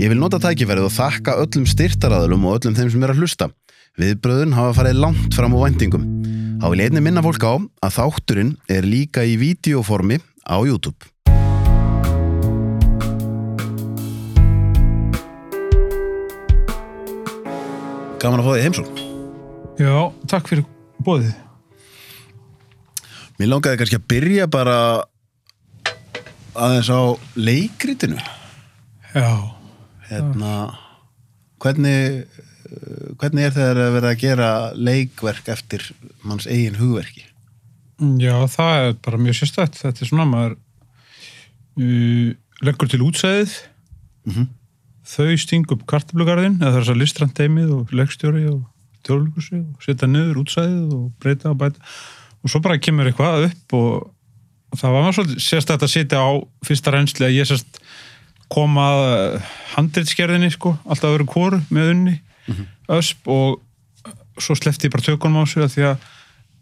Ég vil nota tækifærið og þakka öllum styrtaraðalum og öllum þeim sem er að hlusta. Viðbröðun hafa farið langt fram á vendingum. Há vil einni minna fólk á að þátturinn er líka í videoformi á YouTube. Gaman að fá því heimsókn. Já, takk fyrir bóðið. Mér langaði kannski að byrja bara aðeins á leikritinu. Já, Hérna, hvernig, uh, hvernig er þegar að vera að gera leikverk eftir manns eigin hugverki? já, það er bara mjög sérstætt. Þetta er svona, maður uh, leggur til útsæðið, Mhm. þau sting upp kartablugarðin, eða það er þess að listrand teimið og leikstjóri og tjóðlugusi og setja niður útsæðið og breyta og bæta. Og svo bara kemur eitthvað upp og það var maður svolítið sérstætt að setja á fyrsta reynsli að ég sérst koma að handritskerðinni sko, alltaf öðru kóru með unni ösp og svo slefti ég bara tökunum á sig að því að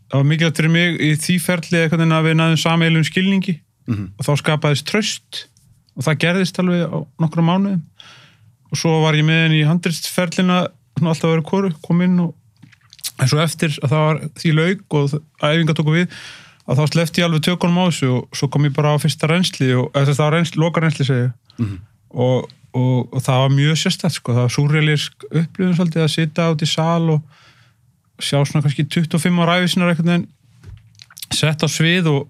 það var mikilvægt fyrir mig í því ferli eitthvað en að við næðum sameilum skilningi. Mhm. og þá skapaðist tröst og það gerðist alveg á nokkra mánuðum. Og svo var ég með henni í handritsferlina svona alltaf öðru kóru, kom inn og en svo eftir að það var því laug og æfinga tóku við að þá slefti ég alveg tökunum á þessu og svo kom ég bara á fyrsta reynsli og þess að það var reynsli, loka reynsli segja Mhm. og, og, og það var mjög sérstætt sko, það var súrrealisk upplifun svolítið að sitja át í sal og sjá svona kannski 25 ára æfisinnar einhvern veginn sett á svið og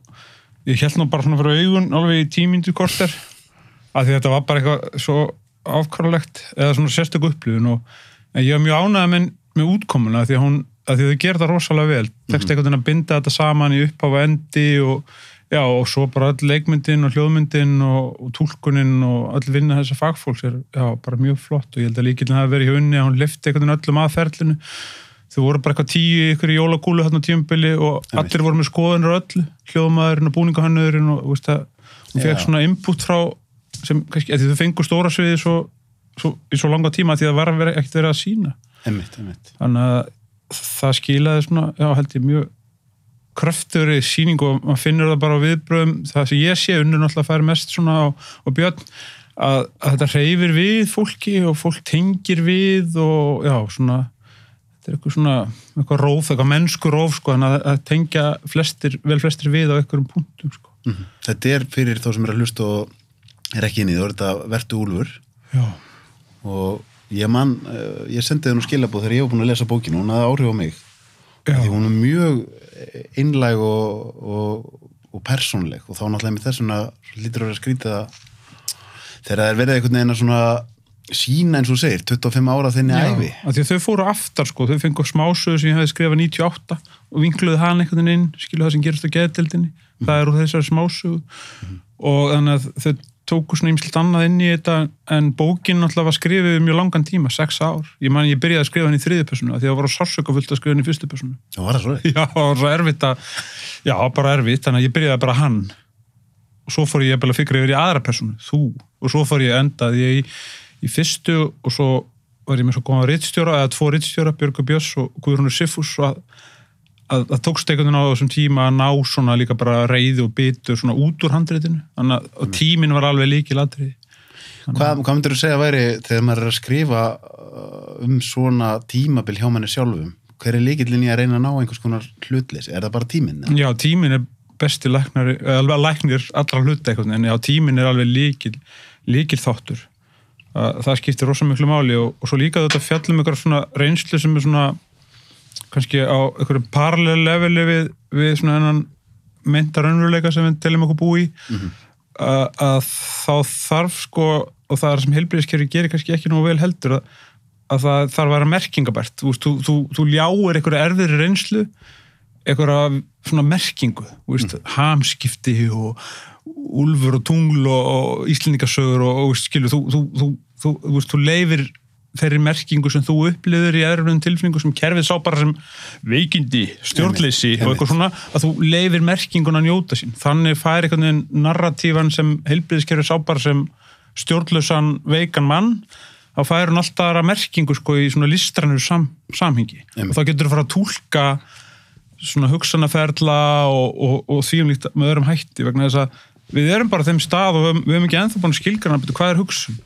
ég held nú bara svona fyrir augun alveg í tímindu korter að því þetta var bara eitthvað svo afkvarlegt eða svona sérstök upplifun og en ég var mjög ánægð með, með útkomuna því að hún að því að þau gerir það rosalega vel. Tekst einhvern veginn að binda þetta saman í upphafa endi og já og svo bara öll leikmyndin og hljóðmyndin og, og túlkunin og öll vinna þessa fagfólks er já bara mjög flott og ég held að líkilin hafi verið hjá unni að hún lifti einhvern veginn öllum aðferðlinu þau voru bara eitthvað tíu ykkur í jólagúlu þarna á tímabili og Einmitt. allir voru með skoðanur á öllu hljóðmaðurinn og búningahannurinn og veist að hún fekk svona input frá sem kannski, að því þau fengu stóra sviði svo, svo, í svo langa tíma því að það var að ekkert verið að sína emmitt. þannig að það skilaði svona, já held ég mjög kröftur í síning og maður finnur það bara á viðbröðum, það sem ég sé unnur náttúrulega fær mest svona á, á björn að, að þetta reyfir við fólki og fólk tengir við og já, svona þetta er eitthvað svona, eitthvað róf, eitthvað mennsku róf sko, þannig að, tengja flestir, vel flestir við á einhverjum punktum sko. Mhm. Þetta er fyrir þá sem er að hlusta og er ekki inn í, er þetta Vertu Úlfur Já, og ég man, uh, ég sendi það nú skilabóð þegar ég var búin að lesa bókinu, hún hafði áhrif á mig. Já, því hún er mjög innlæg og, og, og persónleg og þá náttúrulega með þessuna lítur að vera skrítið að þegar það er verið einhvern veginn að svona sína eins og segir 25 ára þinni æfi að þau fóru aftar sko, þau fengu smásöðu sem ég hefði skrifað 98 og vinkluði hann einhvern veginn inn, skilu það sem gerast á geðdeldinni, það er úr þessari smásöðu og þannig að þau tóku svona ymslitt annað inn í þetta en bókin alltaf var skrifið mjög langan tíma, sex ár, ég man ég byrjaði að skrifa hann í þriðju personu, af því að það var sársöka fullt að skrifa hann í fyrstu personu og var það svo Já, það var svo erfitt að, já, bara erfitt, þannig að ég byrjaði bara hann. Og svo fór ég að fikra yfir í aðra personu, þú, og svo fór ég endaði ég í, í fyrstu og svo var ég með svo góða rittstjóra, eða tvo rittstjóra, Björgu Björns og Guðrúnur Siffús og að, að, að tókst einhvern veginn á þessum tíma að ná svona líka bara reyði og bitur svona út úr að og tíminn var alveg líkil atriði. Hvað, hvað myndir þú segja að væri þegar maður er að skrifa uh, um svona tímabil hjá manni sjálfum hver er líkillin í að reyna að ná einhvers konar hlutleys er það bara tíminn? eða? Já, tíminn er besti læknir, alveg læknir allra hluta eitthvað, en já, tíminn er alveg líkil, líkil þáttur. Að Það skiptir rosa miklu máli og, og svo líka þetta fjallum ykkur svona reynslu sem er svona kannski á ykkur parallel leveli við, við svona hennan meinta raunveruleika sem við telum okkur búi í. Að, að þá þarf sko og það er sem heilbyrðiskerfi gerir kannski ekki nú vel heldur að, að það þarf að vera merkingabært. Þú, þú, þú, þú ljáir einhverju erfiðri reynslu einhverja svona merkingu. Veist, hamskipti og úlfur og tungl og, og íslendingasögur og, og skilur, þú, þú, þú, þú, þú, veist, þú leifir þeirri merkingu sem þú upplifir í erfnum tilfinningu sem kerfið sá bara sem veikindi, stjórnleysi og eitthvað svona, að þú leifir merkingun að njóta sín. Þannig fær einhvern veginn narratífan sem heilbriðiskerfið sá bara sem stjórnleysan veikan mann, þá fær hún alltaf aðra merkingu sko í svona listrannu sam, samhengi. Einmitt. Og þá getur þú fara að túlka svona hugsanaferla og, og, og því um líkt með öðrum hætti vegna þess að við erum bara þeim stað og við, við höfum ekki ennþá búin skilgrana betur hvað er hugsun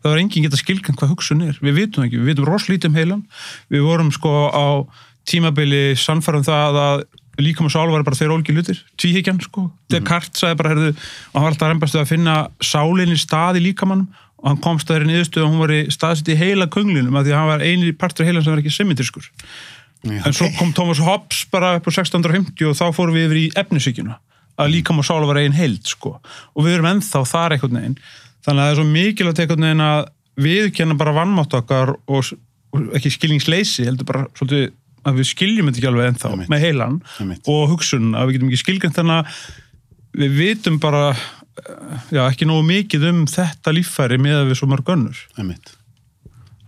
það er enginn geta skilgrann hvað hugsun er. Við vitum ekki, við vitum roslítið um heilan við vorum sko á tímabili sannfærum það að líka með sál var bara þeir ólgi hlutir, tvíhyggjan sko. Kart sagði bara, herðu og hann var alltaf reymbast að finna sálinni stað í líkamannum og hann komst að þeirri niðurstöð og hún var í staðsett í heila kunglinum af því að hann var eini partur heilan sem var ekki symmetriskur Já, en svo kom Thomas Hobbes bara upp á 1650 og þá fórum við yfir í efnisíkjuna að líka má sála vera einn heild sko. og við erum ennþá þar einhvern veginn þannig að það er svo mikilvægt einhvern veginn að viðkenna bara vannmátt okkar og, og ekki skilningsleysi heldur bara svolítið að við skiljum þetta ekki alveg ennþá með heilan og hugsun að við getum ekki skilgjönd þannig að við vitum bara eh, já, ekki nógu mikið um þetta líffæri með að við svo mörg önnur Einmitt.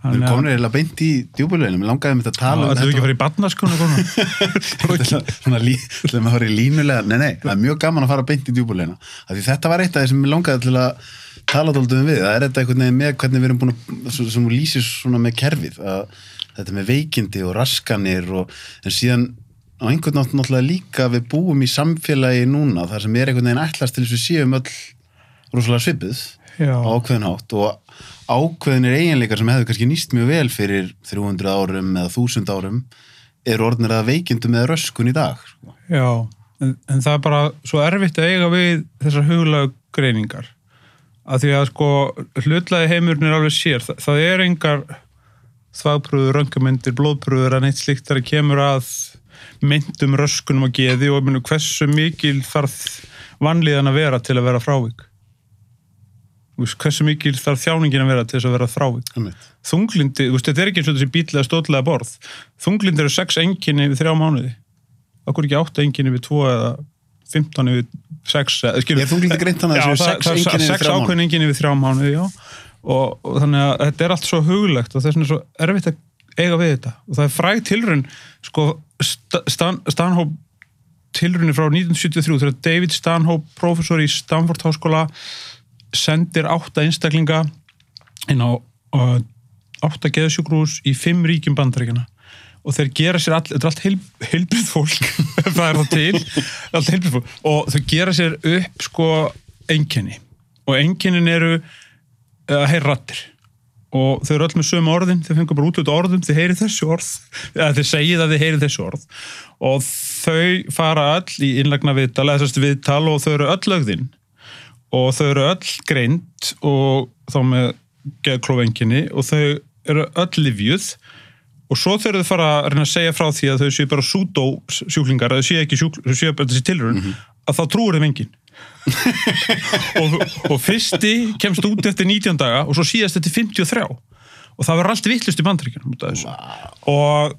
Við erum komin eiginlega beint í djúbuleginu, mér langaði um þetta að tala um Það er ekki að fara í lí, þegar maður horfir í línulega nei, nei, það er mjög gaman að fara beint í djúbulegina þetta var eitt af því sem mér langaði til að tala dólduðum við, það er þetta einhvern veginn með hvernig við erum búin að, sem þú lýsir svona með kerfið, að þetta með veikindi og raskanir og, en síðan á einhvern nátt náttúrulega líka við búum í samfélagi núna þar sem er einhvern veginn ætlast til þess að við séum öll rosalega svipuð Já. ákveðin hátt og ákveðinir eiginleikar sem hefðu kannski nýst mjög vel fyrir 300 árum eða 1000 árum eru orðnir að veikindum eða röskun í dag sko. Já, en, en það er bara svo erfitt að eiga við þessar huglega greiningar að því að sko hlutlaði heimurinn er alveg sér það, það er engar þvagpröður, röngamyndir, blóðpröður að neitt slíkt þar kemur að myndum röskunum og geði og minu, hversu mikil þarf vanlíðan að vera til að vera frávik hversu mikil þarf þjáningin að vera til þess að vera frávik þunglindi, veist, þetta er ekki eins og þessi bíliða stóðlega borð. Þunglindi eru sex enginni við þrjá mánuði. Akkur ekki átta enginni við tvo eða 15 við sex. eða, skilur- Er þunglyndi greint þannig að það séu sex einkenni við þrjá já. Og, og þannig að þetta er allt svo hugulegt og þess vegna er svo erfitt að eiga við þetta. Og það er fræg tilraun, sko, Sta- Stan, Stanhope tilraunir frá 1973 þegar David Stanhope, professor í Stanford Háskóla, sendir átta einstaklinga inn á átta geðsjúkrús í fimm ríkjum bandaríkjana og þeir gera sér all, þetta er allt heil, heilbrið fólk það er það til allt heilbrið fólk. Og þau gera sér upp sko einkenni. Og einkennin eru að heyra rattir og þau eru öll með sömu orðin þau fengur bara út út orðum, þau heyri þessu orð eða þau segið að þau heyri þessu orð. Og þau fara öll í innlagna viðtal, eða þess viðtal og þau eru öll lögðinn og þau eru öll greint og þá með geðklófenginni og þau eru öll livjuð og svo þau fara að reyna að segja frá því að þau séu bara súdó sjúklingar, að þau séu ekki sjúklingar, þau séu bara þessi tilrun, að þá trúur þeim enginn. Og, og fyrsti kemst út eftir 19 daga og svo síðast eftir 53 og það var allt vittlust í af þessu. og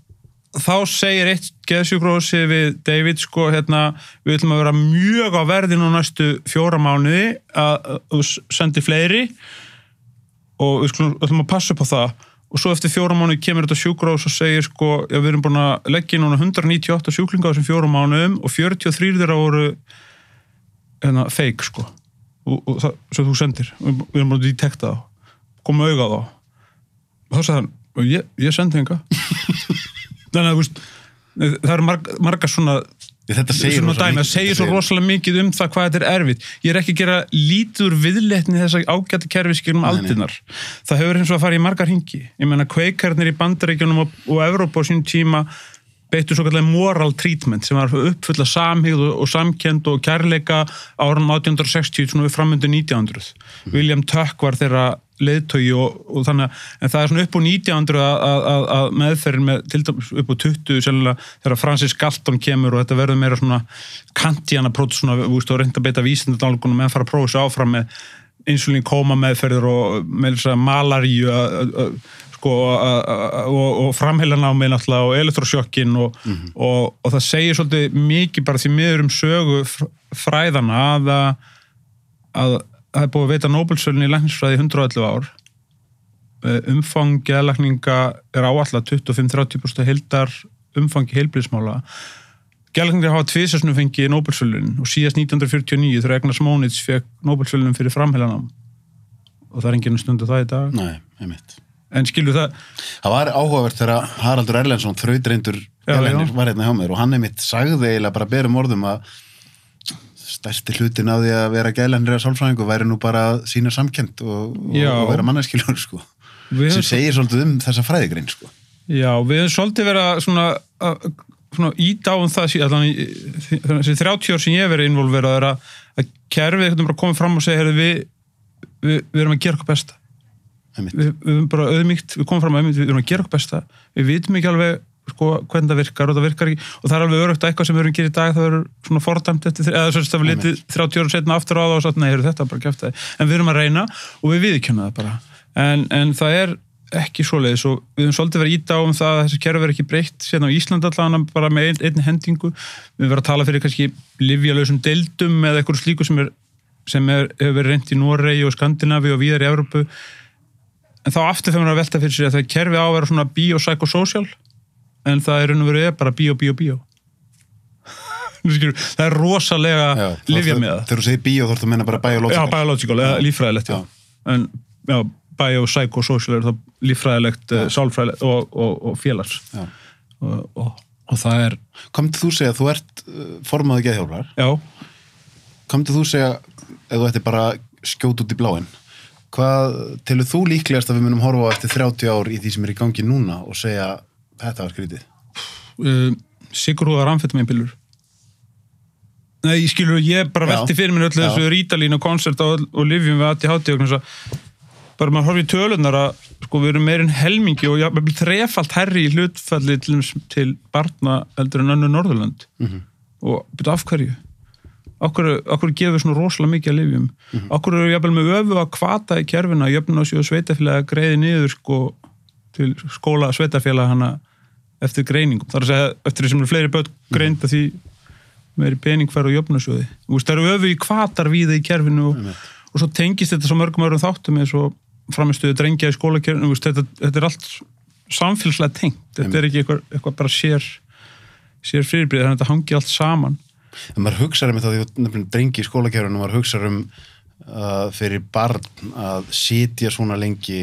þá segir eitt geðsjúkrósi við David sko hérna við ætlum að vera mjög á verðinu á næstu fjóra mánuði að að þú sendir fleiri. Og við skulum, ætlum að passa upp á það og svo eftir fjóra mánuði kemur þetta sjúkrós og segir sko, já við erum búin að leggja inn núna 198 sjúklinga á þessum fjóra mánuðum og 43 þeirra voru hérna fake sko. Og, og það, sem þú sendir, við erum búin að detekta það koma auga á það og þá sagði hann, "Og ég, ég sendi enga. Þannig að það eru marg, margar svona Þetta segir dæmi, segir svo rosalega mikið um það hvað þetta er erfitt. Ég er ekki að gera lítur viðletni þess að ágæta kerfi skilum Nei, nei. aldinar það hefur eins og að fara í margar hingi ég meina kveikarnir í bandaríkjunum og, og Evrópa á sínum tíma beittu svo kallega moral treatment sem var uppfulla samhigð og, og samkend og kærleika árunum 1860 svona við framöndu 1900 William Tuck var þeirra leiðtögi og, og þannig að en það er svona upp á 1900 að, meðferðin með til dæmis upp á 20 sennilega þegar Francis Galton kemur og þetta verður meira svona kantíana prót svona, þú veist, og reynda að beita vísindalgunum en fara að prófa sig áfram með insulín koma meðferðir og með þess að malaríu sko, og, framheilanámi náttúrulega og elektrosjokkin og, og, og það segir svolítið mikið bara því miður um sögu fr- fræðana að, að það er búið að veita Nobelsölun í læknisfræði í 111 ár. Eh, umfang geðlækninga er áallega 25-30% heildar umfangi heilblíðsmála geðlækningar hafa tvisasunum fengið Nobelsölun og síðast 1949 þegar Egnar Smónits fekk Nobelsölunum fyrir framheilanám og það er enginn stundu það í dag. Nei, einmitt. en skilur það, Það var áhugavert þegar Haraldur Erlendsson, þrautreindur var hérna hjá mér og hann einmitt sagði eiginlega bara berum orðum að stærsti hlutin af því að vera gælanir að sálfræðingu væri nú bara sína samkend og, og, vera manneskilur sko. sem segir svolítið um þessa fræðigrein sko. já, við höfum svolítið verið að svona, svona ídáum það allan í þessi 30 ár sem ég hef verið involverað er að, kerfið veginn bara komið fram og segja við, við, við erum að gera okkur besta við, við erum bara auðmíkt, við komum fram auðmíkt, við erum að gera okkur besta við vitum ekki alveg sko, hvernig það virkar og það virkar ekki. Og það er alveg örugt að eitthvað sem við erum að gera í dag það verður svona fordæmt eftir, eða svo að við litið 30 ára setna aftur á það og sagt, nei, heyrðu, þetta bara kæft en við erum að reyna og við viðkjöna það bara. En, en það er ekki svoleiðis og við höfum svolítið verið íta á um það að þessi kerfi er ekki breytt sérna á Ísland allan bara með ein, einni hendingu. Við verðum að tala fyrir kannski livjalausum deildum eða eitthvað slíku sem, er, sem er, hefur verið reynd í Noregi og Skandinavi og víðar í Evrópu. En þá aftur þegar maður að velta fyrir sér að það kerfi á að vera svona biopsychosocial en það er raun og verið bara bio, bio, bio Nú skilur, það er rosalega Já, livja þá- með það Þegar þú segir bíó þá ertu að menna bara já, biological biological, eða líffræðilegt já. en já, biopsychosocial er það líffræðilegt, ja. sálfræðilegt og, og, og félags. Já. og, og, og það er Komdu þú segja að þú ert uh, formaði geðhjálpar. Já, Komdu þú segja ef þú ætti bara skjót út í bláin hvað telur þú líklegast að við munum horfa á eftir 30 ár í því sem er í gangi núna og segja þetta var skrítið uh, Sigurúðar amfetaminpillur Nei, ég skilur, ég bara Já. velti fyrir mér öllu Já. þessu rítalín og koncert og, og livjum við ADHD og þess að bara maður horfir í tölunar að sko við erum meirinn helmingi og jafnvel þrefalt herri í hlutfalli til, til barna eldur en önnu Norðurland Mhm. og betur af hverju okkur, okkur gefur svona rosalega mikið að livjum Mhm. okkur eru jafnvel með öfu að kvata í kerfina jöfnum á sjóðu sveitafélag greiði niður sko til skóla sveitafélag hana eftir greiningum. Þar að segja eftir því sem eru fleiri börn greinda því meiri pening fær á jöfnasjóði Þú veist, það eru öfu í kvatar víða í kerfinu og, og svo tengist þetta svo mörgum öðrum þáttum eins og framistuðu drengja í skólakerfinu. Veist, þetta, þetta er allt samfélagslega tengt. Þetta er ekki eitthvað, eitthvað bara sér sér fyrirbrið, þannig að þetta hangi allt saman. En maður hugsaður um þetta því nefnir drengi í skólakjörunum maður hugsaður um uh, fyrir barn að sitja svona lengi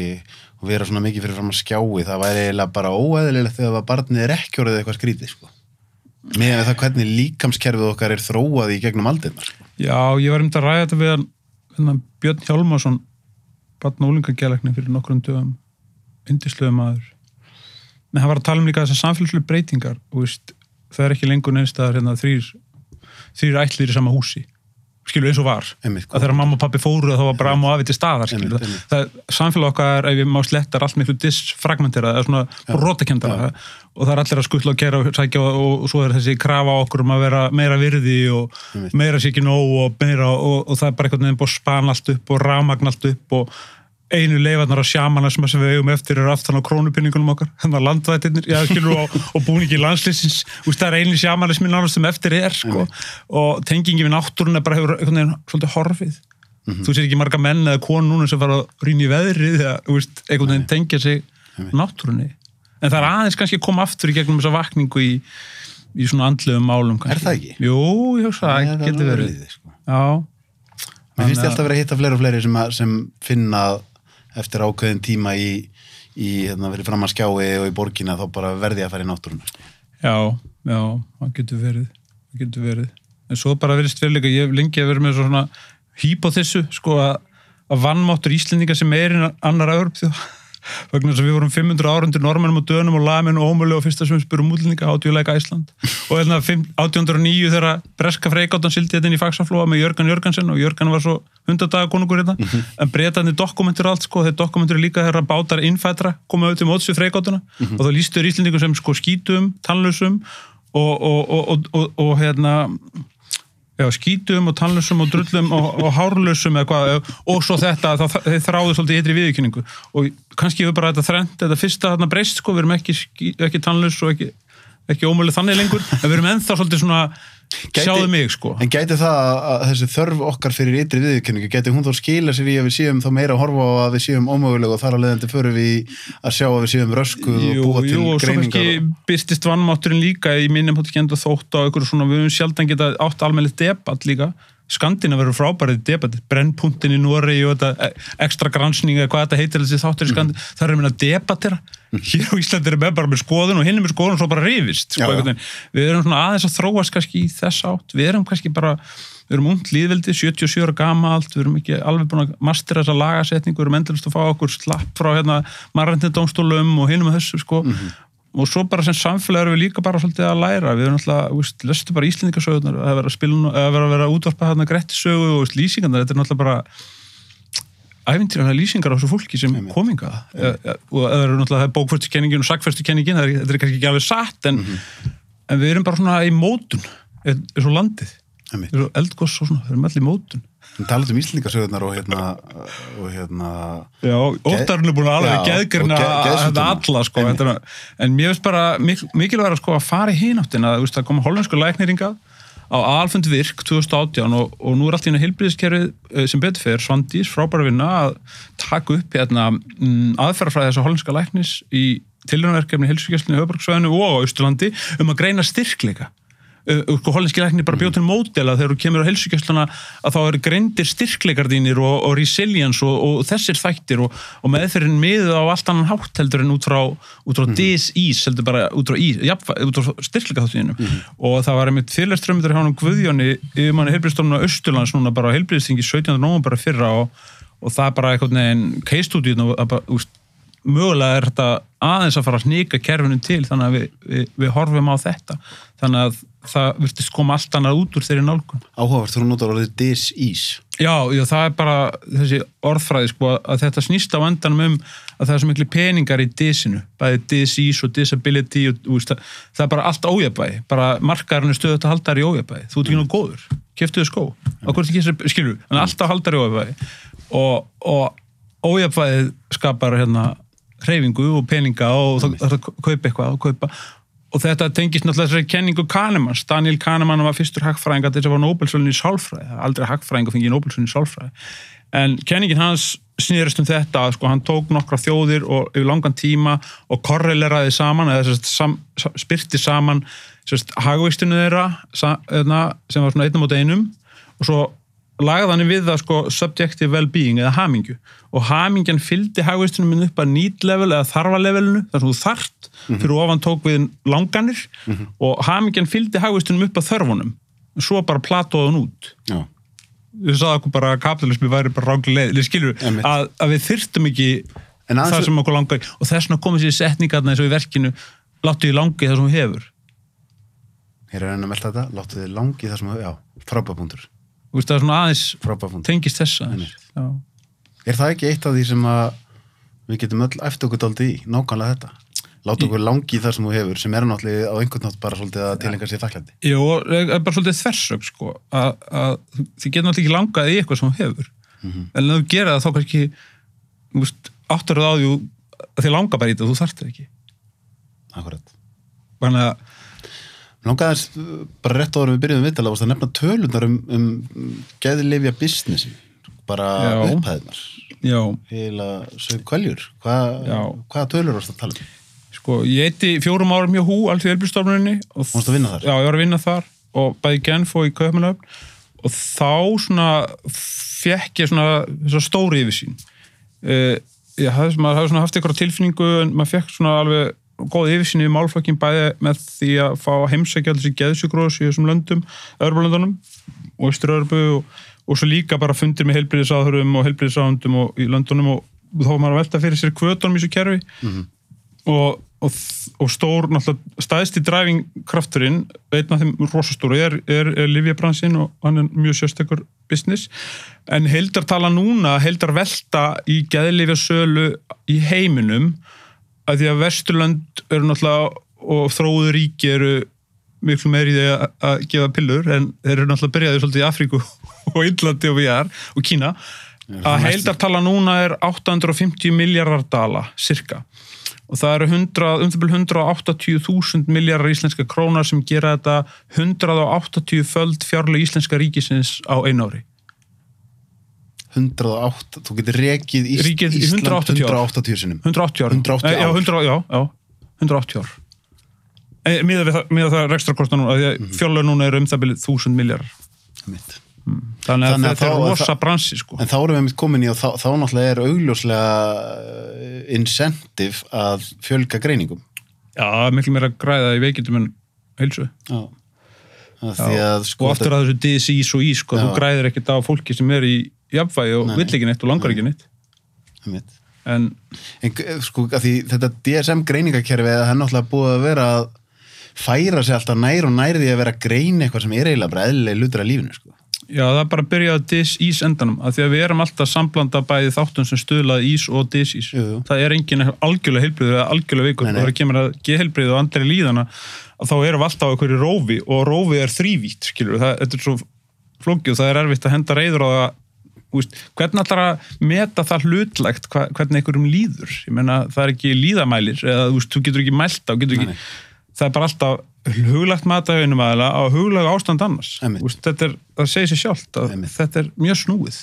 og vera svona mikið fyrir fram að skjái það væri eiginlega bara óeðlilegt þegar að barnið er ekki orðið eitthvað skrítið sko. með það hvernig líkamskerfið okkar er þróað í gegnum aldinnar sko. Já, ég var um að ræða þetta við hann Björn Hjálmarsson barn og úlingagelækni fyrir nokkrum dögum indisluðu maður en hann var að tala um líka þessar samfélagslega breytingar og veist, það er ekki lengur neins staðar hérna þrýr þrýr ætlir í sama húsi skilur eins og var. Einmitt, að þegar mamma og pappi fóru þá var bara amma og afi til staðar skilur Einmitt, einmitt. það samfélag okkar ef við má sletta er allt miklu disfragmentera eða svona brotakendara og það er allir að skuttla og gera og sækja og, og, og svo er þessi krafa okkur um að vera meira virði og meira nóg og meira og, og það er bara einhvern veginn búið að spana allt upp og ramagn allt upp og einu leifarnar á sjámana sem við eigum eftir eru aftan á krónupinningunum okkar. Þannig að landvættirnir, já skilur og, og búningi landslýsins, það er einu sjámana sem nánast sem eftir er sko. Og tengingi við náttúrun er bara hefur veginn svolítið horfið. Þú sér ekki marga menn eða konu núna sem fara að rýna í veðrið eða einhvern veginn tengja sig náttúrunni. En það er aðeins kannski að koma aftur í gegnum þessa vakningu í, í svona andlegum málum kannski. Er það ekki? Jú, ég að verið. sko. Já, Mér finnst ég alltaf verið að hitta fleiri og fleiri sem, að, sem finna eftir ákveðin tíma í, í hérna, verið fram að skjái og í borgina þá bara verði að fara í náttúruna. Já, já, það getur verið það getur verið, en svo bara verið stverleika ég hef lengi að vera með svona hýpothessu, sko að, að vannmáttur Íslendinga sem er annar Evropþjóð vegna þess að við vorum 500 árundir normanum og dönum og lamin og ómölu og fyrsta sem við spurum útlendinga átjóðleika Æsland og hérna 1809 þegar breska freikáttan sildi þetta inn í fagsaflóa með Jörgan Jörgansen og Jörgan var svo 100 daga konungur hérna. En breytandi dokumentur allt sko, þeir dokumentur líka þegar bátar innfætra koma auðvitað móts við freikátuna og þá lístuður Íslendingum sem sko skítum, tannlausum og, og, og, og, og hérna já, skítum og tannlausum og drullum og, og hárlausum eða hvað og svo þetta, það, þeir þráðu svolítið ytri viðkynningu og kannski við bara þetta þrend, þetta fyrsta þarna breyst sko, við erum ekki, ekki tannlaus og ekki, ekki ómölu þannig lengur en við erum ennþá svolítið svona Gæti- sjáðu mig sko En gæti það að, að þessi þörf okkar fyrir ytri viðurkenningu, gæti hún þá skila sér í að við séum þá meira að horfa á að við séum ómögulega og þar að leiðandi förum við að sjá að við séum röskuð og Jú, búa til jú, og svo greiningar. kannski byrstist vannmátturinn líka í minnum hótt ekki enda þótt á ykkur svona, við höfum sjaldan geta átt almennilegt debatt líka Skandina verður frábærið debatt brennpunktin í Noregi og þetta ekstra gransning eða hvað þetta heitir þessi þáttur í Skandina það er að minna debattera hér á Íslandi er með bara með skoðun og hinn er með skoðun og svo bara rifist sko, við erum svona aðeins að þróast kannski í þess átt. Við erum kannski bara við erum ungt líðveldi, 77 ára gamalt við erum ekki alveg búin að mastera þessa lagasetningu við erum endalist að fá okkur slapp frá hérna, marrendindómstólum og hinum með þessu sko. Og svo bara sem samfélag erum við líka bara svolítið að læra. Við erum alltaf, lestu bara Íslendingasögurnar að vera að spila, að vera að vera útvarpa hérna grettisögu og veist, lýsingarnar, þetta er náttúrulega bara æfintýrana lýsingar á þessu fólki sem kominga e, e, og það eru náttúrulega bókfærstukenningin og er, þetta er kannski ekki alveg satt en, en við erum bara svona í mótun. Eins og landið. Eins og eldgoss og svona, við erum allir í mótun En talað um Íslendingasögurnar og hérna, og hérna Já, óttarinn er búin að alveg Já, geðgrina og ge- þetta alla sko, er- en mér finnst bara mik mikilvæg að sko að fara í hináttina, þú veist, það koma hollensku lækniringa á alfund virk 2018 og, og nú er allt í henni heilbríðiskerfið sem betur fyrir Svandís, frábæra vinna að taka upp hérna mm, aðferðafræði þess að hollenska læknis í tilhörnverkefni heilsugjastlunni í Höfbruksvæðinu og á Austurlandi um að greina styrkleika sko, hollenski læknir bara bjóð til módela þegar þú kemur á heilsugjastluna að þá eru greindir styrkleikar þínir og, og resilience og, og þessir þættir og, og meðferðin miðið á allt annan hátt heldur en út frá, út frá dis-ís heldur bara út frá, ís, jafn, út frá styrkleika þáttíðinu og það var einmitt fyrirleströmyndur hjá hann Guðjóni yfir manni heilbríðstofnuna Östurlands núna bara á heilbríðstingi 17. nóvember fyrra og, og það bara veginn case study og bara, mögulega er þetta aðeins að fara að sníka kerfinu til þannig að við, við, við horfum á þetta. Þannig að það virtist koma allt annað út úr þeirri nálgun. Áhugavert þú notar orðið dis-ís. Já, já, það er bara þessi orðfræði sko að þetta snýst á endanum um að það er svo miklu peningar í disinu, bæði dis-ís og disability og veist, það, það er bara allt ójabæði, bara markaðurinn er stöðut að halda þær í ójabæði, þú ert ekki nú góður. Keftuðu skó, skilur en alltaf halda þær í ójabæði og, og ójabæði skapar hérna hreyfingu og peninga og það er að kaupa eitthvað og kaupa. Og þetta tengist náttúrulega þessari kenningu Kahnemans. Daniel Kahneman var fyrstur hagfræðing að þess að var Nobelsvölin í sálfræði. Aldrei hagfræðing að fengi Nobelsvölin í sálfræði. En kenningin hans snýrist um þetta að sko, hann tók nokkra þjóðir og yfir langan tíma og korreleraði saman eða sérst, sam, sa- spyrti saman hagvistinu þeirra eðna, sem var svona einnum át einum. Og svo lagði hann við það sko subjective well-being eða hamingju. Og hamingjan fylgdi hagvistunum minn upp að need level eða þarfa levelinu þar sem þú þart fyrir ofan tók við langanir. Og hamingjan fylgdi hagvistunum upp að þörfunum. Svo bara platóði hann út. Já. við sagði okkur bara að kapitalismi væri bara við skilur að, að við þyrftum ekki það sem okkur langar og þess vegna komið sér setningarna eins og í verkinu láttu því langi það sem þú hefur. Hér er enn að melda þetta, láttu þið langi það sem, já, frábæpuntur. Þú veist, það er svona aðeins frábær fund. tengist þessa. Er það ekki eitt af því sem að við getum öll eftir okkur daldi í, nákvæmlega þetta? Láta okkur langi í það sem þú hefur, sem er náttúrulega á einhvern nátt bara svolítið að tilenga sér þakklændi. Jú, það er bara svolítið þversög sko, að, að þið getur náttúrulega ekki langað í eitthvað sem þú hefur Mhm. en ef þú gera það þá kannski þú áttur það á því að þið langar bara í þetta, þú þarft það ekki Akkurat. þannig að, Langaði aðeins, uh, bara rétt en við byrjuðum viðtala, varst að nefna tölundar um, um geðlifja businessi, bara já, heila sög kvæljur. Hva, hvaða tölur varst að tala um? sko, ég eiti fjórum árum hjá hú, allt í elbjörnstofnuninni og Varst að vinna þar? já, ég var að vinna þar og bæði Genf og í Kaupmannöfn og þá svona fekk ég svona þessa stóri yfirsýn uh, ég hafði, hafði svona haft eitthvað tilfinningu en maður fekk svona alveg góð yfirsýn í málflokkin bæði með því að fá heimsækja alls í geðsjúgróðs í þessum löndum, Örbalöndunum og Ístur-Örbu og, og svo líka bara fundir með heilbriðisáðurum og heilbriðisáðundum og í löndunum og þá var maður að velta fyrir sér kvötunum í þessu kerfi. Og, og, og stór náttúrulega stæðsti drivingkrafturinn einn af þeim rosastóru er, er, er Livjabransin og hann er mjög sérstakur business. En heildartala núna heildar velta í geðlifja sölu í heiminum að því að Vesturlönd eru náttúrulega og þróðu ríki eru miklu meiri í því að, að gefa pillur en þeir eru náttúrulega byrjaði svolítið í Afríku og Índlandi og VR og Kína. Að heildartala núna er 850 miljardar dala, cirka og það eru 100, um það byrjum 180.000 miljardar íslenska krónar sem gera þetta 180 föld fjárlega íslenska ríkisins á einu ári 108, þú getur rekið Ís, Ríkið í Ísland 180 ár. 180 sinum. 180 ár 180 Nei, já, ár. 100, já, já, 180 ár e, miða við það, miðað það rekstra kosta núna því að Mhm. fjárlega núna eru um það byrjum 1000 miljardar Mitt. þannig að Þannig að þetta er þá- rosa bransi sko En þá erum við mitt komin í og þá, þá náttúrulega er augljóslega uh, incentive að fjölga greiningum. já, miklu meira að græða í veikindum en heilsu Já. Því að sko... og aftur að þessu DSIs og ís sko, þú græðir ekkert á fólki sem er í jafnvægi og vill ekki neitt og langar ekki neitt en En g- sko, að því þetta DSM greiningakerfi það er náttúrulega búið að vera að færa sig alltaf nær og nær því að vera að greina eitthvað sem er eiginlega bara eðlilega hlutur af lífinu, sko. já, það er bara að byrja að DSIs endanum, af því að við erum alltaf samblanda bæði þáttum sem stuðlað ís og jú. það er engin algjörlega heilbrið eða algjörlega veikur, nei. það kemur að geðheilbrið og andri líðana, að þá erum við alltaf á einhverju rófi og rófið er þrývít skilur, það, þetta er svo flókið og það er erfitt að henda reyður á það úst, hvernig ætlar að meta það hlutlegt hva, hvernig einhverjum líður? Meina það er ekki líðamælir eða veist, þú getur ekki mælt á getur ekki, það er bara alltaf huglagt matahauðinum aðeila á huglag ástand annars. Úst, þetta er, það segir sér sjálft þetta er mjög snúið.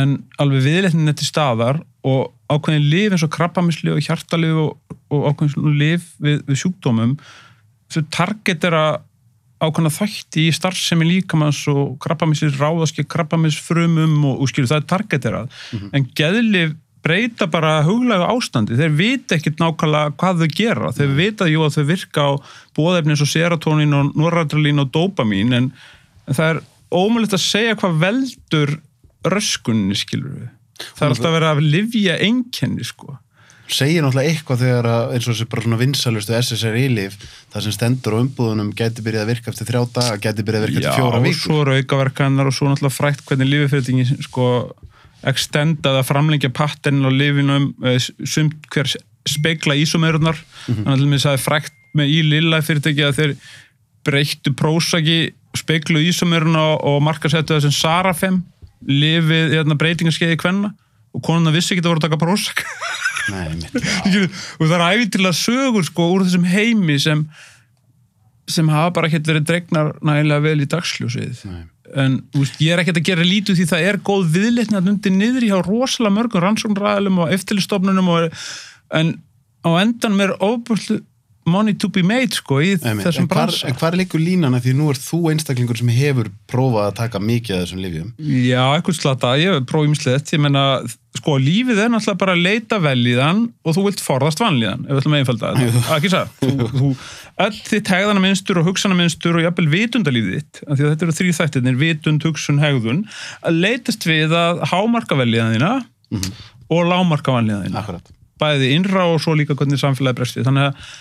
En alveg viðleitnin er til staðar og ákveðin lif eins og krabbamislif og hjartalif og, og ákveðin lif við, við sjúkdómum þau targetera ákveðna þætti í starfsemi líkamanns og krabbamislir ráðaski krabbamisfrumum og, og skilur það er targeterað en geðlif breyta bara huglega ástandi. Þeir vita ekkert nákvæmlega hvað þau gera. Þeir vita jú að þau virka á bóðefni eins og serotonin og noradrenalín og dopamin en, en það er ómögulegt að segja hvað veldur röskunni skilur við það er alltaf verið að livja einkenni sko segir náttúrulega eitthvað þegar að, eins og þessi bara svona vinsalustu SSRI-lif það sem stendur á umbúðunum gæti byrjað að virka eftir þrjá daga, gæti byrjað að virka eftir fjóra og vikur. svo eru aukaverkanar og svo náttúrulega frækt hvernig lífið sko extendað að framlengja patternin á lifinum eh, sumt hver speikla ísomörunar Mhm. þannig að mér sagði frækt með í lilla fyrirtæki að þeir breyttu prósaki speiklu ísomöruna og markasettu það sem Sarafem lifið hérna, breytingarskeiði kvenna og konuna vissi ekki að voru að taka prósak. Og það er æfintilega sögur sko úr þessum heimi sem sem hafa bara ekkert verið dregnar nægilega vel í dagsljósið. Nei. en úst, ég er ekkert að gera lítið því það er góð viðlitna undir niður hjá rosalega mörgum rannsóknræðilum og eftirlistofnunum og, en á endan mér ofbúrslu money to be made sko í Einmitt. þessum en bransa. en hvar liggur línan að því nú er þú einstaklingur sem hefur prófað að taka mikið af þessum lifjum Já, eitthvað slata, ég hef prófið ímislegt, ég menna, sko, lífið er náttúrulega bara að leita vel í þann og þú vilt forðast vanlíðan, ef við ætlum að einfalda þetta, ekki það, öll þitt hegðana minnstur og hugsana minnstur og jafnvel vitundalífið þitt, af því að þetta eru þrý þættirnir, vitund, hugsun, hegðun, að leitast við að hámarka velíðan þína og lámarka vanlíðan þína. Akkurat. Bæði innra og svo líka hvernig samfélagi breyst við þannig að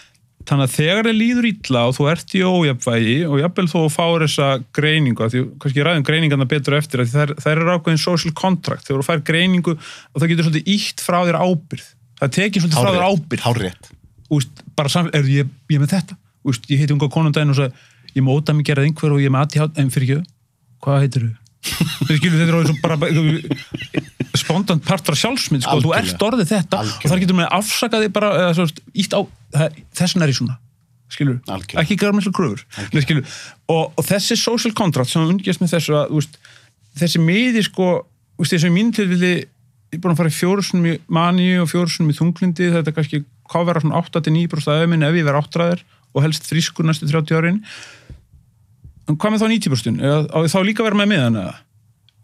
þannig að þegar þið líður illa og þú ert í ójafnvægi og jafnvel þú fáir þessa greiningu af því kannski ræðum greiningarna betur eftir af því þær, þær eru ákveðin social contract. Þegar þú fær greiningu og það getur svolítið ítt frá þér ábyrð það tekir svolítið frá þér ábyrð Hárrétt. úst, bara saman, er ég, ég með þetta? Úst, ég heiti unga konundaginn og sagði ég móta mig gerað einhver og ég með aðtíð en fyrir ekki, hvað heitir þau skilur þetta er spondant partur af sjálfsmynd sko, þú ert orðið þetta Algjörlega. og þar getur með afsakaði bara eða, svo, ítt á, þessan er ég svona skilur, Algjörlega. ekki gera Nei, skilur, og, og þessi social contract sem ungest með þessu að úst, þessi miði sko úst, þessi mín tilvili ég er búin að fara í fjórusunum í mani og fjórusunum í þunglindi þetta er kannski hvað vera svona 8-9% af öfminn ef ég vera áttræðir og helst frískur næstu 30 árin. En hvað með þá 90% Eða þá líka vera með miðan eða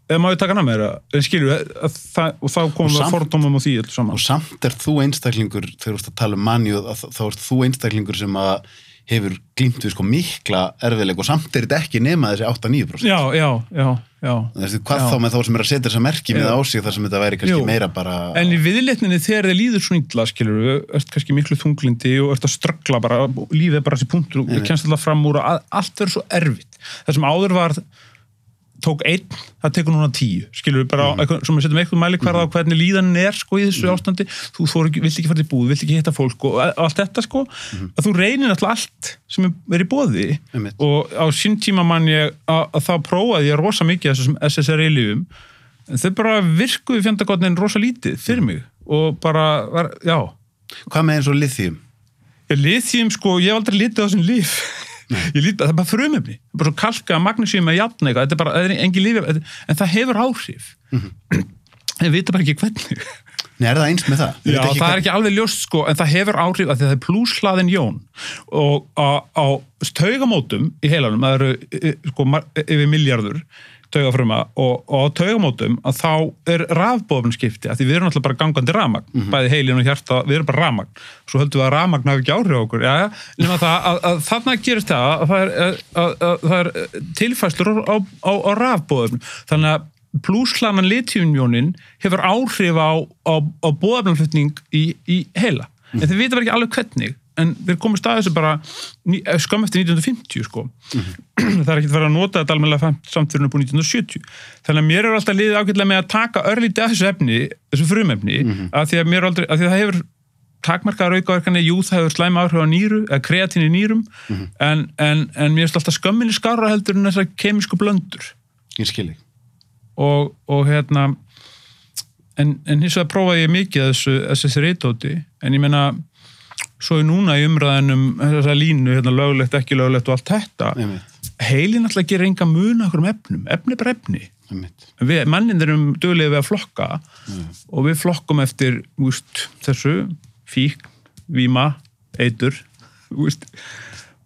eða má ég taka hana með skilur, að, það, og þá komum við að fordómum og því alls saman Og samt er þú einstaklingur, þegar þú ert að tala um og þá ert þú einstaklingur sem að hefur glýmt við sko mikla erfiðleik og samt er þetta ekki nema þessi 8-9%. já, já, já, já Þessi, hvað Já. þá með þá sem er að setja þessa merki með Já. á sig þar sem þetta væri kannski Jú. meira bara... En í viðleitninni þegar þið líður svona illa, skilur ert kannski miklu þunglindi og ert að ströggla bara, lífið bara þessi punktur og kennst alltaf fram úr að- allt verður svo erfitt. Það sem áður var, tók einn, það tekur núna tíu, skilur við bara, mm. sem við setjum eitthvað mæli hverða á hvernig líðan er sko í þessu ástandi, þú vilt ekki fara til búð, vilt ekki hitta fólk og allt þetta sko, að þú reynir alltaf allt sem er í bóði og á sín tíma mann ég að, þá prófaði ég rosa mikið þessum SSRI-lífum en þau bara virkuði fjandagotnin rosa lítið fyrir mig. Og bara, var, já. Hvað með eins og lithium? lithium sko, ég hef aldrei litið á þessum líf ég lít, það er bara er bara svo kalka, magnesium með jafn eitthvað. Þetta er bara, það er engin líf en það hefur áhrif. En við veitum bara ekki hvernig. Nei, er það eins með það? Já, það er ekki alveg ljóst sko, en það hefur áhrif að það er plúslaðin jón. Og á, á taugamótum í heilanum, það eru e, sko, mar- yfir miljardur taugafruma og, og á taugamótum að þá er rafbóðum skipti að því við erum alltaf bara gangandi ramagn bæði heilin og hjarta, við erum bara ramagn svo höldum við að ramagn hafi ekki áhrif á okkur. Já, já, nema það að, að þarna gerist það að það er, að, að, að það er tilfæslur á, á, á, rafbóðum þannig að plúslaman lithiumjónin hefur áhrif á, á, á bóðafnarflutning í, í heila. En þið bara ekki alveg hvernig. En komum staðið þessu bara eh, skömm eftir 1950 sko. það er ekki að vera að nota þetta almennilega samt fyrir upp á 1970. Þannig að mér er alltaf liðið ágætlega með að taka örlítið af þessu efni, þessu frumefni, að því að mér aldrei, að því að það hefur takmarkaðar aukaverkanir, jú það hefur slæma áhrif á nýru, eða kreatín í nýrum, en, en, en mér er alltaf skömminni skára heldur en þessar kemísku blöndur Ég skil ekki. og, og hérna en, en hins vegar prófaði ég mikið þessu, þessu reytóti en ég meina svo er núna í umræðinum þessa línu, hérna, löglegt, ekki löglegt og allt þetta, heilin alltaf gerir enga mun okkur um efnum, efni bara efni. Við, mannin erum duglega við að flokka og við flokkum eftir úst, þessu, fík víma, eitur úst,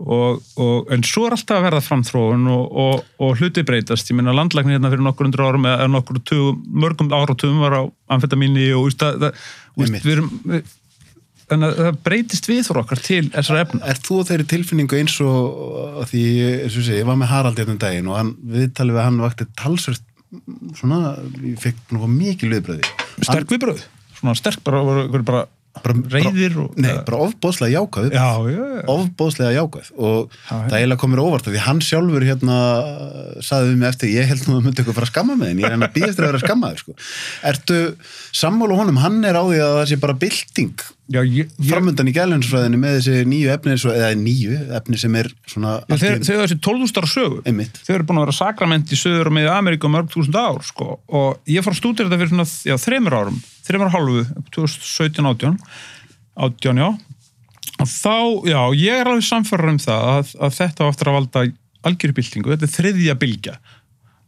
og, og, en svo er alltaf að verða framþróun og, og, og hluti breytast, ég meina landlækni hérna fyrir nokkur undur árum eða nokkur tugum, mörgum áratugum var á amfetamíni og úst, það, það, við erum við, þannig að það breytist við fyrir okkar til þessar efna Er þú þeirri tilfinningu eins og því, eins og sé, ég var með Harald hérna um daginn og hann, viðtalið við hann vakti talsvert svona, ég fekk mikið löðbröði. sterk viðbröð, svona sterk bara, bara, bara, reyðir og, Nei, bara ofbóðslega jákvæð upp. já, já, já. ofbóðslega jákvæð og það eiginlega komir óvart af því hann sjálfur hérna saði við mig eftir, ég held nú að myndi eitthvað fara að skamma með þinn, ég er hann að býðast að vera skammaður sko. Ertu sammála honum, hann er á því að það sé bara bylting já ég, framöndan í gælinsfræðinni með þessi nýju efni eða nýju efni sem er svona þeir, eru þessi 12.000 ára sögu Einmitt. þeir eru búin að vera sakrament í söður og meðið Ameríku um mörg þúsund ár sko. og ég fór að stúdira þetta fyrir svona, já, þreymur árum þreymur og hálfu, 2017-18 18, já. Og þá, já, ég er alveg samfærar um það að, að þetta á eftir að valda algjörbyltingu, þetta er þriðja bylgja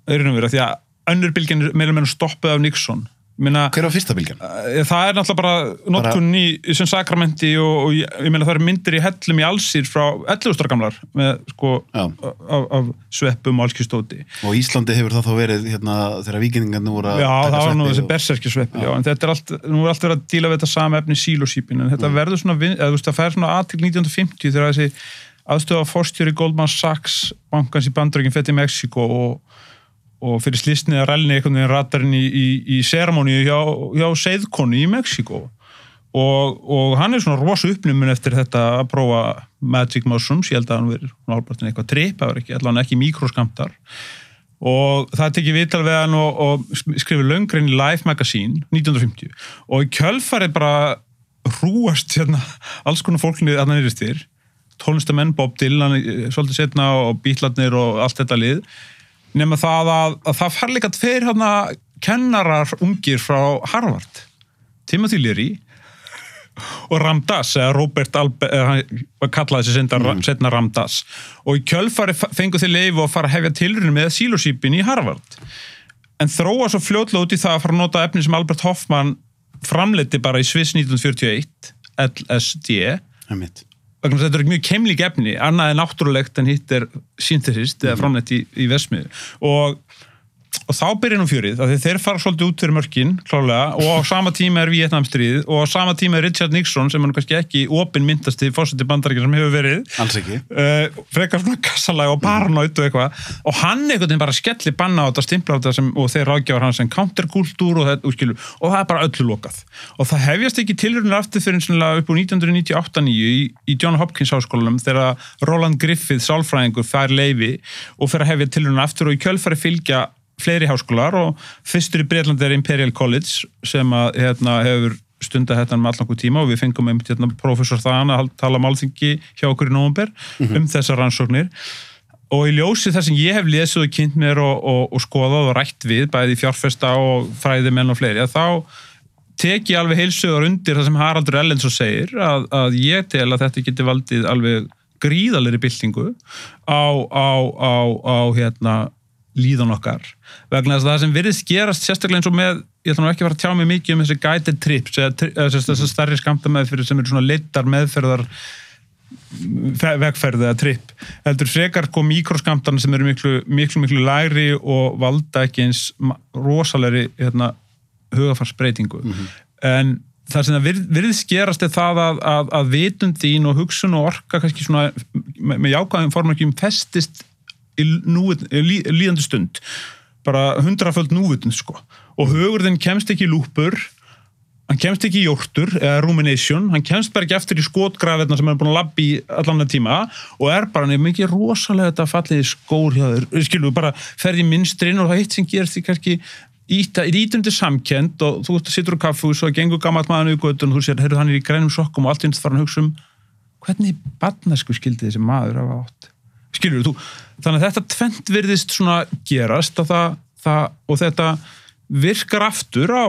auðvitað verið, því að önnur er meira meira stoppuð af Nixon Minna, hver var fyrsta bylgjan? Eh, Það er náttúrulega bara notkunn í sem sakramenti og, og ég, meina það eru myndir í hellum í allsýr frá 11 ára gamlar með sko Já. af, af sveppum og allskistóti. og Íslandi hefur það þá verið hérna, þegar vikingningarnir voru að Já, taka það var nú sveppi þessi og- berserkja sveppi, já. en þetta er allt, nú er allt verið að díla við þetta sama efni í sílósípin, en þetta verður svona, eða þú veist, það fær svona aðtil 1950 þegar þessi aðstöða fórstjóri Goldman Sachs bankans í bandrökin fett í Mexiko og og fyrir slísnið að rælni einhvern veginn ratarinn í, í, í seramóníu hjá, hjá seiðkonu í Mexiko og, og hann er svona rosa uppnumin eftir þetta að prófa Magic Mushrooms, ég held að hann verið náttúrulega eitthvað trip, það var ekki, allavega ekki mikroskamtar og það tekið viðtal við hann og, og skrifið löngrein í Life Magazine 1950 og í kjölfarið bara hrúast hérna alls konar fólknið að hann yfirstir tónlistamenn, Bob Dylan eh, svolítið setna og Beatlarnir og allt þetta lið nema það að, að það far líka tveir hérna kennarar ungir frá Harvard. Timothy Leary og Ramdas, eða Robert Albert, hann kallaði þessi setna, mm. setna Ramdas. Og í kjölfari fengu þeir leifu að fara að hefja tilrunni með sílosípin í Harvard. En þróa svo fljóðlega út í það að fara að nota efni sem Albert Hoffman framleiti bara í Sviss 1941 LSD þetta er mjög keimlík efni annað er náttúrulegt en hitt er synthesist eða framleiti í, í vesmið og og þá byrjar nú fjörið, af því þeir fara svolítið út fyrir mörkin, klálega, og á sama tíma er Vietnamstríð, og á sama tíma er Richard Nixon sem er kannski ekki opinn myndast í fórseti bandaríkja sem hefur verið. Alls ekki. Uh, frekar svona kassalega og paranoid og eitthvað, og hann einhvern veginn bara skelli banna á þetta, stimpla á þetta sem, og þeir ráðgjafar hann sem counterkultúr og, og, og það er bara öllu lokað. Og það hefjast ekki tilurinn aftur fyrir upp úr 1998-9 í, í John Hopkins háskólanum þegar Roland Griffith sálfræðingur fær leifi og fyrir að hefja tilurinn aftur og í kjölfari fylgja fleiri háskólar og fyrstur í Breitlandi er Imperial College sem að, hérna, hefur stunda þetta með allangu tíma og við fengum einmitt hérna, professor þaðan að tala málþingi hjá okkur í nógumber mm -hmm. um þessar rannsóknir og í ljósi þar sem ég hef lesið og kynnt mér og, og, og skoðað og rætt við bæði fjárfesta og fræðimenn og fleiri að þá tek ég alveg heilsugur undir það sem Haraldur Ellensson segir að, að ég tel að þetta geti valdið alveg gríðalegri byltingu á, á, á, á hérna líðan okkar vegna þess að það sem virðist gerast sérstaklega eins og með, ég ætla nú ekki að fara að tjá mig mikið um þessi guided trips eða þessi starri skamta meðferð sem eru svona leitar meðferðar vegferð eða tripp heldur frekar kom mikroskamtana sem eru miklu, miklu, miklu læri og valda ekki eins rosalegri hérna, hugafarsbreytingu mm -hmm. en það sem það virðist gerast er það að, að, að vitundín og hugsun og orka kannski svona með jákvæðum formarkjum festist í, núið, í líðandi stund. Bara hundraföld núvitund sko. Og hugurðin kemst ekki í lúpur hann kemst ekki í jórtur eða rumination, hann kemst bara ekki eftir í skotgrafirna sem er búin að labbi allan það tíma og er bara nefnir mikið rosalega þetta fallið skór hjá þér. Skilur, bara ferði í minstrin og það hitt sem gerst því kannski ítundi samkend og þú sittur á kaffús og gengur gammalt maður í og þú sér, heyrðu hann er í grænum sokkum og allt einst fara hann að hugsa um hvernig barnasku skildi þessi maður hafa átt skilur þú, þannig að þetta tvent virðist svona gerast það, það, og þetta virkar aftur á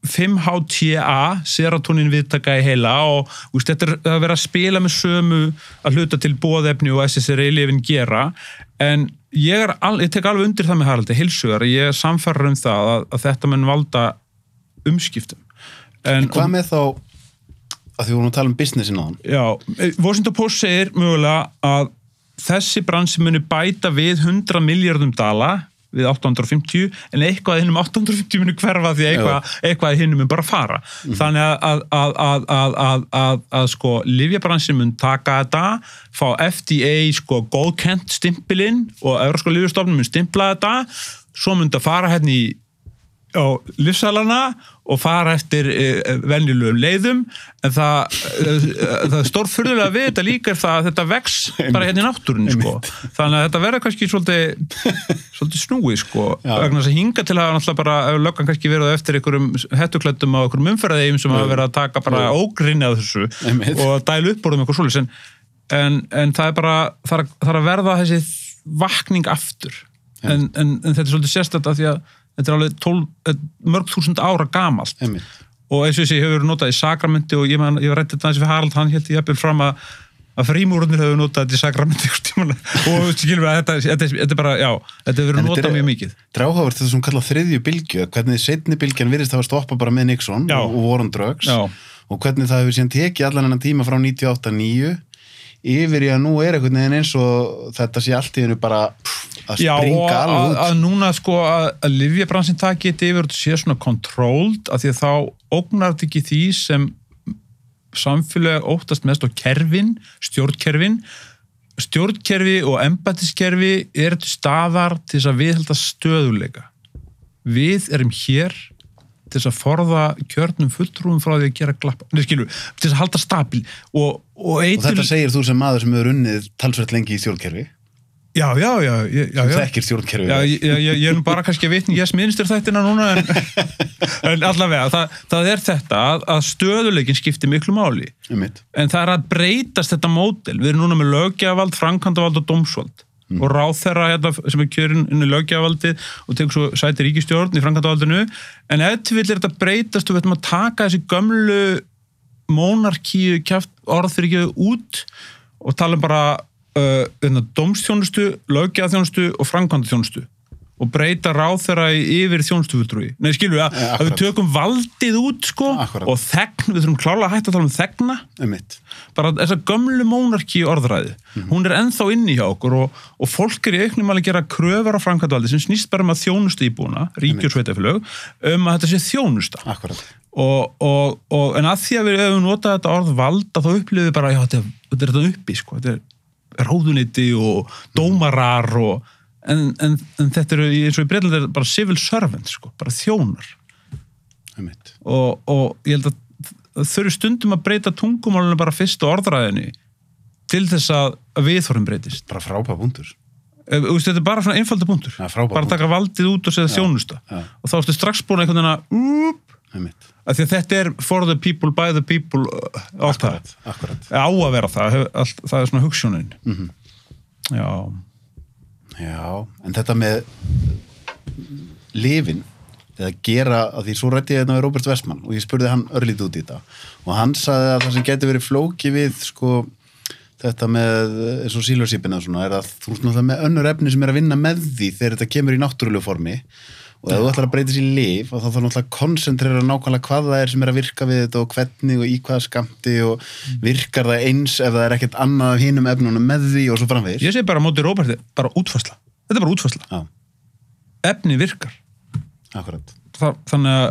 5HTA serotonin viðtaka í heila og úst, þetta er að vera að spila með sömu að hluta til bóðefni og SSRI-lefin gera. En ég, al, ég tek alveg undir það með Haraldi hilsugar, ég er samfærður um það að, að þetta mun valda umskiptum. En, en hvað með þá að því vorum að tala um businessin á hann? Já, Washington Post segir mögulega að þessi bransi muni bæta við 100 miljardum dala við 850 en eitthvað hinnum 850 muni hverfa því eitthvað, eitthvað hinnum mun bara fara. Mm. þannig að, að, að, að sko livjabransin mun taka þetta fá FDA sko góðkent stimpilinn og Európska livjastofnum mun stimpla þetta. Svo mun þetta fara hérna í á livsalana og fara eftir e, venjulegum leiðum. En það, e, það er stórfyrðulega við þetta líka er það að þetta vex bara hérna í náttúrunni sko. þannig að þetta verður kannski svolítið, svolítið snúið sko. Vegna þess að hinga til að náttúrulega bara löggan kannski verið eftir einhverjum hettuklættum á einhverjum umferðaðeim sem hafa verið að taka bara ógrinni á þessu Einmitt. og dælu upp úr um eitthvað svolítið en, en það er bara það er, að verða þessi vakning aftur. En, en, en þetta er svolítið sérstaklega því að þetta er alveg 12, eh, mörg þúsund ára gamalt Einmitt. og eins og þessi hefur notað í sakramenti og ég, man, ég var rættið þessi fyrir Harald, hann hétti jafnvel fram að að frímúrunir hefur notað þetta í sakramenti og skilum við að þetta, þetta, þetta er bara, já, þetta hefur verið notað mjög mikið Dráhafur þetta sem kallað þriðju bylgju hvernig setni bylgjan virðist að stoppa bara með Nixon já. og Warren Drugs já. og hvernig það hefur síðan tekið allan enn tíma frá 98-9 yfir í að nú er einhvern veginn eins og þetta sé allt í hennu bara pff, að springa alveg út. Já og að núna sko að, að livjabransin takið þetta yfir og þetta sé svona kontróld að því að þá ógnar þetta ekki því sem samfélag óttast mest og kerfin, stjórnkerfin stjórnkerfi og embatiskerfi er staðar til þess að við held að stöðuleika við erum hér til þess að forða kjörnum fulltrúum frá því að gera glappa, nei skilur, til þess að halda stabil og, og Og eitur þetta segir þú sem maður sem hefur unnið talsvert lengi í stjórnkerfi. já, já, já, já, já, já. þekkir stjórnkerfi. Já, ég, ég, ég er nú bara kannski að vitni, ég smiðnst er þættina núna en, en allavega, það, það er þetta að, að stöðuleikin skiptir miklu máli Um mitt. en það er að breytast þetta módel við erum núna með lögjavald, framkvæmdavald og dómsvald og ráðherra hérna, sem er kjörin inn í lögjavaldi og tekur svo sæti ríkistjórn í framkvæmdavaldinu en ef vil er þetta breytast og við ætlum að taka þessi gömlu mónarkíu orð fyrir ekki út og tala um bara uh, hérna, dómstjónustu, lögjaðþjónustu og framkvæmdaþjónustu og breyta ráðherra í- yfir þjónustufulltrúi. Nei, skilur við að, Eh, að við tökum valdið út sko Akkurat. og þegn, við þurfum klála að hætta að tala um þegna Um mitt. Bara þessa gömlu mónarki orðræði hún er ennþá inni hjá okkur og, og fólk er í auknum alveg að gera kröfur á framkvæmdvaldi sem snýst bara um að þjónusta íbúna ríki og sveitafélög um að þetta sé þjónusta. Og, og, og, en að því að við hefum notað þetta orð valda þá upplifum við bara já, þetta, þetta er þetta uppi sko. þetta er ráðuniti og dómarar og, en, en, en þetta eru eins og í Breitlandi bara civil servant sko, bara þjónar. Og ég held að eru stundum að breyta tungumálinu bara fyrst og orðræðinu til þess að, viðþórum breytist Bara frábæð búndur. Veist, þetta er bara svona einfalda punktur Ja, bara taka valdið út og segja þjónusta já. og þá ertu strax búin einhvern veginn að þetta er for the people, by the people uh, Akkurat. Akkurat. á að vera það allt, það er svona hugssjónin Mhm. já, Já, en þetta með lifin eða gera, að því svo rætti ég þetta með Robert Westman og ég spurði hann örlítið út í þetta. Og hann sagði að það sem getur verið flóki við sko þetta með eins og síljósípina svona er að þú ert náttúrulega með önnur efni sem er að vinna með því þegar þetta kemur í náttúrulegu formi. Og ef þú ætlar að breyta sér lif og þá þarf náttúrulega að koncentrera nákvæmlega hvað það er sem er að virka við þetta og hvernig og í hvaða skamti og virkar það eins ef það er ekkert annað af hinum efnunum með því og svo framvegis. Ég segi bara á móti Róberti, bara útfærsla. Þetta er bara útfærsla, Já, efni virkar akkurat. Þa, þannig að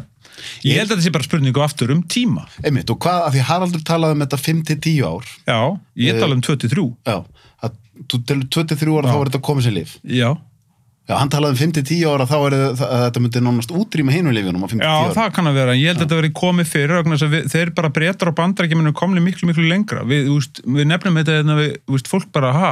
ég held að þetta sé bara spurningu aftur um tíma. Einmitt, og hvað, af því Haraldur talaði um þetta 5-10 ár. Já, ég Eh, tala um 23 Já, að þú telur 23 ára Já. þá er þetta komið sér lif já, Já, hann talaði um 5-10 ára þá er að þetta myndi nánast útrýma hinu lifinum á 5-10 Já, ára það kann að vera, ég held að þetta verið komið fyrir að þeir bara breytar á bandarækjuminu komni miklu, miklu lengra. Við, veist, við nefnum þetta hérna, við, veist, fólk bara, ha,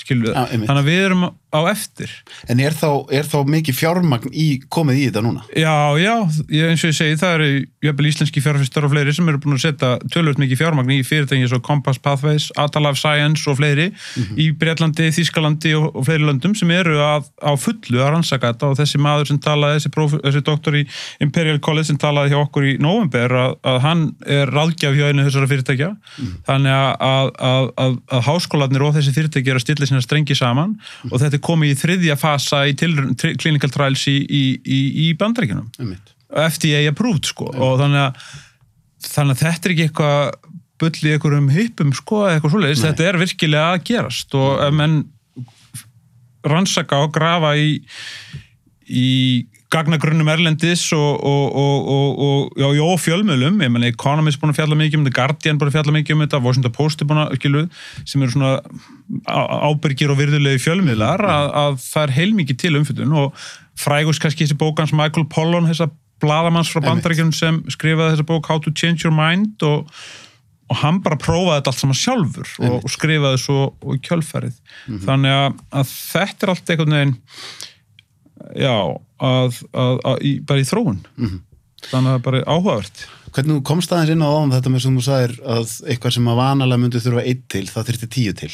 skilur Já, einmitt. þannig að við erum á eftir. En er þá, er þá mikið fjármagn í, komið í þetta núna? Já, já, ég, eins og ég segi, það eru jöfnvel íslenski fjárfæstar og fleiri sem eru búin að setja tölvöld mikið fjármagn í fyrirtæki eins og Compass Pathways, Atalife Science og fleiri í Breitlandi, Þískalandi og, og fleiri löndum sem eru að, á fullu að rannsaka þetta. Og þessi maður sem talaði, þessi, próf, þessi doktor í Imperial College sem talaði hjá okkur í november að, að hann er ráðgjaf hjá einu þessara fyrirtækja. Þannig að, að, að, að, að háskólanir og þessi fyrirtæki eru að stilla sína strengi saman og þetta er komið í þriðja fasa í clinical trials í, í, í, í bandaríkjunum Einmitt. FDA approved sko og þannig að, þannig að þetta er ekki eitthvað bull í einhverjum hippum sko eða eitthvað svoleiðis, Nei. þetta er virkilega að gerast og ef menn rannsaka og grafa í í gagnagrunnum erlendis og, og, og, og, og já, fjölmjölum, ég menna Economist búin að fjalla mikið um þetta, Guardian búin að fjalla mikið um þetta Washington Post er búin að, skilu sem eru svona ábyrgir og virðulegi fjölmjölar að, að það er heilmikið til umfjöldun og frægust kannski þessi bókans Michael Pollan, þessa bladamanns frá Einmitt. bandaríkjum sem skrifaði þessa bók How to Change Your Mind og, og hann bara prófaði þetta allt saman sjálfur og, og skrifaði svo í kjölfærið þannig að, að þetta er allt einhvern veginn já, að, að, að í, bara í þróun Mhm. þannig að það er bara áhugavert Hvernig þú komst aðeins inn á áðan þetta með sem þú sagðir að eitthvað sem að vanalega myndi þurfa einn til, það þyrfti tíu til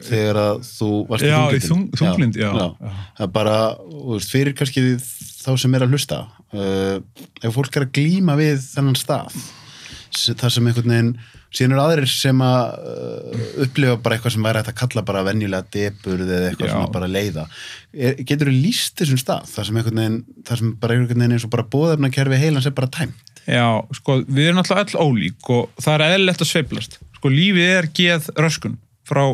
þegar að þú varst Já, í í þung- þunglynd, já, já. já. Það er bara, veist, fyrir kannski þá sem er að hlusta uh, ef fólk er að glíma við þennan stað þar sem einhvern veginn síðan eru aðrir sem að uh, upplifa bara eitthvað sem væri hægt að kalla bara venjulega deburð eða eitthvað Já. sem að bara leiða. Er, getur þú líst þessum stað? Þar sem veginn, þar sem bara einhvern veginn eins og bara bóðefnakerfi heilans er bara tæmt. Já, sko, við erum alltaf all ólík og það er eðlilegt að sveiflast. Sko, lífið er geð röskun frá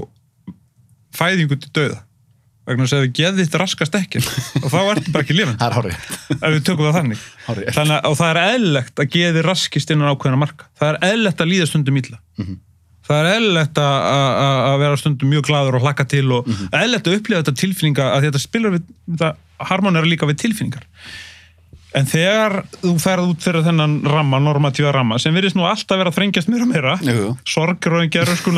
fæðingu til döða vegna þess að ef geð þitt raskast ekki og þá ertu bara ekki er hárið ef við tökum það þannig. Þannig, að- og það er eðlilegt að geði raskist innan ákveðina marka það er eðlilegt að líða stundum illa Mhm. það er eðlilegt að- vera stundum mjög glaður og hlakka til og Mhm. eðlilegt að upplifa þetta tilfinninga að þetta spilar við þetta harmonera líka við tilfinningar En þegar þú ferð út fyrir þennan ramma, normatífa ramma, sem virðist nú alltaf vera að þrengjast mér og meira, Jú, jú. sorgur og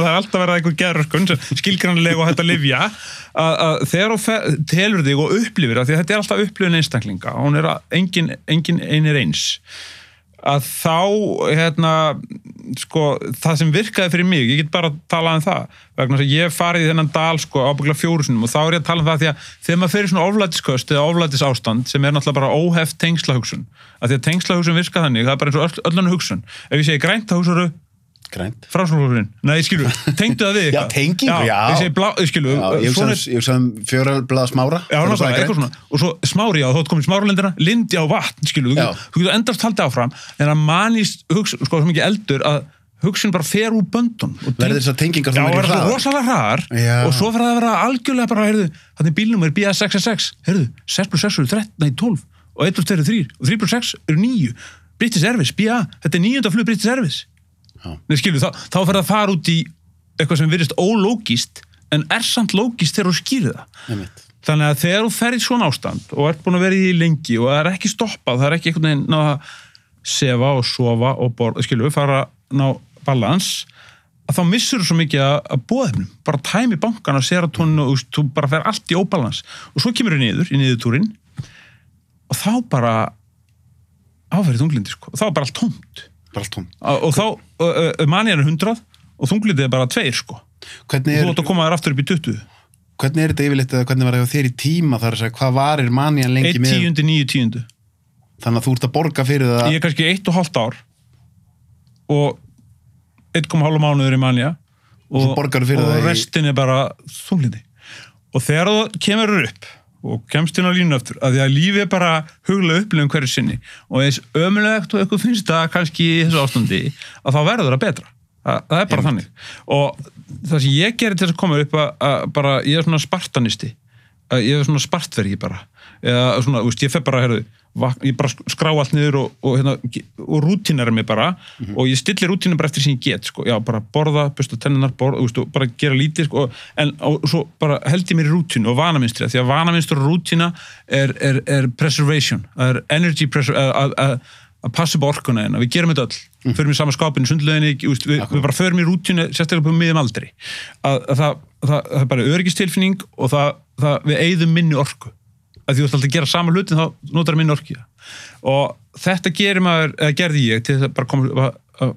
það er alltaf verið einhver gerðurskun sem skilgrannilega og hægt að lifja að, að þegar þú telur þig og upplifir það, því að þetta er alltaf upplifin einstaklinga er að engin, engin einir eins að þá hérna, sko, það sem virkaði fyrir mig, ég get bara að tala um það vegna að ég farið í þennan dal sko, ábyggla fjórusunum og þá er ég að tala um það því að þegar maður fyrir svona oflætisköst eða oflætis ástand sem er náttúrulega bara óheft tengslahugsun að því að tengslahugsun virka þannig, það er bara eins og öll, öllun hugsun. Ef ég segi grænt þá hugsaðu Grænt. Framsóknarflokkurinn, nei skilur, tengdu það við Já, eitthvað? tengingu, já. Ég segi blá, skilur, Já, ég ég hugsaði um fjóralblað smára. Já, náttúrulega, eitthvað svona. Og svo smári á, komin í smáralendina, lindi á vatn, skilur, þú, Já. þú getur endast haldið áfram, en að manist, hugsa, sko, svo mikið eldur, að hugsun bara fer úr böndun. Verður þessar tengingar Já, þá verður það hraðar? rosalega hraðar Já. og svo fyrir það að vera algjörlega bara, heyrðu, þannig bílnum er BS666, heyrðu, 6 plus 6 eru 13, nei 12 og 1 plus 2 eru 3 og 3 plus 6 eru 9 British Airways, BA, þetta er nýjönda flug British Airways Já. Nei, skilu, þá, þá fer það að fara út í eitthvað sem virðist ólógist en er samt lógist þegar þú skýrir það. Einmitt. þannig að þegar þú fer í svona ástand og ert búin að vera í því lengi og það er ekki stoppað, það er ekki einhvern veginn að sefa og sofa og borða, skilu, fara ná balans að þá missur þú svo mikið að, bóðefnum, bara tæmi bankana, serotonin og þú bara fer allt í óbalans. Og svo kemur þú niður, í niðurtúrin og þá bara áferðið þunglindi, sko, og þá er bara allt tómt. Og og þá, uh, uh, manið er 100 og þunglindið er bara 2, sko. Hvernig og þú átt að koma þér aftur upp í 20 hvernig er þetta yfirleitt eða hvernig var það þér í tíma þar að segja hvað varir manjan lengi 1 með tíundi, 9 tíundu. Þannig að þú ert að borga fyrir það ég er kannski 1,5 ár og 1,5 mánuður í manja Og fyrir og það í- restin er bara þunglindi. Og þegar þú kemur upp og kemst inn á línu aftur að því að lífi er bara huglega upplifum hverju sinni. Og eins ömulegt og eitthvað finnst það kannski í þessu ástandi að þá verður það betra. Það, það er bara þannig. Og það sem ég gerir til að koma upp að, að bara ég er svona spartanisti. Að ég er svona spartvergi bara. Eða svona, þú veist, ég fer bara, herðu ég bara skrá allt niður og, og, hérna, og rútinera mig bara og ég stilli rútinu bara eftir sem ég get sko. já, bara borða, busta tenninar, borða, og bara gera lítið sko, en og, svo bara held ég mér í rútinu og vanaminstri því að vanaminstur og rútina er, er, er preservation, það er energy preservation að- passa upp orkuna hérna, við gerum þetta öll. Förum í sama skápinu, sundleginni við, við bara förum í rútinu, sérstaklega på miðum aldri. Að, að það, það, það er bara örgistilfinning og það, það, við eigðum minni orku að þú ert alltaf að gera sama hlutin þá notar í það. og þetta gerir maður, eða gerði ég til þess að bara koma að,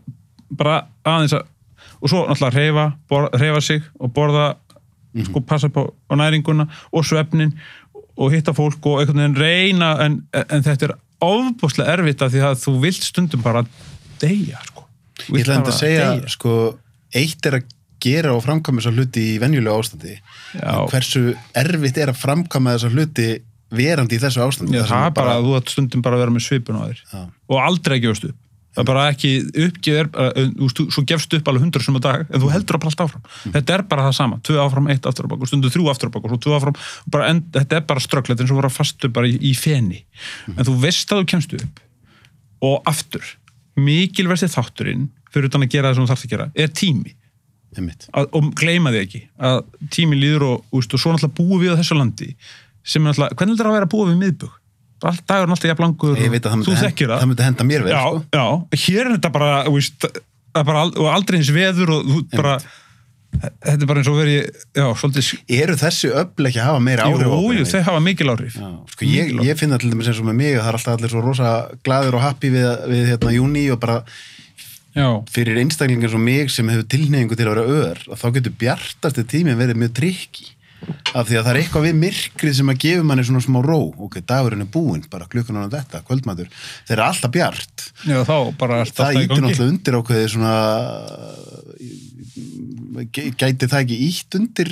bara aðeins að og svo náttúrulega reyfa, reyfa sig og borða, sko passa på, á næringuna og svefnin og hitta fólk og einhvern veginn reyna en, en þetta er ofbúslega erfitt af því að þú vilt stundum bara deyja, sko Ég vilt ætla enda bara að segja, sko, eitt er að gera og framkvæma þessa hluti í venjulegu ástandi. Já. En Hversu erfitt er að framkvæma þessa hluti verandi í þessu þar sem það er bara að þú ætti stundum bara að vera með svipun á þér. Já. og aldrei að gefast upp. Það er bara ekki veist, þú- svo gefst upp alveg hundra sem að dag en þú heldur að allt áfram. Þetta er bara það sama, tvö áfram, eitt aftur á bak og stundum þrjú aftur á bak og svo tvö áfram. End, þetta er bara strögglet eins og vera fastu bara í, í feni. En þú veist að þú kemst upp og aftur, mikilvægsti þátturinn fyrir utan að gera það sem þú þarfst að gera er tími. Að, og gleyma því ekki að tími líður og, og, og svo náttúrulega búum við á þessu landi sem er náttúrulega, hvernig er það að vera að búa við allt dagur er náttúrulega jafn langur. Að og þú þekkir það. það myndi henda mér vel, já, sko. já, hér er þetta bara, er bara al- og aldrei eins veður og þú bara þetta er bara eins og verið, já, svolítið Eru þessi öll ekki að hafa meira áhrif jú, þau hafa mikil áhrif. Sko ég, ég finn það til dæmis eins og með mig að það er alltaf allir svo rosa glaður og happy við, við hérna júni og bara já, fyrir einstaklingar svo mig sem hefur tilneyingu til að vera ör og þá getur bjartasti tíminn verið mjög trikki af því að það er eitthvað við myrkrið sem að gefa manni svona smá ró. Ok, dagurinn er búinn, bara klukkan á þetta, kvöldmatur. Þeir eru alltaf bjart. Já, þá bara er það þetta í ítir gangi. náttúrulega undir ákveði svona Gæ- gæti það ekki ítt undir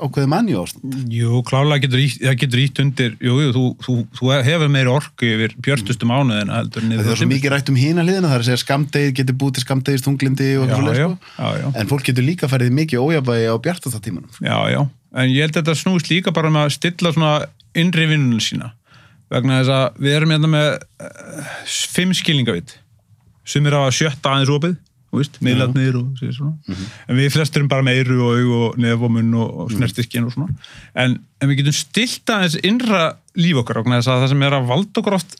ákveði manni ástand Jú, klálega getur ítt, það getur ítt undir jú, jú, þú, þú, þú hefur meiri orku yfir heldur en það er svo mikið rætt um hína hliðina það er að segja skamdegið getur búið til skamdegist tunglindi og já, sko. já, já. en fólk getur líka farið í mikið ójafægi á bjartasta tímanum. Já, já, en ég held að þetta snúist líka bara með að stilla svona innri vinnunum sína. Vegna þess að við erum hérna með uh, fimm skilningavit. Sem er á að sjötta aðeins opið miðlarnir og sér svona. En við flestur erum bara með eyru og aug og nef og og, og snertiskinn og svona. En, en við getum stilt aðeins innra líf okkar vegna þess að það sem er að valda okkur oft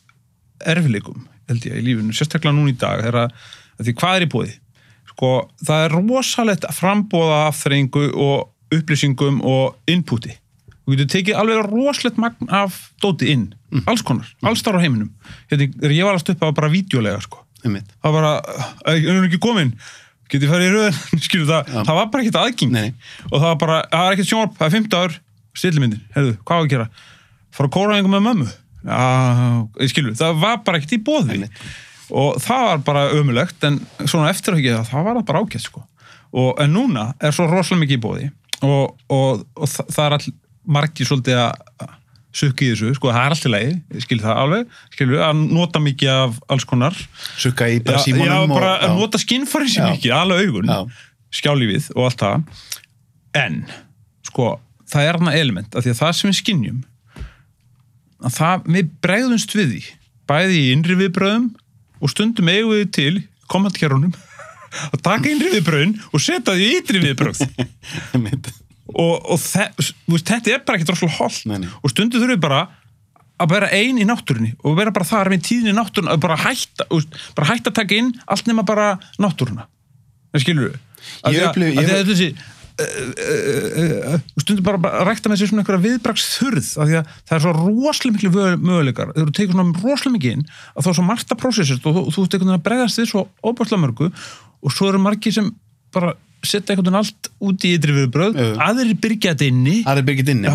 erfileikum held ég í lífinu, sérstaklega núna í dag þegar að, að því hvað er í bóði sko, það er rosalegt frambóða afþreyingu og upplýsingum og inputi. Þú getur tekið alveg rosalegt magn af dóti inn, alls konar, alls þar á heiminum. Hérna, ég var að bara vídeolega sko, einmitt. það var bara, hún ekki komin getið farið í röðin, skilur það Já. það var bara ekkert aðgeng og það var bara, það er ekkert sjónvarp, það er 50 ár. Stillimyndir, heyrðu, hvað á að gera? Fara að kóra einhver með mömmu. Já, skilur, það var bara ekkert í bóði Einmitt. og það var bara ömulegt en svona eftir að það, það var bara ágætt sko. og, en núna er svo rosalega mikið í bóði og, og, og það, er all margir svolítið að sukki í þessu, sko, það er allt í lagi ég skil það alveg, skilur, að nota mikið af alls konar. Sukka í bara já, símanum já, bara og, að nota skinnfæri sér Já. mikið, alveg augun. Já. skjálífið og allt það. En, sko, það er hana element af því að það sem við skinnjum að það, við bregðumst við því. Bæði í innri viðbröðum og stundum eigum við til komandkerunum að taka innri viðbröðin og setja því í einmitt. og, og þe veist, þetta er bara ekki droslega nei. og stundu þurfum við bara að vera ein í náttúrunni og vera bara þar með tíðin í náttúrunni að bara hætta, veist, bara hætta að taka inn allt nema bara náttúruna. Það skilur við Ég upplifi- ég- ég... þessi uh, uh, uh, stundu bara að rækta með sér svona einhverja viðbraksþurð af því að það er svo rosalega miklu möguleikar. Þegar þú tekur svona rosalega mikið inn að þá er svo margt að prósessist og þú, þú einhvern veginn að bregðast við svo óbærslega mörgu og svo eru margir sem bara setja einhvern veginn allt út í ytri viðbröð Já. aðrir byrgja þetta inni. Það er byrgit inn, Já,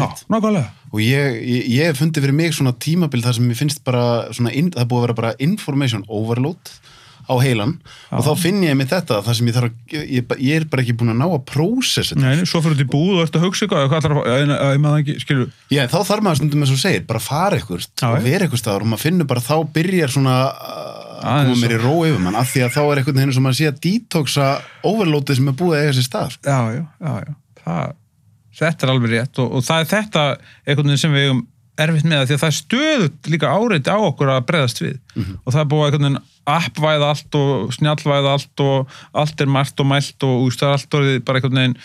Og ég, ég, ég hef fundið fyrir mig svona tímabil þar sem ég finnst bara svona, inn, það búið að vera bara information overload á heilan. Og þá finn ég með þetta þar sem ég þarf að, ég, ég er bara ekki búin að ná að prósessa þetta. Nei, svo fyrir út í búð og ert að hugsa eitthvað Já, þá þarf maður stundum eins og segir, bara fara ykkur Já, og já. vera ykkur staðar og maður finnur bara þá byrjar svona uh, að koma mér í ró yfir mann af því að þá er einhvern veginn sem maður sé að detoxa overloadið sem er búið að eiga sér stað. já, já, já, já. Það, þetta er alveg rétt og, og það er þetta einhvern veginn sem við eigum erfitt með því að það stöðut líka áreiti á okkur að breyðast við og það er búið að einhvern veginn appvæða allt og snjallvæða allt og allt er margt og mælt og er allt orðið bara einhvern veginn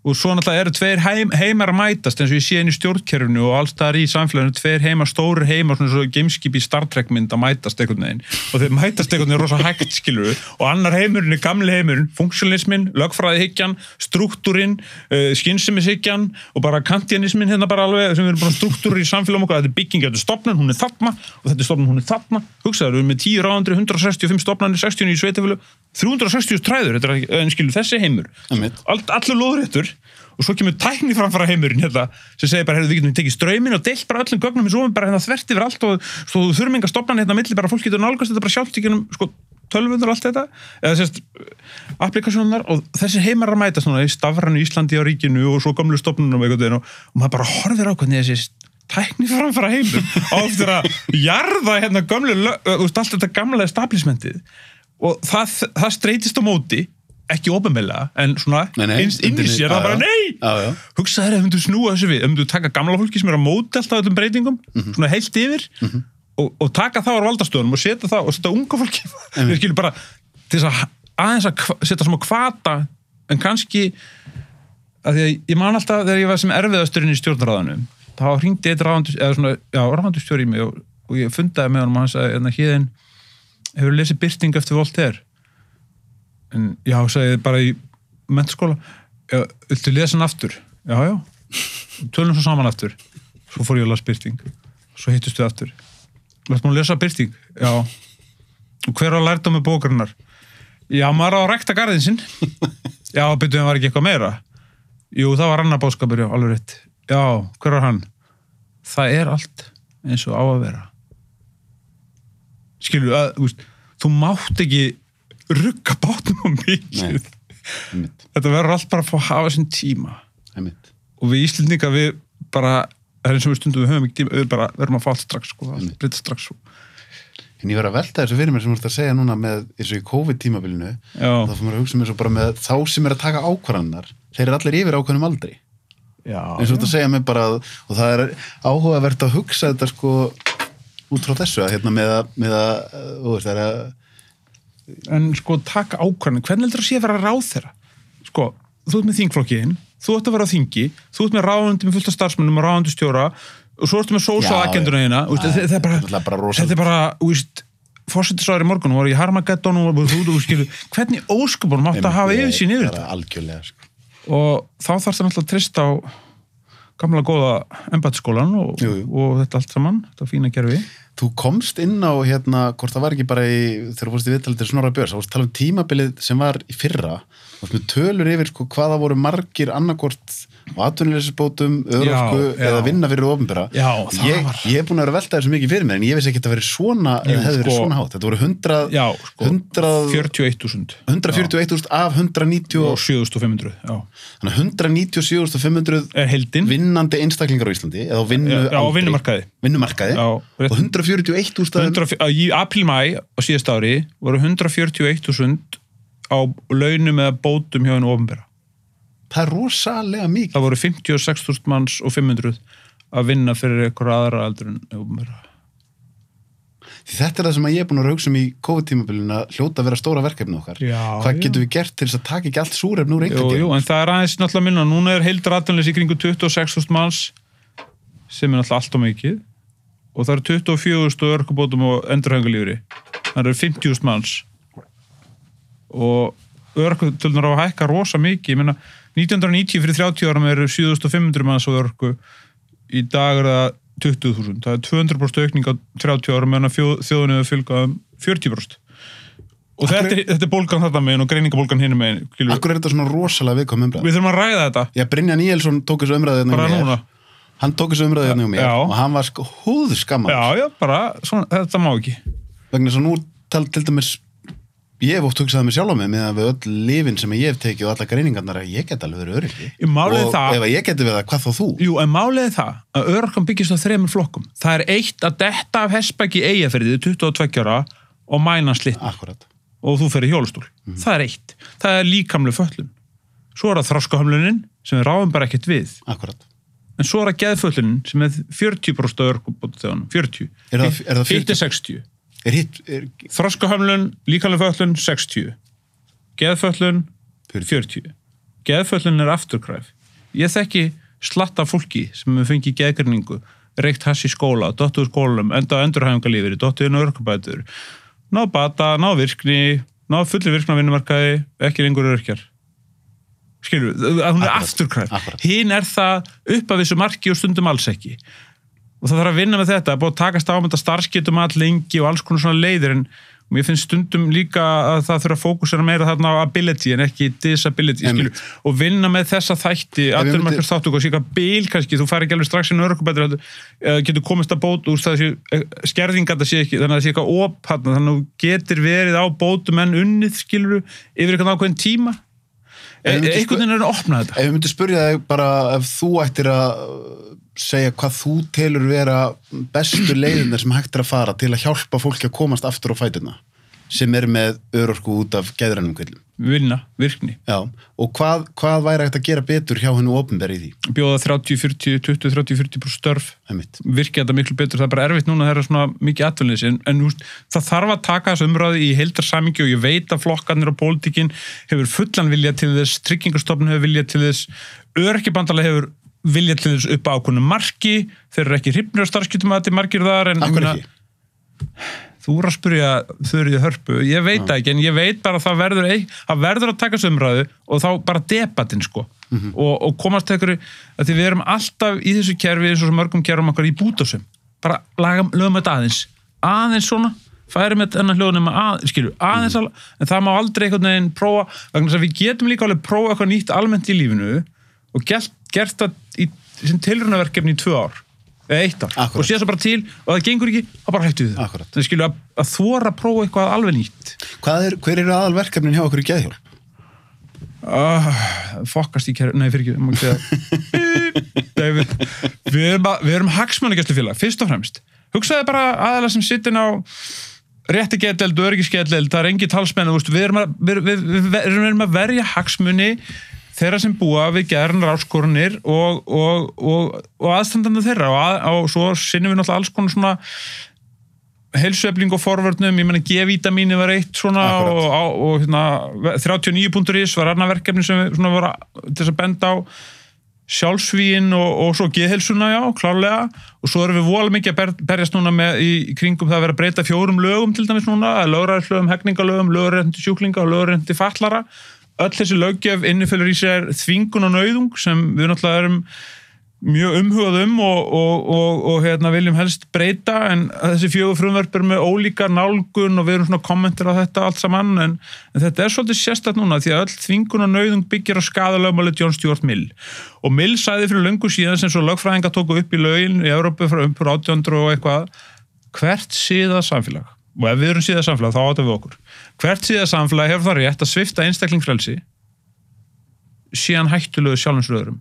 og svo náttúrulega eru tveir heim, heimar að mætast eins og ég sé inn í stjórnkerfinu og alls það er í samfélaginu tveir heimar, stórir heimar svona svo gameskip í Star Trek mynd að mætast einhvern veginn. Og þeir mætast einhvern veginn rosa hægt skilur og annar heimurinn er gamli heimurinn funksjónismin, lögfræðihyggjan struktúrin, uh, skynsemisyggjan og bara kantianismin hérna bara alveg sem við erum bara struktúrir í samfélagum okkar. Þetta er bygging, þetta er stopnun, hún er þarna og þetta er stopnun, hún er þarna, hugsaður, við erum með 10 ráðandri 165 stopnanir, 60 í sveitafjölu 360 træður, þetta ekki, en skilur þessi heimur Einmitt. All, allur lóðréttur og svo kemur tækni framfara heimurinn hérna, sem segir bara, við getum tekið ströymin og deilt bara öllum gögnum eins og bara hérna þvert yfir allt og þú þurfum enga stopnan hérna á milli, bara fólk getur nálgast þetta bara sjálft í genum sko, tölvundur og allt þetta eða sérst, applikasjónar og þessi heimar að mæta svona í stafranu Íslandi á ríkinu og svo gamlu stopnunum og, og, maður bara horfir á hvernig þessi tækni framfara heimur á eftir að jarða hérna gamlu, allt þetta gamla establishmentið og það, það streytist á móti ekki ofinbeglega, en svona innst inn í sér, það bara nei! Hugsa þér ef myndu snúa þessu við ef myndu taka gamla fólki sem er að móti alltaf öllum breytingum Mhm. svona heilt yfir og, og taka það á valdastöðunum og setja það og setja unga fólki við skilum bara til þess að aðeins að setja svona kvata en kannski að því að ég man alltaf þegar ég var sem erfiðasturinn í stjórnaráðanum þá hringdi eitt ráðandustjóri í mig og, og ég fundaði með honum og hann sagði, híðin hefur lesið byrting eftir Voltaire en já, ég bara í mennskóla, já, viltu lesa hann aftur? Já, já, tölum svo saman aftur. Svo fór ég að lasa byrting svo hittust við aftur. Lært maður að lesa byrting? Já. Og hver á lært á með bókarinnar? Já, maður á að rækta garðin sinn. Já, byrjuðum var ekki eitthvað meira? Jú, það var annar bóskapur, já, alveg rétt. Já, hver var hann? Það er allt eins og á að vera. Veist, þú mátt ekki rugga bátnum á mikið. Þetta verður allt bara að fá að hafa sinn tíma. Einmitt. og við Íslendinga við bara það er eins og við stundum við höfum ekki tíma við bara verðum að fá allt strax sko, allt breyta strax sko. En ég var að velta þessu fyrir mér sem þú ert að segja núna með eins og í COVID-tímabilinu þá fyrir mér að hugsa mér svo bara með þá sem er að taka ákvarðanar þeir eru allir yfir ákvarðanum aldrei Já, eins og þú ert að segja mér bara og það er áhugavert að hugsa þetta sko út frá þessu að hérna með að, með að veist, það er að en sko taka ákvarðan hvernig heldur að sé að vera ráð þeirra sko, þú ert með þingflokkiðin þú ert að vera á þingi, þú ert með ráðandi með fullt af starfsmennum og ráðandi stjóra og svo ertu með sósa Já, á agenduna hérna. Þetta er bara, Þetta er bara þetta er bara úst, fórsetisværi morgun, voru í Harmageddon og þú, þú skilur, hvernig óskupunum átt að hafa yfir sín yfir þetta? sko. og þá þarf það náttúrulega að trista á gamla góða embætskólan og, og þetta allt saman, þetta fína gerfi Þú komst inn á hérna, hvort það var ekki bara í, þegar þú fórst í viðtalið til Snorra Björns, þá fórst tala um tímabilið sem var í fyrra, með tölur yfir sko, hvaða voru margir annarkvort Já, já. eða vinna fyrir það ég, var- ég er búin að vera að velta þessu mikið fyrir mér en ég vissi ekki að þetta verið svona, hefði verið sko- svona hátt. Þetta voru 100, já, sko, 100 41.000 141.000 af 190 og 7.500 já. þannig að 197.500 er heldin vinnandi einstaklingar á Íslandi eða á aldri. vinnumarkaði vinnumarkaði og 141.000 af þeim- 100, í apríl-mæ á síðast ári voru 141.000 á launum eða bótum hjá hennu ofinbera. Það er rosalega mikið Það voru 56.000 manns og 500 að vinna fyrir eitthvað aðra aldur en því þetta er það sem ég er búin að rauksa um í COVID-tímabilinu að hljóta að vera stóra verkefni okkar Já, hvað já. getum við gert til þess að taka ekki allt súrefn úr Jú, jú, einhverjum en það er aðeins náttúrulega minna. Núna er heildur aðdunleysi í kringu 26.000 manns sem er náttúrulega allt á mikið og það eru 24.000 örkubótum og endurhængulífri. Það eru 50.000 manns og örkutölunar á að hækka rosa mikið. Ég meina, 1990 fyrir 30 árum eru 7.500 manns á örku. Í dag er það 20.000. Það er 200% aukning á 30 árum meðan að þjóð- þjóðinni hefur fylgað um 40%. Og Akkur- þetta, er- þetta er bólgan þetta megin og greiningabólgan hinn megin. skilurðu. Akkur er þetta svona rosalega viðkom umræð Við þurfum að ræða þetta Já, Brynja Níelsson tók þessu umræði hérna bara hjá mér. núna. Hann tók þessu umræði hérna hjá mér og hann var sko húð skammal Já, já, bara, svona, þetta má ekki. vegna þess að nú tal, til dæmis ég hef oft hugsað með sjálf á mig með að við öll lifin sem ég hef tekið og alla greiningarnar að ég get alveg verið öryggi og það- ef ég geti verið það, hvað þá þú? Jú, en málið er það að örorkan byggist á þremur flokkum. Það er eitt að detta af hessbæki eigafyrðið 22 ára og mæna slitt Akkurat, og þú fer í hjólastól. Það er eitt. Það er líkamlu föllun. Svo er það þroskahömlunin sem við ráðum bara ekkert við. akkurat En svo er það geðföllunin sem er 40% af örkubótaþjóðanum. 40. Er það- er það 40? Hitt 60. Hitt, Þroskahömlun, líkamlu föllun 60. Geðföllun 40. Geðföllun er afturkræf. Ég þekki slatta fólki sem hefur fengið geðgrinningu, reykt hass í skóla, dottuð úr skólum, enda á endurhæfingalífiri, dottuð inn á örkubætur, náð bata, náð virkni, náð fullir virkna vinnumarkaði, ekki lengur örkjar. Skilur, að hún er Akkurat, afturkræf. Hinn er það upp af þessu marki og stundum alls ekki. Og það þarf að vinna með þetta, búið að takast á með þetta starfsgetum all lengi og alls konar svona leiðir en mér finnst stundum líka að það þurfa að fókusera meira þarna á ability en ekki disability, skilur, og vinna með þessa þætti, allir markast þáttu og síka bíl kannski, þú fær ekki alveg strax inn örkubætur, eða getur komist að bót úr það sé, skerðinga þetta sé ekki þannig að það sé eitthvað op, þarna, þannig að þú getur verið á bótum en unnið, skilur yfir eitthvað ákveðin tíma einhvern veginn er að opna þetta. Ef við myndum spyrja þig bara ef þú ættir að uh, segja hvað þú telur vera bestu leiðinir sem hægt er að fara til að hjálpa fólki að komast aftur á fætuna sem er með örorku út af geðrænum kvillum. vinna, virkni Já, og hvað, hvað væri hægt að gera betur hjá hennu ofinberi í því? bjóða 30, 40, 20, 30, 40 brúst störf Einmitt. virkja þetta miklu betur, það er bara erfitt núna að það er svona mikið atvinnleysi, en, en úst, það þarf að taka þessu umræði í heildarsamingi og ég veit að flokkarnir og pólitíkin hefur fullan vilja til þess, tryggingastofn hefur vilja til þess, örkibandalega hefur vilja til þess upp á ákvönum marki þeir eru ekki hrifnir á starfskiptum að þetta er margir þar en Akkur ekki? Þú er að spyrja þurrið hörpu, ég veit það ekki en ég veit bara að það verður, ein, það verður að taka þessu umræðu og þá bara debatinn sko. Og, og komast einhverju að því við erum alltaf í þessu kerfi eins og mörgum kerfum okkar í bútasum bara lagum, lögum þetta aðeins. Aðeins svona, færum þetta enn hljóðnum að, skilju, aðeins mm. en það má aldrei einhvern veginn prófa, vegna þess að við getum líka alveg prófa eitthvað nýtt almennt í lífinu og gert, gert það í, sem tilrunaverkefni í tvö ár eða eitt ár Akkúrat. og sé það bara til og það gengur ekki, þá bara hættu við það þannig skilju að, að þóra að prófa eitthvað alveg nýtt Hvað er, hver eru aðalverkefnin hjá okkur í geðhjálp? uh, fokkast í kæru, nei fyrir ekki má ekki segja. David, við erum, erum hagsmannagæslu félag, fyrst og fremst hugsaði bara aðalega sem sittin á rétti geteld og örgisgeteld það er engi talsmenn, við erum að, við, við, við, við erum að verja hagsmunni þeirra sem búa við gerðnar áskorunir og, og, og, og aðstandanda þeirra og, að, og svo sinnum við náttúrulega alls konar svona heilsuefling og forvörnum, ég menna G-vitamíni var eitt svona Akkurat. og, og, og hérna, 39.is var annar verkefni sem svona voru til þess að benda á. Sjálfsvíin og, og svo geðhelsuna, já, klárlega. Og svo erum við vola mikið að ber, berjast núna með, í, í kringum það að vera að breyta fjórum lögum til dæmis núna, lögræðslögum, hegningalögum lögræðandi sjúklinga og lögræðandi fallara öll þessi löggjöf innifölur í sér þvingun og nauðung sem við náttúrulega erum mjög umhugað um og, og, og, og hérna, viljum helst breyta en þessi fjögur frumverf er með ólíka nálgun og við erum svona kommentir á þetta allt saman en, en þetta er svolítið sérstætt núna því að öll þvingun og nauðung byggir á skadalögmáli John Stuart Mill. Og Mill sæði fyrir löngu síðan sem svo lögfræðinga tóku upp í lögin í Európu frá umpur 1800 og eitthvað hvert síða samfélag? Og ef við erum síða samfélag þá átum við okkur hvert síða samfélag hefur það rétt að svifta einstaklingfrelsi síðan hættulegu sjálfinsröðurum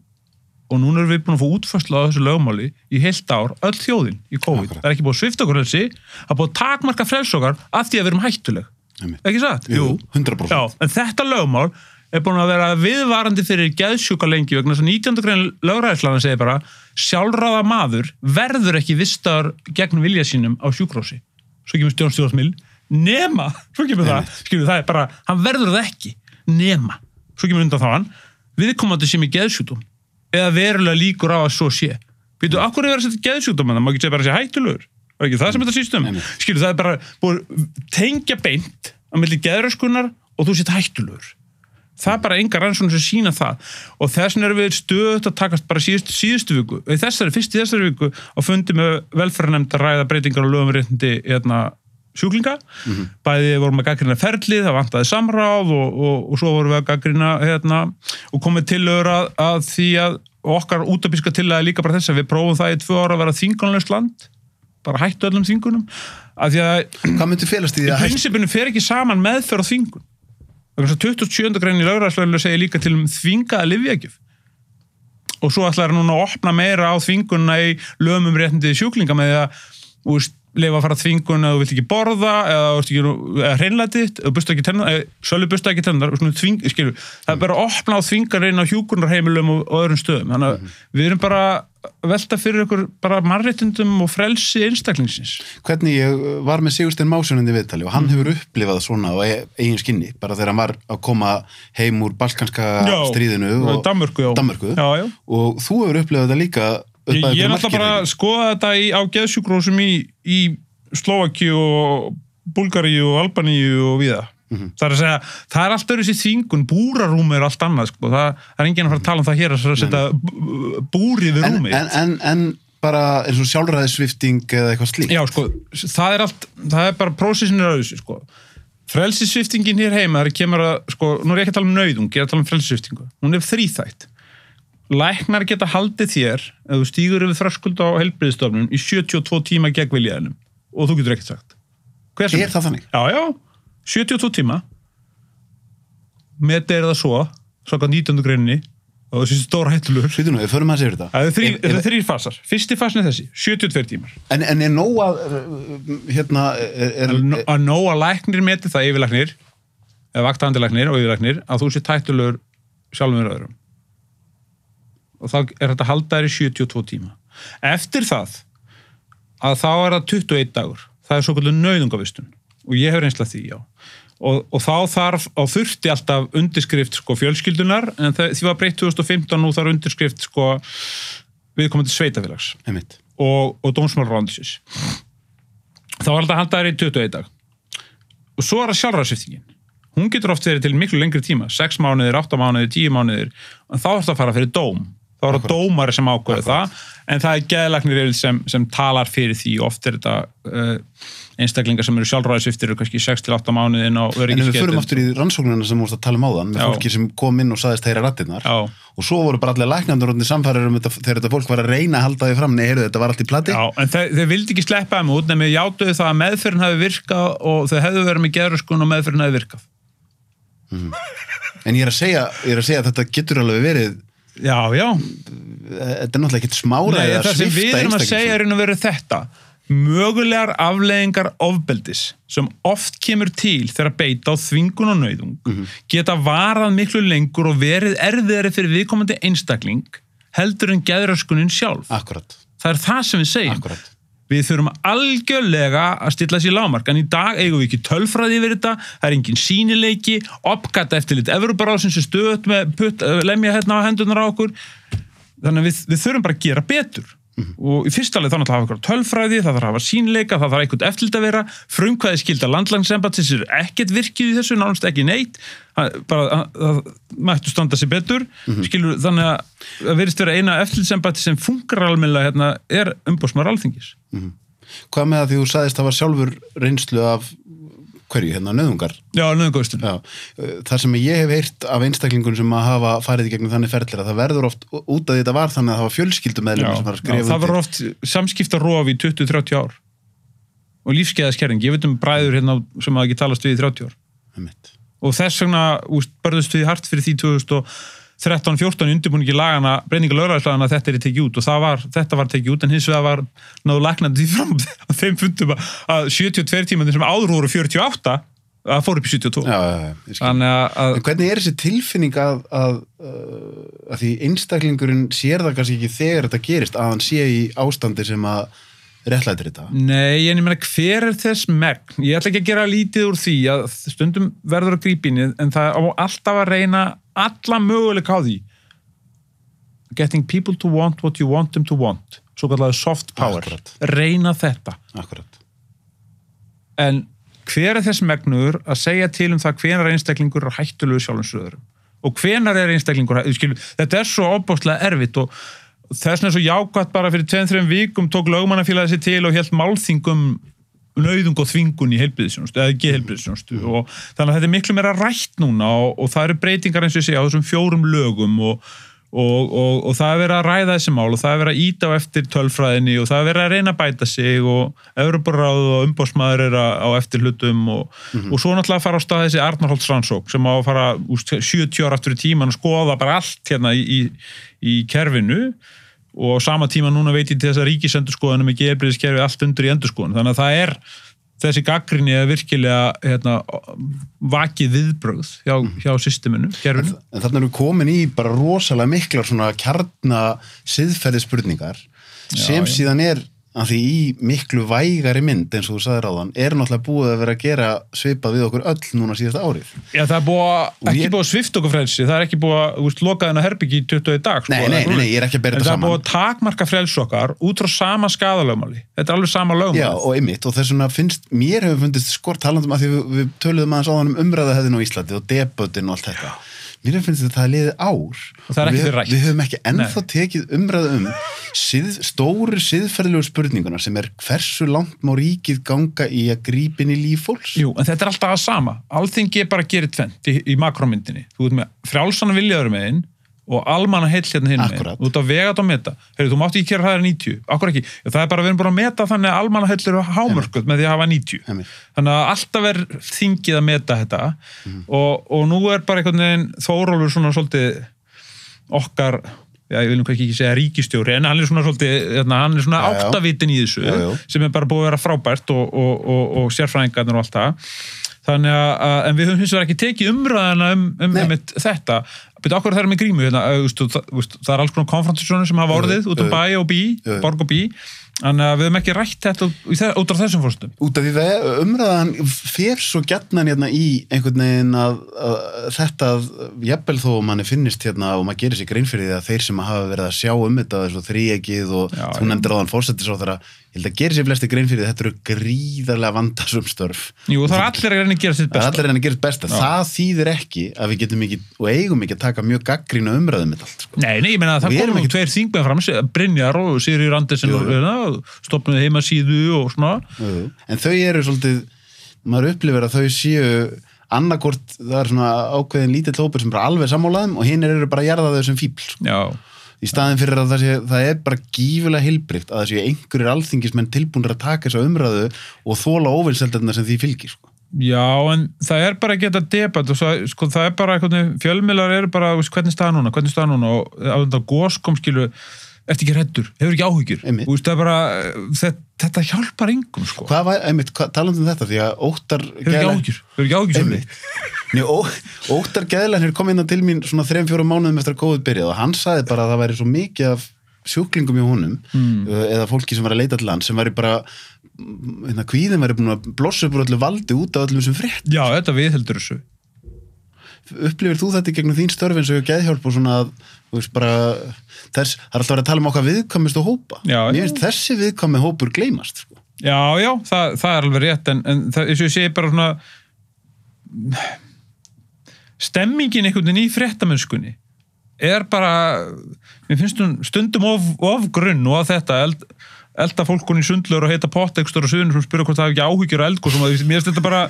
og núna erum við búin að fá útfærslu á þessu lögmáli í heilt ár, öll þjóðin í COVID. Akkurat. Það er ekki búið að svifta okkur helsi, það er búið að takmarka frelsokkar af því að við erum hættuleg. Einmitt. Ekki satt? Jú, 100%. Já, en þetta lögmál er búin að vera viðvarandi fyrir geðsjúka lengi vegna þess að 19. grein lögræðislana segir bara sjálfráða maður verður ekki vistar gegn vilja sínum á sjúkrósi. Svo kemur Stjórn Stjórnsmil nema, svo kemur það, skilur það er bara, hann verður það ekki. Nema, svo kemur undan þá hann viðkomandi sem er geðsjúkdóm eða verulega líkur á að svo sé. Býtu, akkur er verið að setja geðsjúkdóm það má ekki segja bara að sé hættulegur? Það er ekki það sem þetta sýst um. Nei, nei. skilur það er bara búið að tengja beint á milli geðröskunar og þú sett hættulegur. Það er bara enga rannsóknir sem sína það. Og þess vegna erum við stöðut að takast bara síðustu, síðustu viku, þessari, fyrst í þessari viku á fundi með velferðarnemnd að ræða breytingar og lögum réttindi hérna, sjúklinga, bæði vorum að gaggrina ferlið, það vantaði samráð og, og, og svo vorum við að gaggrina hérna, og komið til að, að því að okkar útabíska til að líka bara þess að við prófum það í tvö ára að vera þinganlaust land bara hættu öllum þingunum því að Hvað myndi félast í því í að hægt? prinsipinu fer ekki saman meðferð þess að 27. grein í lögræðslöginu segir líka til um þvingaða livjækjuf og svo ætlar núna að opna meira á þvingunna í lögum um réttindi sjúklinga með að þú lifa að fara þvingun að þú vilt ekki borða eða, þú veist ekki, eða hreinlæti eða busta ekki tennar, eða sölu busta ekki tennar og svona þving, skilur, það er bara að opna á þvingar inn á hjúkunarheimilum og, og öðrum stöðum þannig að við erum bara velta fyrir ykkur bara mannréttindum og frelsi einstaklingsins Hvernig ég var með Sigurstein Másunandi viðtali og hann hefur upplifað svona á e- eigin skinni, bara þegar hann var að koma heim úr balkanska stríðinu og Danmörku, já. Danmörku. Já, já. og þú hefur upplifað þetta líka Ég, er náttúrulega bara að skoða þetta í, á geðsjúkrósum í, í Slovaki og Búlgaríu og Albaníu og viða. Mhm. Það er að segja, það er allt öðru sér þvingun, búrarúmi er allt annað, sko. það, það er enginn að fara að tala um það hér að setja bú- búri við rúmi. en, en, en bara eins og sjálfræðisvifting eða eitthvað slíkt Já, sko, það er allt, það er bara prósessin er auðvitað, sko. Frelsisviftingin hér heima, það er kemur að, sko, nú er ég ekki að tala um nauðung, ég er að tala um frelsisviftingu. Hún er þrýþætt. Læknar geta haldið þér, ef þú stýgur yfir þröskuld á helbriðstofnun í 72 tíma gegn viljaðinum og þú getur ekkert sagt. Hver sem Er það þannig? Já, já, 72 tíma. Metið er það svo, hvað 19. greininni, og þessi stóra hættulur. Svítu nú, við förum að segja þetta Það eru Er- er- þrír fasar. Fyrsti fasin er þessi, 72 tímar. En, en er nóg að uh, hérna, er, að að nóg að læknir meti það yfirlæknir eða vaktahandilæknir og yfirlæknir að þú sé tættulegur sjálfum við öðrum og þá er þetta að halda þær í 72 tíma. Eftir það að þá er það 21 dagur. Það er svo kvöldu nöðungavistun og ég hef reynsla því, já. Og, og þá þarf á þurfti alltaf undirskrift sko fjölskyldunar en það, því var breytt 2015 nú þarf undirskrift sko viðkomandi sveitafélags einmitt. Og, og dómsmálrándisins þá er þetta að halda þær í 21 dag. Og svo er það sjálfræðsviftingin hún getur oft verið til miklu lengri tíma. 6 mánuðir, 8 mánuðir, 10 mánuðir. En þá er þetta að fara fyrir dóm þá er það dómari sem ákveður það en það er geðlagnir sem, sem talar fyrir því. Oft er þetta uh, einstaklingar sem eru sjálfræðsviftir eru kannski 6-8 mánuðin á En ef við öryggisgetu förum aftur í rannsóknuna sem við vorst að tala um áðan með Já. fólki sem kom inn og saðist heyra rattirnar Já. og svo voru bara allir læknandur og samfærir um þetta þegar þetta fólk var að reyna að halda því fram heyrðu, þetta var allt í plati. Já, en þeir, þeir vildi ekki sleppa þeim út nefnir játuðu það að meðferðin hafi virkað og þau hefðu verið með geðröskun og meðferðin hafi virkað. En ég er að segja, ég er að segja að þetta getur alveg verið Já, já, þetta er náttúrulega ekkert smára Nei, það sem við erum að segja er einu verið þetta. Mögulegar afleðingar ofbeldis sem oft kemur til þegar beita á þvingun og nauðung Mhm. geta varað miklu lengur og verið erfiðari fyrir viðkomandi einstakling heldur en geðröskunin sjálf. Akkurat, það er það sem við segjum. Akkurat við þurfum algjörlega að stilla sér lámark en í dag eigum við ekki tölfræði yfir þetta það er engin sínileiki opgata eftir lit Everubarásin sem stöðut með putt, lemja hérna á hendunar á okkur. Þannig að við, við þurfum bara að gera betur og í fyrsta leið þannig að hafa eitthvað tölfræði, það þarf að hafa sínleika, það þarf eitthvað eftirlit að vera, frumkvæði skilda landlagssembatsins er ekkert virkið í þessu, nánast ekki neitt, bara að- það mættu standa sér betur, skilur þannig að það verðist vera eina eftirlitsembati sem funkar almennilega hérna er umbósmar alþingis. Hvað með að því þú sagðist það var sjálfur reynslu af hverju, hérna, nöðungar? Já, nöðungóðstun. Já, uh, það sem ég hef heyrt af einstaklingun sem að hafa farið í gegnum þannig ferðlir að það verður oft út af þetta var þannig að það var fjölskyldum Já, að já, það var oft samskipta rof í 20-30 ár og lífskeiðaskerring, ég veit um bræður hérna sem hafa ekki talast við í 30 ár og þess vegna börðust við hart fyrir því 2013-14 undirbúningi lagana, breyninga lögræðislagana þetta er tekið út og það var, þetta var tekið út en hins vegar var náðu læknandi því fram á þeim fundum að- að 72 tímandi sem áður voru 48 að fór upp í 72 Já, já, þannig að, En hvernig er þessi tilfinning að, að, uh, að því einstaklingurinn sér það kannski ekki þegar þetta gerist að hann sé í ástandi sem að réttlætir þetta? Nei, en ég meina hver er þess megn? Ég ætla ekki að gera lítið úr því að stundum verður að grípa inn í, en það á alltaf að reyna alla möguleika á því. Getting people to want what you want them to want. Svo kallar soft power. Akkurat. reyna þetta. Akkurat. en hver er þess megnur að segja til um það hvenar einstaklingur er hættulegu sjálfumsöðurum og hvenar er einstaklingur hættulegu þetta er svo opbóstlega erfitt og þess vegna er svo jákvæmt bara fyrir 2-3 vikum tók lögmannafélagið sér til og helt málþingum nauðung og þvingun í heilbriðisjónustu eða ekki heilbriðisjónustu og þannig að þetta er miklu meira rætt núna og, og það eru breytingar eins og ég segja á þessum fjórum lögum og, og, og, og það er verið að ræða þessi mál og það er verið að íta á eftir tölfræðinni og það er verið að reyna að bæta sig og Evroparáð og umbósmaður er á eftir hlutum og, og svo náttúrulega að fara á stað þessi Arnarholtz rannsók sem á að fara úst, 70 ára aftur í tíman og skoða bara allt hérna í, í, í kerfinu og á sama tíma núna veit ég til þess að ríkisendurskoðanum ekki erbriðiskerfi allt undir í endurskoðan þannig að það er þessi gaggrinni er virkilega hérna, vakið viðbrögð hjá, hjá systeminu, kerfinu. En þannig erum við komin í bara rosalega miklar svona kjarna siðferði spurningar sem já. síðan er að því í miklu vægari mynd eins og þú sagðir áðan er náttúrulega búið að vera að gera svipað við okkur öll núna síðasta árið. Já, það er búið ekki ég- búið að svift okkur frelsi, það er ekki búið að úst, loka þennan herbyggi í 20 dag sko, Nei, nei, nei, nei, ég er ekki að bera En þetta það er búið saman. að takmarka frelsi okkar út frá sama skadalögmáli þetta er alveg sama lögmáli Já, og einmitt, og þess vegna finnst, mér hefur fundist skort talandum að því við, við og og. Mér finnst þetta að liði ár. Og það er ekki við. Við höfum ekki ennþá tekið umræðu um síð, stóru siðferðilegu spurninguna sem er hversu langt má ríkið ganga í að grípin í líf fólks? Jú, en þetta er alltaf að sama. Alþingi er bara að gera tvent í, í makromyndinni. Þú ert með frjálsana viljaður með einn og almanna heill hérna hinn með Akkúrat. Þú ert að vega þetta að meta. Heyrðu, þú mátt ekki gera hraðar en 90. Akkur ekki. Það er bara, við erum bara að meta þannig að almanna heill eru hámörkuð með því að hafa 90. Einmitt. Þannig að alltaf er þingið að meta þetta og, og nú er bara einhvern veginn Þórólfur svona svolítið okkar Já, ég vil nú kannski ekki segja ríkistjóri, en hann er svona svolítið, hérna, hann er svona Já, áttavitin í þessu, Já, sem er bara búið að vera frábært og, og, og, og sérfræðingarnir og allt það. Þannig að, en við höfum hins vegar ekki tekið umræðina um, um einmitt þetta. Byrju, okkur það er með grímu, hérna, veistu, það, það er alls konar konfrontationir sem hafa orðið út um jú. bæ og bí, borg og bí, Þannig að við höfum ekki rætt þetta út- á þessum fórstum. út af því það umræðan fer svo gætnan hérna í einhvern veginn að, að þetta að jafnvel þó að manni finnist hérna og maður gerir sér grein fyrir því að þeir sem hafa verið að sjá um þetta þessu þríegið og Já, þú nefndir á þeirra ég held að gerir sér flesti grein fyrir því að þetta eru gríðarlega vandasum störf Jú, það er allir að reyna að gera er besta. allir reyna að gera sitt besta Já. það þýðir ekki að við getum ekki og eigum ekki að taka mjög gaggrína umræðum með allt sko. Nei, nei, ég meina að það komum tveir þingmenn fram, Brynjar og Sigurður Andersen og hérna, stopnum heimasíðu og svona. en þau eru svolítið maður upplifir að þau séu annarkort, það er svona ákveðin lítill hópur sem bara alveg sammálaðum og hinn eru bara að jarða þau sem fíbl sko. Já, í staðin fyrir að það, sé, það er bara gífulega heilbrikt að það séu einhverjir alþingismenn tilbúinir að taka þessa umræðu og þóla óvilseldarna sem því fylgir sko. Já, en það er bara að geta debat og það, sko, það er bara eitthvað, fjölmiðlar eru bara, hvernig staða núna, hvernig staða núna og á þetta góskom skilu, ertu ekki hræddur, hefur ekki þú veist, það bara, þetta, þetta hjálpar engum, sko, talandi um þetta? Því að óttar hefur áhyggjur, hefur ekki ó, óttar Gæðlanir kom inn til mín svona 3-4 mánuðum eftir að COVID byrjað og hann sagði bara að það væri svo mikið af sjúklingum í honum Mm. eða fólki sem var að leita til hann sem væri bara mm, hérna, kvíðin væri búin að blossa upp úr öllu valdi út af öllum sem frétt Já, þetta viðheldur þessu. Upplifir þú þetta gegnum þín störf eins og geðhjálp og svona að, þú veist, bara þess, það er alltaf verið að tala um okkar viðkvæmustu hópa Já, finnst þessi viðkvæmi hópur gleymast sko. Já, já, það, það er alveg rétt en, en það, og ég segi bara svona stemmingin einhvern veginn í fréttamennskunni er bara mér finnst hún stundum of, of grunn og að þetta eld, elda fólkun í sundlur og heita pottekstur og suðunum sem spyrja hvort það hefur ekki áhyggjur og eldgóð mér finnst þetta bara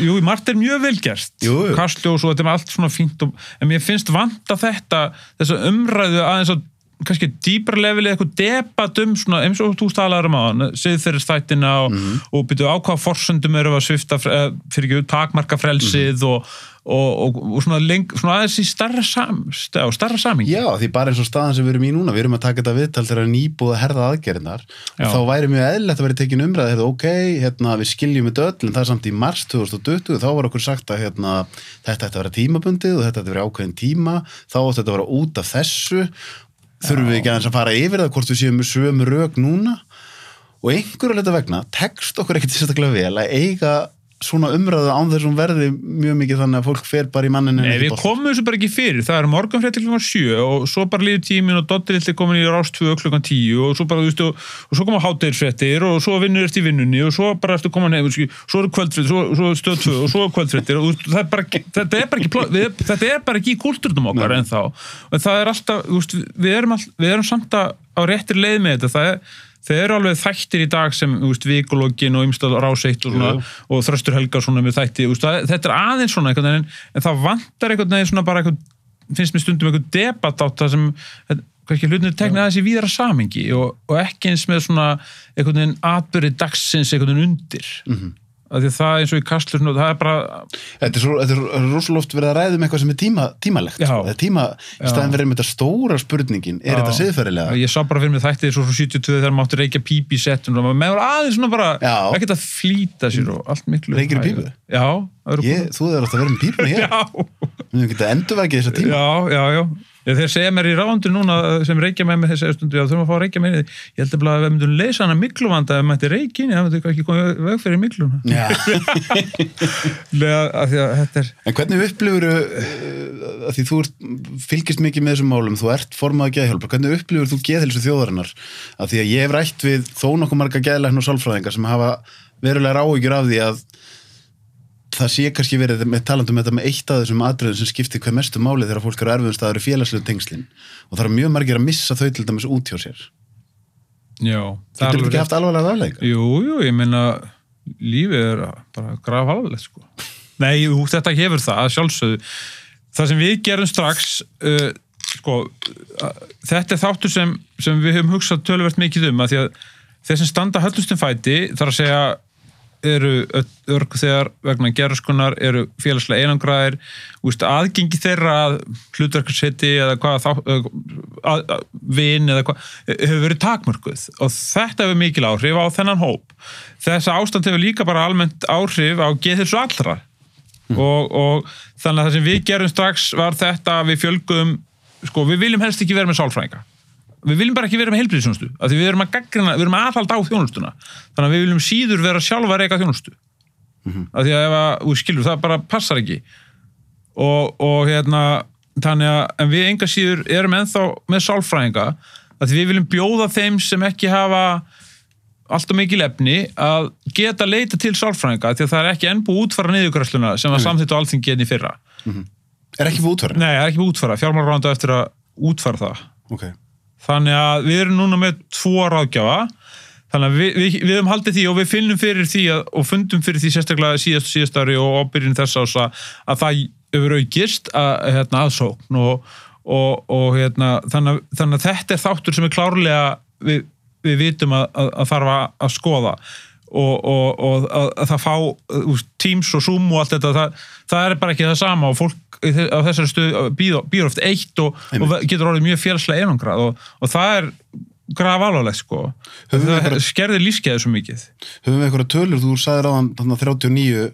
jú, margt er mjög velgerst kastljós og þetta er allt svona fínt og, en mér finnst vanta þetta þessa umræðu aðeins að kannski dýbra leveli eitthvað debat um svona, eins og þú talaður um á siðferðistættina og, Mhm. og byrju á hvaða forsöndum eru að svifta fyrir ekki takmarka frelsið Mhm. og, og, og, og svona, leng, svona aðeins í starra, sam, starra samingi Já, því bara eins og staðan sem við erum í núna við erum að taka þetta viðtal þegar nýbúið að herða aðgerinnar og Já. þá væri mjög eðlilegt að vera tekin umræði hérna, ok, hérna, við skiljum þetta öll en það er samt í mars 2020 þá var okkur sagt að hérna, þetta ætti að vera tímabundið og þetta ætti að vera ákveðin tíma þá ætti þetta að vera út af þessu þurfum við ekki aðeins að fara yfir það hvort við séum með sömu rök núna? Og einhverju leita vegna tekst okkur ekkert sérstaklega vel að eiga svona umræðu án þessum verði mjög mikið þannig að fólk fer bara í manninu Nei, við komum þessu bara ekki fyrir, það er morgunfrétti klukkan 7 og svo bara líður tímin og Doddi litli komin í rást 2 klukkan 10 og svo bara, þú veist, og, og svo koma hátæðisfréttir og svo vinnur eftir vinnunni og svo bara ertu komin nefn, svo eru kvöldfréttir, svo, svo stöð 2 og svo er kvöldfréttir og það er bara, ekki- þetta er bara ekki, við, þetta er bara ekki í kúlturnum okkar en þá, og það er alltaf, þú veist, við erum, all, við erum á Það eru alveg þættir í dag sem, vikulogin og ymstað ráseitt og svona, og Þröstur Helgason með þætti, það, þetta er aðeins svona einhvern veginn, en það vantar einhvern veginn svona bara einhvern, finnst mér stundum einhvern debatt átt það sem, þetta- kannski hlutinu tekna aðeins í víðara samingi og, og ekki eins með svona einhvern veginn atbyrði dagsins einhvern veginn undir. Mhm. Af því að það eins og í kastlur það er bara, Þetta er, svo, þetta er rosalega oft verið að ræða um eitthvað sem er tíma, tímalegt. Er tíma, í staðin verið með þetta stóra spurningin, er Já. þetta siðferðilega? ég sá bara fyrir mig þætti svo frá 72 þegar máttu reykja pípi í setun og maður var aðeins svona bara, ekkert að flýta sér og allt miklu hægar. pípu? Já, Ég, þú er alltaf að vera með pípuna hér. Já, Við höfum getað endurvækið þessa tíma. já, já, já. Þeir segja mér í ráðundu núna sem reykja með mig þessi stundu, já þurfum að fá að reykja með því. Ég held að við myndum leysa hana mikluvanda ef maður mætti reykja, það myndi ekki komið veg fyrir mikluna. Já. Lega, að því að þetta er, En hvernig upplifur að því þú ert, fylgist mikið með þessum málum, þú ert formað geðhjálpa, hvernig upplifur þú geðhelsu þjóðarinnar? Að því að ég hef rætt við þó nokkuð marga geðlækn og sálfræðingar sem hafa verulega áhyggjur af því að það sé kannski verið með talandum þetta með eitt af þessum atriðum sem skiptir hver mestu máli þegar fólk eru erfiðum staður í félagslegu tengslin og það eru mjög margir að missa þau til dæmis út hjá sér. já. það er þetta ekki haft alvarlega afleika? Jú, jú, ég meina lífið er bara graf alvarlegt sko. Nei, jú, þetta hefur það að sjálfsögðu. Það sem við gerum strax uh, sko, uh, þetta er þáttur sem, sem við höfum hugsað töluvert mikið um að því að þeir sem standa höllustum eru örg þegar vegna gerðskunar eru félagslega einangraðir. Aðgengi þeirra að hlutverkarseti eða hvað þá, að, að, vin eða hvað hefur verið takmörkuð. Og þetta hefur mikil áhrif á þennan hóp. Þess að ástand hefur líka bara almennt áhrif á geðhilsu allra. Og, og þannig að það sem við gerum strax var þetta að við fjölgum sko við viljum helst ekki vera með sálfræðinga við viljum bara ekki vera með heilbriðsjónustu af því við erum að gaggrina, við erum að aðhalda á þjónustuna. Þannig að við viljum síður vera sjálfa að reyka þjónustu. Af því að ef að, skilur, það bara passar ekki. Og, og hérna þannig að, en við enga síður erum ennþá með sálfræðinga af því við viljum bjóða þeim sem ekki hafa alltaf mikil efni að geta leita til sálfræðinga af því að það er ekki enn búið útfara niðurgræsluna sem var samþýtt á alþingi enn í fyrra. Er ekki fyrir útverðin? Nei, er ekki búið útfara, fjármálránda eftir að útfara það. Ok. Þannig að við erum núna með tvo ráðgjafa. Þannig að við, við, við höfum haldið því og við finnum fyrir því að, og fundum fyrir því sérstaklega síðast síðast ári og ábyrjun þess ás að, að það hefur aukist að, hérna, aðsókn og, og, og hérna, þannig, þannig að þetta er þáttur sem er klárlega við, við vitum að, þarf að skoða og, og, og að, að það fá úst, Teams og Zoom og allt þetta það, það er bara ekki það sama og fólk á þessari stöð býr oft eitt og, og getur orðið mjög félagslega einangrað og, og það er graf alvarlegt sko það einhverja- skerðir lífskeiði svo mikið. Höfum við eitthvað tölur, þú sagðir á þann 39,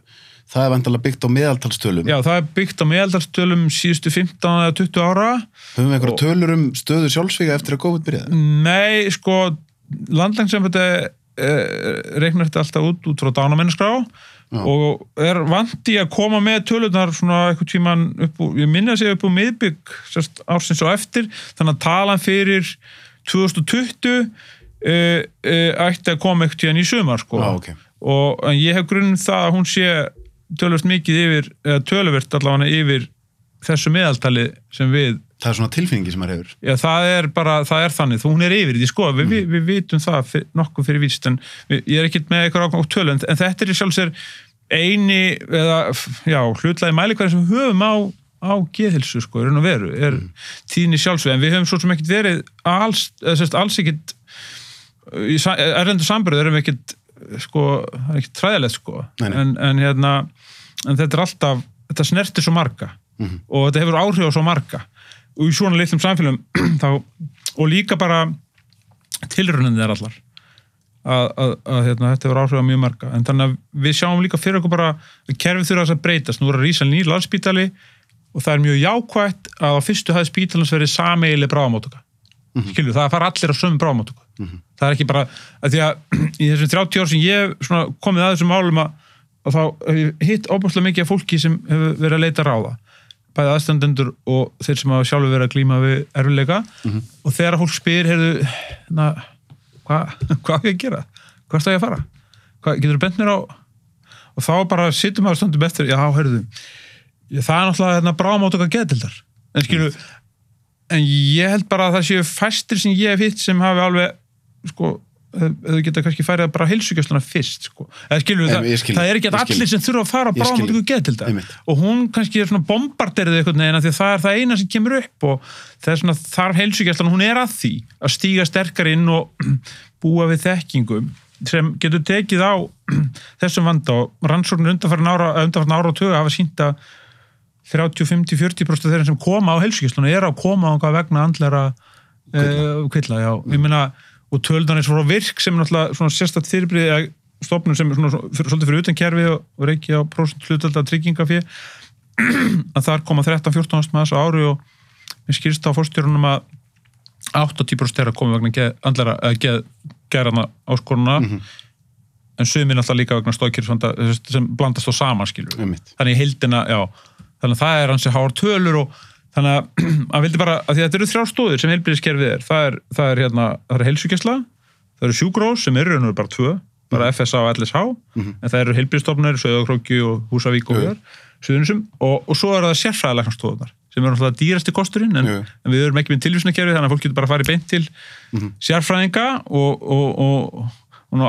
það er vandalega byggt á meðaltalstölum. já það er byggt á meðaldalstölum síðustu 15 eða 20 ára. Höfum við eitthvað tölur um stöðu sjálfsvíga eftir að COVID byrjaði? nei sko eh, reiknar þetta alltaf út út frá dánamennskrá og er vant í að koma með tölunar svona eitthvað tíman upp úr, ég minna að segja upp úr miðbygg sérst, ársins og eftir, þannig að talan fyrir 2020 uh, uh, ætti að koma eitthvað tíðan í sumar sko Já, ok. og en ég hef grunn það að hún sé tölvöld mikið yfir, eða tölvöld allavega yfir þessu meðaltali sem við það er svona tilfinningi sem maður hefur. Já, það er bara, það er þannig, þú hún er yfir því, sko, við, við, við vitum það fyr, nokkuð fyrir víst, en ég er ekkert með eitthvað ákvæm tölu, en, en þetta er í sjálfsér eini, eða, já, hlutlaði mælikværi sem höfum á, á geðhilsu, sko, er og veru, er mm. tíðni sjálfsög, en við höfum svo sem ekkert verið alls, eða sérst, alls ekkert í erlendu samburð erum við ekkert, sko, það er ekkert træðilegt, sko, Nei, nei. En, en hérna, en þetta er alltaf, þetta snertir svo marga. Mhm. og þetta hefur áhrif á svo marga og í svona litlum samfélagum þá, og líka bara tilraunin er allar. Að, að, að hérna, þetta hefur áhrif á mjög marga. En þannig að við sjáum líka fyrir okkur bara að kerfið þurfa að breytast, nú er að rísa nýr landspítali og það er mjög jákvætt að á fyrstu hæði spítalans verið sameigileg bráðamótuka mm skilju, það fara allir á sömu bráðamótuku það er ekki bara, að því að í þessum 30 ár sem ég komið að þessum málum að, að þá hef ég hitt óbúslega mikið af fólki sem hefur verið að leita ráða bæði aðstandendur og þeir sem hafa sjálfur verið að glíma við erfileika og þegar fólk spyr heyrðu, hvað hva á ég að gera? Hvað er það ég að fara? Hvað, getur þú bent mér á? Og þá bara sittum maður stundum eftir já, heyrðu, það er náttúrulega hérna, bráðmáttöka geðdildar en skilu, en ég held bara að það séu fæstir sem ég hef hitt sem hafi alveg sko, þau geta kannski færið bara heilsugjastluna fyrst sko. eða skilur Nei, það, það er ekki allir sem þurfa að fara skil. bráðmáttöku geðdildar Einmitt. og hún kannski er svona bombarderið einhvern veginn af því að það er það eina sem kemur upp og það er svona þar heilsugjastlan hún er að því að stíga sterkar inn og búa við þekkingum sem getur tekið á þessum vanda og rannsóknir undanfarn ára, ára og töga hafa sínt að 30, 50, 40% þeirra sem koma á heilsugjastluna er að koma á eitthvað vegna andlera uh, kvilla, já, ég meina og töldan er svo virk sem náttúrulega svona sérstætt fyrirbrið stofnun sem er svona, fyrir, svolítið fyrir utan kerfi og, og reiki á prósent hlutölda tryggingafí að þar koma 13-14 ást með þessu ári og mér skýrst á fórstjórunum að 80% er að koma vegna geð, andlera, eða geð, gerðana áskoruna en sumir náttúrulega líka vegna stóðkýrsvanda sem blandast á saman skilur þannig í heildina, já. Þannig að það er hansi hár tölur og þannig að að vildi bara, að því að þetta eru þrjár stóðir sem heilbyrðiskerfið er, það er, það er hérna það er heilsugjæsla, það eru sjúgrós sem eru og bara tvö, bara FSA og LSH en það eru heilbyrðistofnir, Söðakróki og Húsavík og hér Suðunisum, og, og svo eru það sérfræðilegnastóðunar sem eru náttúrulega dýrasti kosturinn en, en við erum ekki með tilvísnakerfi þannig að fólk getur bara að fara í beint til sérfræðinga og, og, og, og ná,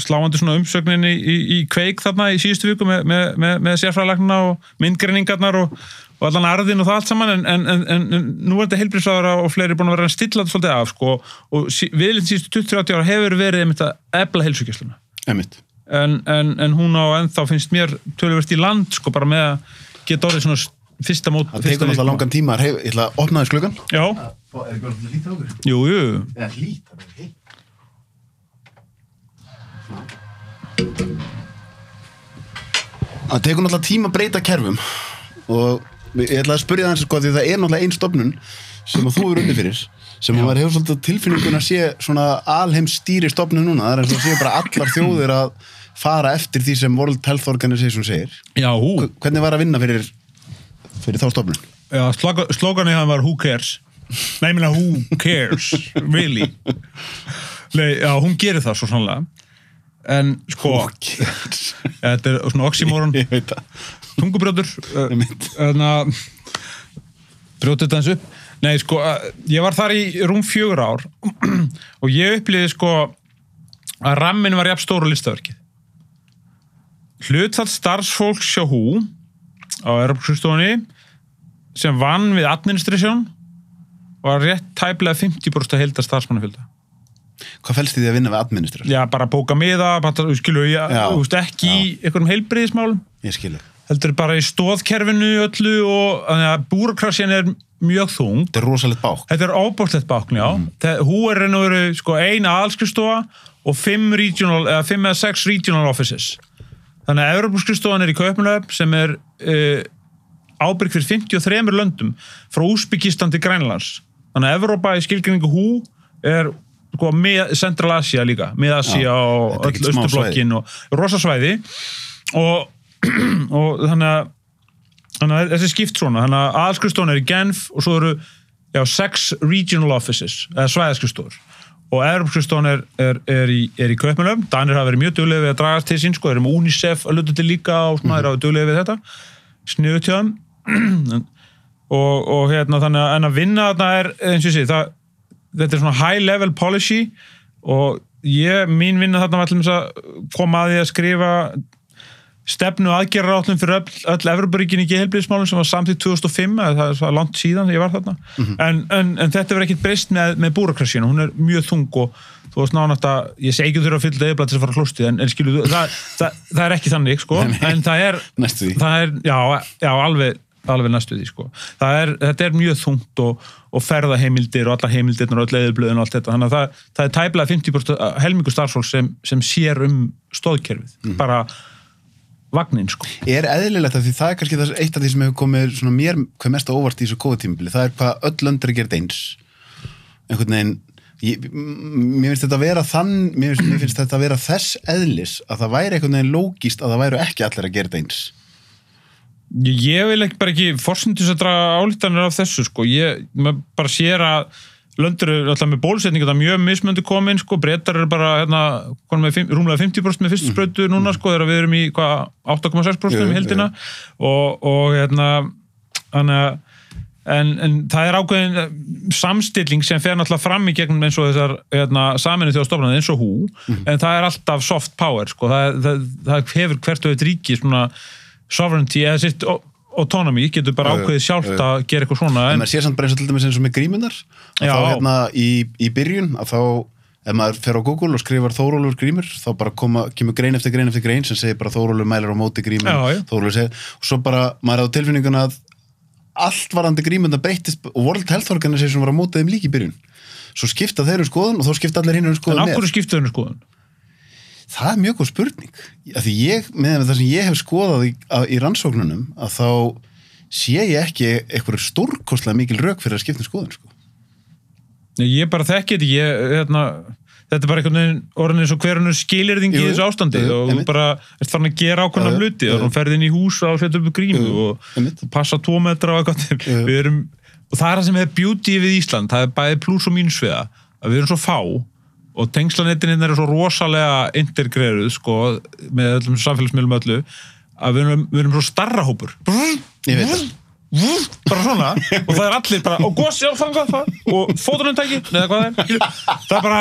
sláandi svona umsögninni í, í kveik þarna í síðustu viku með, með, með, með sérfræðilegnina og myndgreiningarnar og, og allan arðin og það allt saman en, en, en, en nú er þetta heilbríðsraðara og fleiri búin að vera að stilla þetta svolítið af sko, og sí, viðlinn síðustu 20-30 ára hefur verið einmitt að ebla heilsugjæsluna Einmitt. en, en, en hún á ennþá finnst mér töluvert í land sko bara með að geta orðið svona fyrsta mót það tekur náttúrulega langan tíma ég ætla að opna þess klukkan Já, jú, jú. Er það tekur náttúrulega tíma að breyta kerfum og ég ætla að spyrja það sko því það er náttúrulega ein stofnun sem að þú eru unni fyrir sem að maður hefur svolítið tilfinningun að sé svona alheim stýri stofnun núna. Það er eins og sé bara allar þjóðir að fara eftir því sem World Health Organization segir. Já, hú hvernig var að vinna fyrir fyrir þá stofnun? Já, slóganið það var who cares? Nei, ég meina who cares really? Nei, já, hún gerir það svo sannlega. En sko þetta er svona oxymoron ég veit það tungubrjótur Einmitt. þannig að brjóta þetta eins upp nei sko, að- ég var þar í rúm fjögur ár og ég upplýði sko að rammin var jafn stóru listaverkið hlutfall starfsfólk sjá hú á Europaskrifstofunni sem vann við administration var rétt tæplega 50% að heilda starfsmannafjölda hvað fælst því að vinna við administrar? já, bara bóka miða, skilu, ég, Já. veist, ekki í einhverjum heilbriðismálum ég skilu heldur bara í stóðkerfinu öllu og þannig að búrokrasjan er mjög þung. Þetta er rosalegt bák þetta er óbúrslegt bákn, já. Mm. hú er reyn og veru sko, eina aðalskristofa og fimm, regional, eða sex regional offices. Þannig að Evropaskristofan er í Kaupmannöf sem er uh, ábyrg fyrir 53 löndum frá Úsbyggistan til Grænlands. Þannig að Evrópa í skilgrinningu hú er sko, með Central Asia líka, með Asia Já, og öll Östublokkin og rosa svæði. Og, og þannig að þannig að þessi skipt svona. Þannig að aðskrifstofan er í Genf og svo eru já, sex regional offices eða svæðaskrifstofur og Evropskrifstofan er, er, er í, er í Kaupmannum Danir hafa verið mjög duglega við að dragast til sín sko, þeir eru með UNICEF að luta til líka og svona, þeir hafa duglega við þetta. Sniðu tjóðum og, og hérna þannig að en að vinna þarna er eins og ég sé það, þetta er svona high level policy. Og ég, mín vinna þarna var til þess að koma að því að skrifa stefnu aðgerrarátlum fyrir öll, öll Evroparíkin í gehelbriðismálum sem var samtidig 2005 eða það er svo langt síðan ég var þarna. En, en, en þetta verður ekkit breyst með, með búrakrassínu, hún er mjög þung og þú veist nánátt að, ég segi ekki þurfa að fylla eðiblat til að fara hlustið, en, en skilu það, það, það er ekki þannig, sko, en það er það er, já, já alveg alveg næstu því, sko. Það er, þetta er mjög þungt og, og ferðaheimildir og allar heimildirnar og öll eðurblöðin og allt þetta, þannig að það, það er tæplega 50% helmingu starfsfólk sem, sem sér um stóðkerfið, bara vagnin, sko. Er eðlilegt að því það er kannski þess, eitt af því sem hefur komið mér hvað mest á óvart í þessu kóðutímabili, það er hvað öll lönd er að gera eins. Einhvern veginn ég, mér finnst þetta að vera þann mér finnst, mér finnst þetta að vera þess eðlis að það væri einhvern veginn lógist að það væru ekki allir að gera þetta eins. Ég, vil ekki bara ekki draga álítanir af þessu sko, ég bara sér að löndur eru alltaf með bólusetningu það er mjög mismöndi komin sko, breytar eru bara hérna, með, fimm- rúmlega 50% með fyrstu sprautu núna sko, þegar við erum í hvað, 8,6% Jú, um heldina og, og hérna að En, en það er ákveðin eh, samstilling sem fer náttúrulega fram í gegnum eins og þessar hérna, saminu þjóðstofnandi eins og hú. En það er alltaf soft power sko. það, það, það hefur hvert og eitt ríki svona sovereignty eða sitt autonomy getur bara já, ákveðið sjálft já, já. að gera eitthvað svona en en, maður sér samt bara eins og til dæmis eins og með grímundar að Já. þá hérna í, í byrjun að þá ef maður fer á Google og skrifar Þórólur grímur þá bara koma, kemur grein eftir grein eftir grein sem segir bara Þórólur mælar á móti grímur Já, já. Þórólur segir, og svo bara maður er á tilfinninguna að allt varandi grímundar breytist og World Health Organization var á móti þeim líka í byrjun svo skipta þeir um skoðun og þá skipta allir hinn um en skoðun af með hverju skiptu þennu skoðun? Það er mjög góð spurning. Því ég, með það sem ég hef skoðað í, að, í rannsóknunum að þá sé ég ekki eitthvað stórkostlega mikil rök fyrir að skipta um skoðun sko. Nei, Ég bara þekki þetta ég, hérna, þetta er bara einhvern orðin eins og hverjum skilirðingi í þessu ástandi. jú, og þú bara ert farin að gera ákveðna Já, hluti. og þú ferð inn í hús og setja upp grímu og einmitt. passa tvo metra og eitthvað við erum, og það er það sem er beauty við Ísland, það er bæði pluss og mínusviða að við erum svo fá og tengslanettin er svo rosalega integreruð sko með öllum samfélagsmiðlum öllu að við erum, við erum svo starra hópur. Ég veit það. bara svona. Og það er allir bara og góðs, já, þangað það. Og fótunumtæki, neða hvað það er. Það er bara,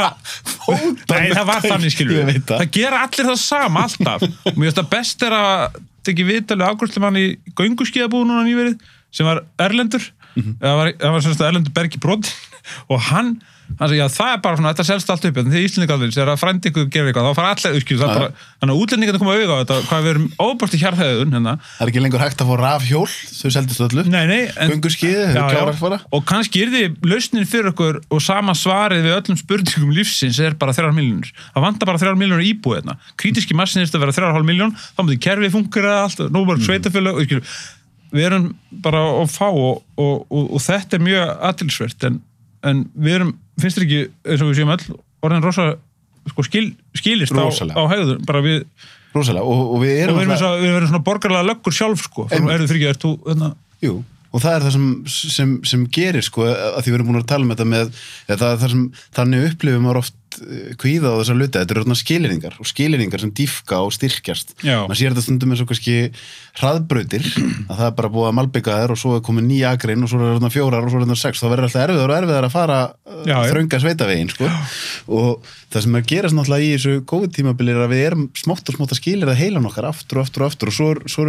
nei það var þannig skilur það. það gera allir það sama alltaf. Og mér finnst það best er að tekja viðtalið ákvöldum í gönguskíðabúð núna nýverið sem var Erlendur Mhm. það var, það var semst Erlendur Bergi Brot og hann hann sagði, já það er bara svona, þetta selst allt upp en þegar Íslendingalvins er að frændi ykkur gefa eitthvað þá fara allir, bara, þannig að útlendingarnir koma auðvitað á þetta, hvað við erum óbært í hjarðhæðun hérna, það er ekki lengur hægt að fá þau seldist en, gönguskiði þau klárar já. bara. Og kannski er þið lausnin fyrir okkur og sama svarið við öllum spurningum lífsins er bara þrjár miljónur það vantar bara þrjár miljónur íbúið hérna. Krítiski massin er að vera þrjár hálf miljón þá við erum bara að fá og, og, og, og þetta er mjög aðtilsvert en, en við erum, finnst þér ekki eins og við séum öll orðin rosa sko, skil, skilist á, Rosalega. á hegður bara við, rosalega, og, og við erum við erum, alltaf... við erum svona borgarlega löggur sjálf sko, Einmitt. er þið fyrir ekki, ert þú hérna, Jú, og það er það sem, sem, sem gerir sko, að því við erum búin að tala um þetta með það er það sem, þannig upplifum maður oft eh, kvíða á þessar luti, þetta eru svona skiliringar og skiliringar sem dýfka og styrkjast. Maður sér þetta stundum eins og kannski hraðbrautir, að það er bara búið að malbygga þær og svo er komið nýja akrein og svo er þetta fjórar og svo er þetta sex, þá verður alltaf erfiðar og erfiðar að fara Já, já. uh, þrönga sveitavegin sko. og það sem er að gerast náttúrulega í þessu COVID-tímabili er að við erum smátt og smátt að skilir að heilan okkar aftur og aftur og aftur og svo, er- svo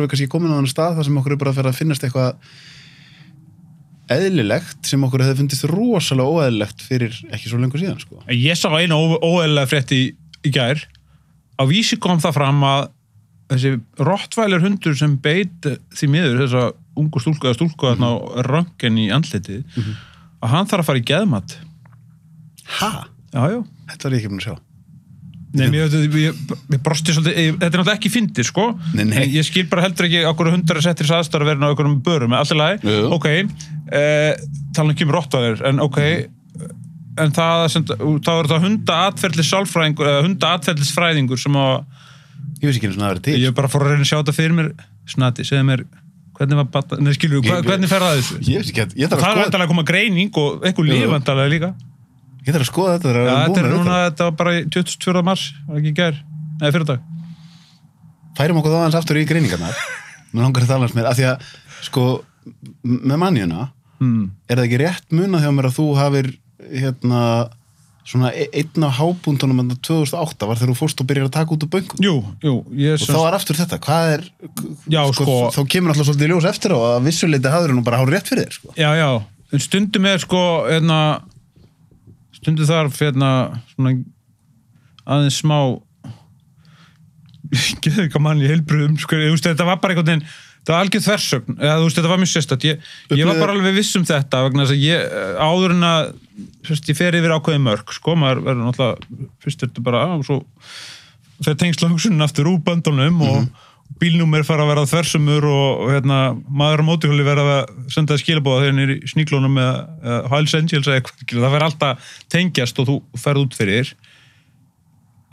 eðlilegt sem okkur hefði fundist rosalega óeðlilegt fyrir ekki svo lengur síðan sko. Ég sá einu óeðlega frétt í, í gær. Á vísi kom það fram að þessi rottvælir hundur sem beit því miður þessa ungu stúlku eða stúlku þarna á röngen í andlitið að hann þarf að fara í geðmat. Ha? Já, já. Þetta var ég ekki búin að sjá. Nei, mér, ég, ég, brosti svolítið, ég, þetta er náttúrulega ekki fyndið, sko. Nei, nei. Ég skil bara heldur ekki okkur hundar að setja þess aðstöður að vera á okkur um börum, alltaf lagi, ok, eh, tala um rottvælir, en ok, en það, sem, þá er það hunda atferðlis sálfræðingur eða hunda atferðlis fræðingur sem að Ég veist ekki og það verið til. ég bara fór að reyna að sjá þetta fyrir mér. Snati, segðu mér hvernig var batna, hva, Ég- hvernig fer það þessu? Ég veist ekki ég þarf að skoða, ég þarf að skoða þetta þegar þetta er búin núna, með þetta. þetta var bara í 24. mars var ekki í gær, eða fyrir dag Færum okkur þá aðeins aftur í greiningarnar. Mér langar að tala hans með, af því að, sko, með mannjuna, hmm. er það ekki rétt munað hjá mér að þú hafir, hérna, svona e- einn af hábúndunum en 2008 var þegar þú fórst og byrjar að taka út úr böngum. Jú, jú, ég Og þá var aftur þetta, hvað er, Já, sko- þá kemur alltaf svolítið ljós eftir á að vissuleiti hafður nú bara hár rétt fyrir þér, sko. Já, já, en stundum er sko, hérna, stundum þarf, hérna, svona aðeins smá geðu eitthvað mann í heilbröðum, sko, þetta var bara einhvern veginn, þetta var algjör þversögn, eða veist, þetta var mjög sérstætt, ég, ég var bara alveg viss um þetta, að ég, eh, áður en að, sérst, ég fer yfir ákveði mörg, sko, maður verður náttúrulega, fyrst er þetta bara, á, svo, þegar tengsla hugsunin aftur úr böndunum og bílnúmer fara að vera þversumur og, hérna, maður á mótihjóli vera að senda skilabóða þegar hann er í sníklónum eða, Hells Angels eða eitthvað, það fer alltaf tengjast og þú ferð út fyrir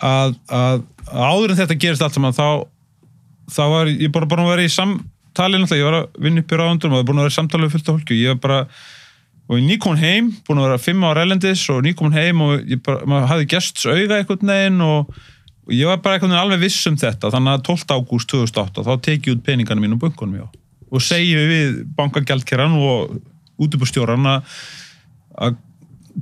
að, að, að áður en þetta gerist allt saman þá, þá var ég bara búin að vera í samtali ég var að vinna upp í ráðundum og það er búin að vera í samtali við fullt af fólki. Ég var bara og ég nýkomin heim, búin að vera fimm ára erlendis og nýkomin heim og bara, maður hafði gests auga einhvern veginn og, ég var bara einhvern veginn alveg viss um þetta þannig að 12. ágúst 2008 þá teki ég út peningarnir mín og bunkunum já og segi við bankagjaldkeran og útibúrstjóran að að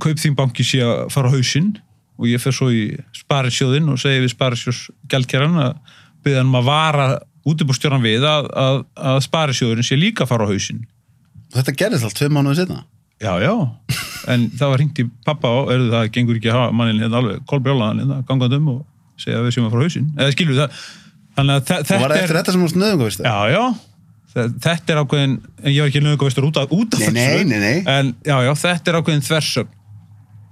kaupþín banki sé að fara á hausinn og ég fer svo í sparisjóðinn og segi við sparisjóðsgjaldkeran að byggja hann um að vara útibúrstjóran við að, að, að sparisjóðurinn sé líka að fara á hausinn Þetta gerðist allt tveim mánuðið setna. Já, já, en það var hringt í pappa og erðu það gengur ekki að hafa mannin hérna alveg kolbrjólaðan hérna gangandum og segja að við séum að fara á hausinn. Eða skilur það, þannig að þetta er þetta sem hún það? Já, já, þe- þetta er ákveðin en ég var ekki nöðungavistur út af, út af Nei, nei, nei, en já, já, þetta er ákveðin þversögn.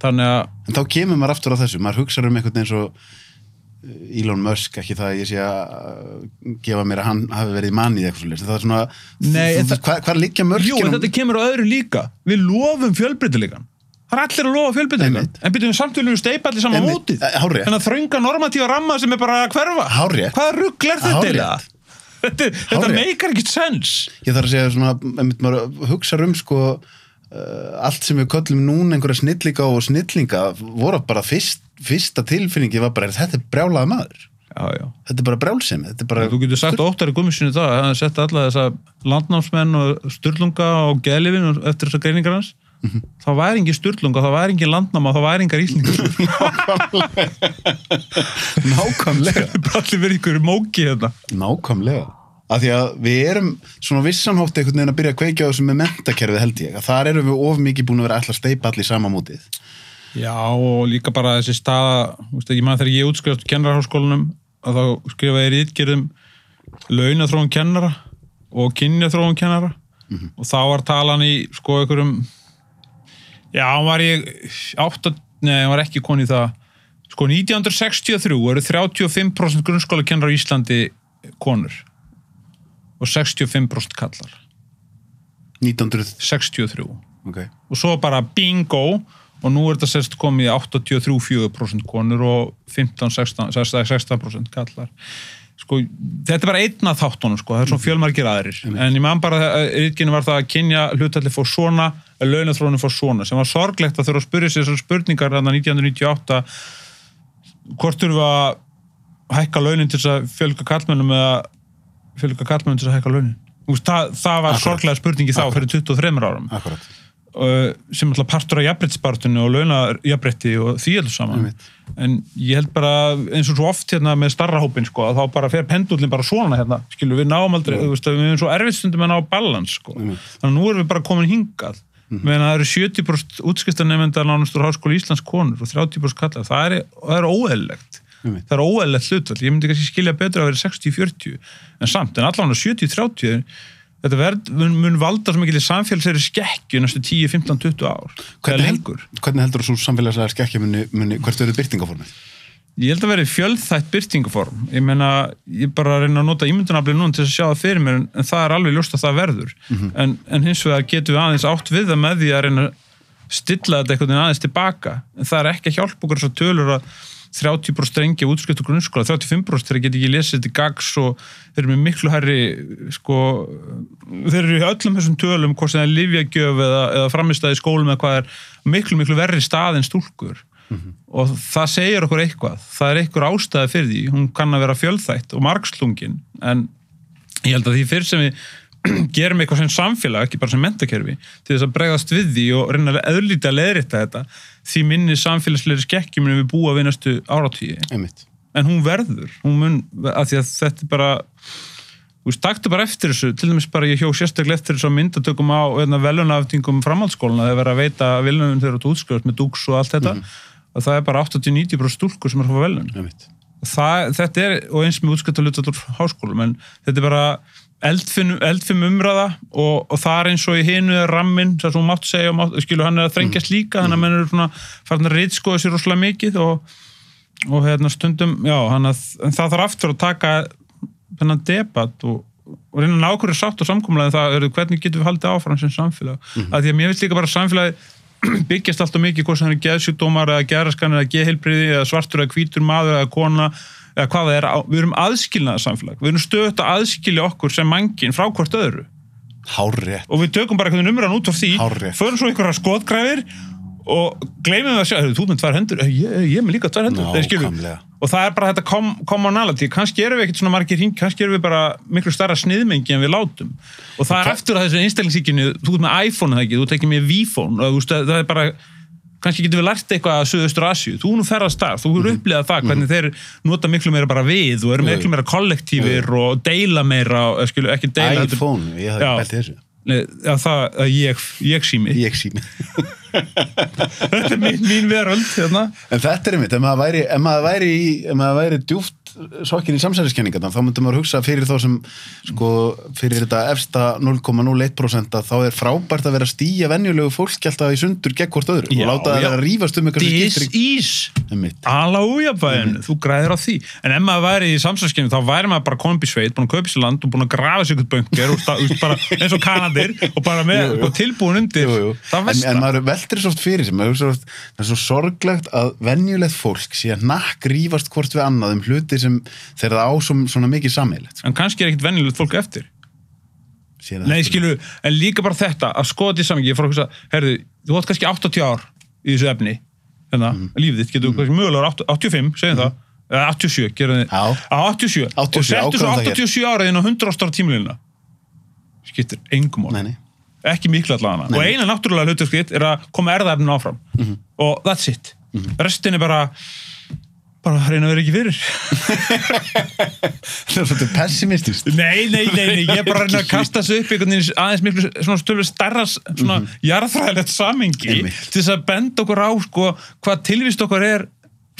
Þannig að En þá kemur maður aftur á þessu, maður hugsa um einhvern veginn svo uh, Elon Musk, ekki það að ég sé að uh, gefa mér að hann hafi verið manni eða eitthvað svo það er svona, Nei, það- hvað, hvað liggja Jú, mörkin en þetta kemur á öðru líka. Við lofum fjölbreytilegan Það er allir að lofa Einmitt. En byrjum samt viljum við steipa allir saman mótið Eh. En að þrönga normatífa ramma sem er bara að hverfa Hárrétt. Hvaða rugl er þetta Hárrétt. eiginlega? Þetta, þetta meikar ekkert sens ég þarf að segja svona, einmitt maður hugsa um sko uh, allt sem við köllum núna einhverja snillinga og snillinga voru bara fyrst, fyrsta tilfinningi var bara, þetta er brjálaða maður Já, já þetta er bara brjálsemi, þetta er bara Þú getur sagt óttari gummisinu það að hann setja alla þessa landnámsmenn og styrlunga og geðlifin og eftir þessar greiningar hans Mhm. þá væri engin styrlunga, þá væri engin landnáma þá væri engar íslingar nákvæmlega bara allir verið ykkur móki hérna Nákvæmlega. Af því að við erum svona vissanhátt einhvern veginn að byrja að kveikja á þessu með mentakerfið held ég. Að þar erum við of mikið búin að vera alltaf steipa allir sama mótið. Já, og líka bara þessi staða, ekki maður þegar ég útskrifast kennarháskólanum að þá skrifa ég rítgerðum launaþróun kennara og kynjaþróun kennara og þá var talan í sko einhverjum já, hann var ég átta, nei, hann var ekki koni í það. Sko 1963 eru 35% grunnskóla kennar á Íslandi konur og 65% kallar 1900, 63 ok. og svo bara bingo og nú er þetta sérst komið í 83-4% konur og 15-16% kallar sko, þetta er bara einn af þáttunum sko, það er svona fjölmargir aðrir. En ég man bara rítkinu var það að kynja hlutalli fór svona, að launathrónum fór svona sem var sorglegt að þurfa að spyrja sér þessar spurningar þarna 1998 hvort þurfa að hækka launin til að fjölga kallmennum eða fjölga kallmennum til að hækka launin? Það, það var Akkurat. sorglega spurningi þá fyrir 23 árum. Akkurat. Uh, sem alltaf partur af jafnbrettspartinu og launajafnbretti og því heldur saman. Einmitt. en ég held bara eins og svo oft hérna með starra hópin sko, að þá bara fer pendullin bara svona hérna. Skilur við náum aldrei, þú veist, við erum svo erfitt stundum að ná balans sko, Einmitt. þannig að nú erum við bara komin hingað. Meðan það eru 70% útskristanemendar nánastur háskóli Íslands konur og 30% kallar, það er, er Einmitt. það er óeðlegt hlutvall, ég myndi kannski skilja betur að vera 60-40 en samt, en allan á 70-30 þetta verð, mun, valda svo mikil samfélagsæri skekkju næstu 10, 15, 20 ár. Er Hvernig, lengur. hvernig heldur þú svo samfélagslega skekkja muni, muni, hvert verður byrtingaformið? ég held að vera fjöldþætt byrtingaform ég meina, ég bara reyna að nota ímyndunafli núna til að sjá það fyrir mér en, en það er alveg ljóst að það verður. Mhm. en, en hins vegar getum við aðeins átt við það með því að reyna að stilla þetta veginn aðeins tilbaka. En það er ekki að hjálpa okkur þessar tölur að 30% strengi útskrift og grunnskóla 35% þeir geta ekki lesið í gags og þeir eru með miklu hærri sko, þeir eru í öllum þessum tölum hvort sem það er livjagjöf eða, eða framistæði í skólum eða hvað er miklu miklu verri stað en stúlkur. Og það segir okkur eitthvað. Það er einhver ástæði fyrir því. Hún kann að vera fjölþætt og margslungin en ég held að því fyrir sem við gerum eitthvað sem samfélag, ekki bara sem mentakerfi til þess að bregðast við því og reyna að auðlítið að leðrita þetta því minni samfélagsleiri skekkjum við búa við næstu áratíði einmitt. en hún verður, hún mun að því að þetta er bara þú veist, taktu bara eftir þessu, til dæmis bara ég hjó sérstaklega eftir þessu á myndatökum á hérna, velunaftingum framhaldsskóluna, er verið að veita velunum þegar þú útskrifast með dúks og allt þetta og það er bara 80-90% stúlkur sem er að fá velun einmitt. það, þetta er, og eins með útskiptalutat er eldfinn, eldfinn umræða og, og það er eins og í hinu er rammin þess að þú mátt segja, mátt, skilu hann er að þrengjast líka þannig að menn eru svona farin að reytskoða sér rosalega mikið og, og hérna stundum, já, hann að en það þarf aftur að taka þennan debatt og, og reyna nákvæmlega sátt og samkomlega það eru hvernig getum við haldið áfram sem samfélag, mm að því að mér finnst líka bara samfélagi byggjast alltaf mikið hvort sem það er geðsjúkdómar eða geðraskan eða geðheilbriði eða svartur eða hvítur maður eða kona eða hvað það er, við erum aðskilnaða samfélag við erum stöðut að aðskilja okkur sem mangin frá hvort öðru Hárrétt. og við tökum bara einhvern umræðan út af því Hárrétt. förum svo einhverja skotgræfir og gleymum við að sjá, "Heyrðu, þú með tvær hendur Eh, ég, ég er með líka tvær hendur Þeir skilju. Nákvæmlega. og það er bara þetta com commonality kannski erum við ekkert svona margir hring kannski erum við bara miklu starra sniðmengi en við látum og það er aftur að þessu einstaklingsíkinu þú ert með iPhone eða ekki, þú tekir með V-phone og þú veist, það er bara kannski getum við lært eitthvað að Suðaustur Asju þú nú ferðast þar, þú eru upplifað það hvernig þeir nota miklu meira bara við og eru miklu meira kollektífir og deila meira, og, skilu, ekki deila heldur- iPhone, ég hafði Já. bælt þessu. Nei, Já, það, að ég, ég sími Ég sími. þetta er mín, mín veröld hérna. En þetta er einmitt, ef maður væri, væri, í, ef maður væri djúft sokkin í samsæðiskenningarna, þá myndum maður hugsa fyrir þá sem, sko, fyrir þetta efsta 0,01% að þá er frábært að vera að stýja venjulegu fólk alltaf í sundur gegn hvort öðru Já, og láta það að rífast um eitthvað This ekki. is. Alauðjabæðin, þú græðir á því en ef maður væri í samsælskinu þá væri maður bara komin upp í sveit, búin að kaupa sér land og búin að grafa sér eitthvað böngar og sta- þú veist, bara, eins og kanadir og bara með Jú, jú. tilbúin undir Jú, En, en maður veltir svo oft fyrir sem maður hugsa oft, það er svo sorglegt að venjulegt fólk sé að nakk rífast hvort við annað um hluti sem þeir það á svona mikið sammeilegt. en kannski er ekkit venjulegt fólk eftir Nei, skilu, en líka bara þetta að skoða þetta í samingi, ég fór að hugsa herðu, þú átt kannski 80 ár í þessu efni þannig Mhm. að lífið þitt getur kannski mögulega 8 85, segjum það eða 87, gerum þið Já. á 87, 87, og settu svo ákveðum það hér. 87 ára inn á 100 ástara tímilina skiptir engum nei. ekki miklu allavega Nei. og eina náttúrulega hluturskitt er að koma erðaefnin áfram Mhm. og that's it restin er bara bara að vera ekki fyrir Það er svolítið pessimistist. Nei, nei, nei, nei, ég er bara að reyna að kasta þessu upp veginn aðeins miklu svona stölu stærra svona jarðfræðilegt samengi Mhm. Einmitt. til þess að benda okkur á sko hvað tilvist okkur er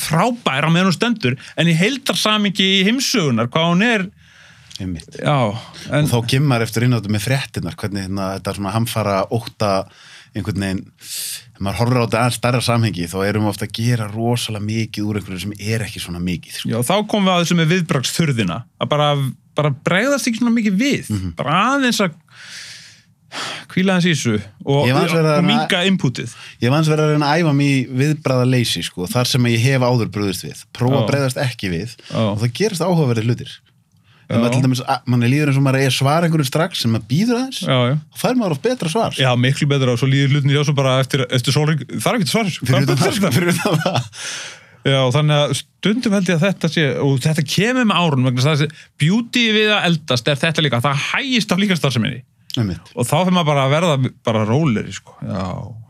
frábæra meðan hún stendur en í heildarsamingi í heimsögunar hvað hún er já, en og þá kemur maður eftir inn á þetta með fréttinar hvernig hérna, þetta svona hamfara óta einhvern veginn ef maður horfir á þetta aðeins stærra samhengi þá erum við ofta að gera rosalega mikið úr einhverju sem er ekki svona mikið sko. já, þá komum við að þessu með viðbraksþurðina að bara, bara bregðast ekki svona mikið við Mhm. bara aðeins að kvíla hans í þessu og, og minga inputið ég var hans verið að reyna að æfa mig í viðbræða leysi sko, þar sem ég hef áður brúðist við prófa Já. að bregðast ekki við Já. og það gerist áhugaverðir hlutir Að- manni líður eins og maður er svara einhverju strax sem maður býður aðeins. Já, já. Þá fær maður of betra svar. Já, miklu betra og svo líður hlutin hjá svo bara eftir, eftir sólring, það er ekki svar þessu. fyrir Það er sko, fyrir það. Já, þannig að stundum held ég að þetta sé og þetta kemur með árun vegna þess að beauty við að eldast er þetta líka það hægist á líka starfseminni. Og þá fyrir maður bara að verða bara róleri sko. Já,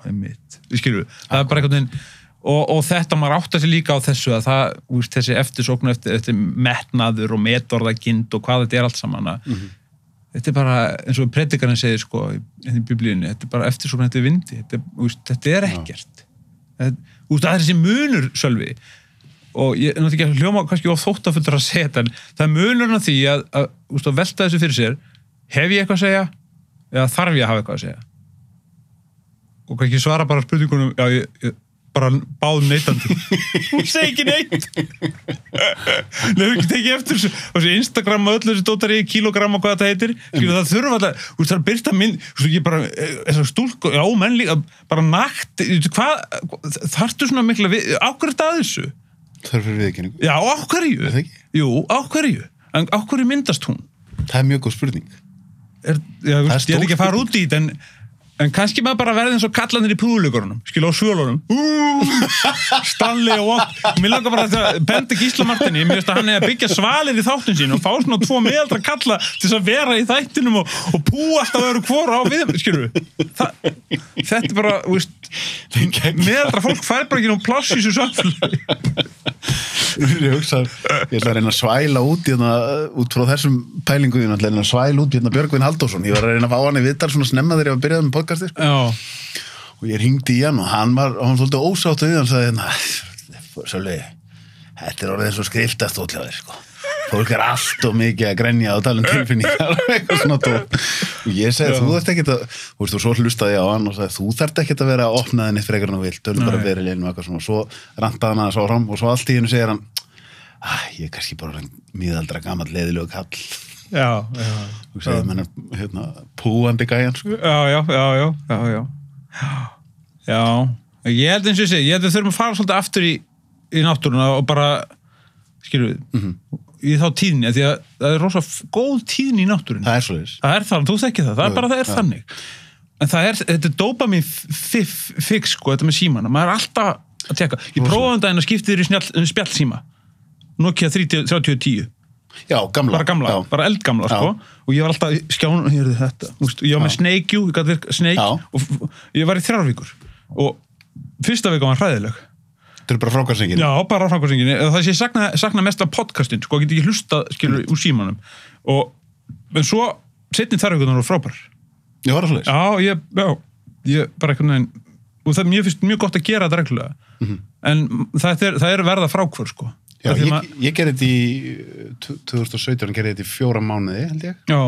einmitt. Við skilum, það er bara einhvern veginn og, og þetta maður átt að sér líka á þessu að það, úst, þessi eftirsóknu eftir, eftir metnaður og metorðagind og hvað þetta er allt saman að þetta er bara, eins og predikarinn segir sko í, í biblíunni, þetta er bara eftirsóknu eftir vindi, þetta, úst, þetta er ekkert. Þetta, úst, það er þessi munur sölvi. Og ég er náttúrulega ekki hljóma kannski of þóttafuldur að segja þetta en það er munurinn af því að, að, úst, að velta þessu fyrir sér hef ég eitthvað að segja eða þarf ég að hafa eitthvað að segja? Og kannski svara bara spurningunum já, ég, bara báðum neitandi hún segi ekki neitt. Nefnum ekki tekið eftir þessu. Instagram og öllu þessu dótari kilogram og hvað þetta heitir Skilu, það þurfa alltaf, þú veist það er byrta mynd þú veist ég bara, eh, þessar stúlku já menn líka, bara nakt hvað, þarftu svona mikla við, þetta að þessu? Það er fyrir viðkynningu. já, Er ekki? jú, ákverju en ákverju myndast hún? Það er mjög góð spurning. er, já, Það er veist, ég er ekki að fara út í þetta en, en kannski maður bara verði eins og kallanir í púðuleikurunum skilja á svölunum. Stanley og Watt. Mér langar bara að benda Gísla Martini mér finnst að hann er að byggja svalir í þáttun sín og fá svona tvo meðaldra kalla til þess að vera í þættinum og, og pú alltaf öðru hvora á við skilju þetta er bara, veist meðaldra fólk fær bara ekki nú pláss í þessu samfélagi. Ég hugsa, ég ætla að reyna að svæla út hérna, út frá þessum pælingum, ég ætla að reyna að svæla út hérna Björgvin Halldórsson. Ég var að reyna að fá hann í vittar svona snemma þegar ég var að byrjað með podcasti, sko. og ég ringdi í hann og hann var, hann var svolítið ósáttu við hann sagði hérna, þetta er orðið eins og skriftast ótláðir, sko. Fólk er allt og mikið að grenja og tala um tilfinningar og eitthvað svona tók. Og ég segi, þú þarft ekki að, þú veist, og svo hlustaði ég á hann og sagði, þú þarft ekki að vera að opna þenni frekar en þú vilt, og eitthvað svona. Og svo rantaði hann að svo fram og svo allt í hennu segir hann, "Æ, ég er kannski bara miðaldra gammal leðilegu kall. Já, já Og segði, menn er, hérna, púandi gæjan, sko. já, já, já, já, já, já. Ég held eins og segi, ég held að við þurfum að fara svolítið aftur í, í náttúruna og bara, skilur við, í þá tíðni, af því að það er rosa f- góð tíðni í náttúruna. Það er svo þess. Það er það, þú þekkir það, það er bara það er já. þannig. En það er, þetta er dopamin fix, fix, sko, þetta með símana, maður er alltaf að tjekka. Ég prófaði um daginn að skipti þér í snjall, spjallsíma, Nokia 30 3010 Já, gamla. bara gamla, Já. bara eldgamla Já. sko. og ég var alltaf í skján og hérðu þetta Úst, ég var með Snake You, ég gat virka Já. og ég var í þrjár vikur og fyrsta vika var hræðileg Þetta er bara frákværsengin. já, bara framkvæmsingin, það sé ég sakna, sakna mest af podcastin, sko, ég get ekki hlusta skilur úr símanum og en svo, setni þrjár vikunar voru frábær Ég var að svo þess. já, ég, já, ég bara einhvern veginn og það er mjög, finnst mjög gott að gera þetta reglulega en það er, það er verða frákvör sko. Já, ég, ég gerði þetta í uh, 2017, gerði þetta í fjóra mánuði, held ég. já,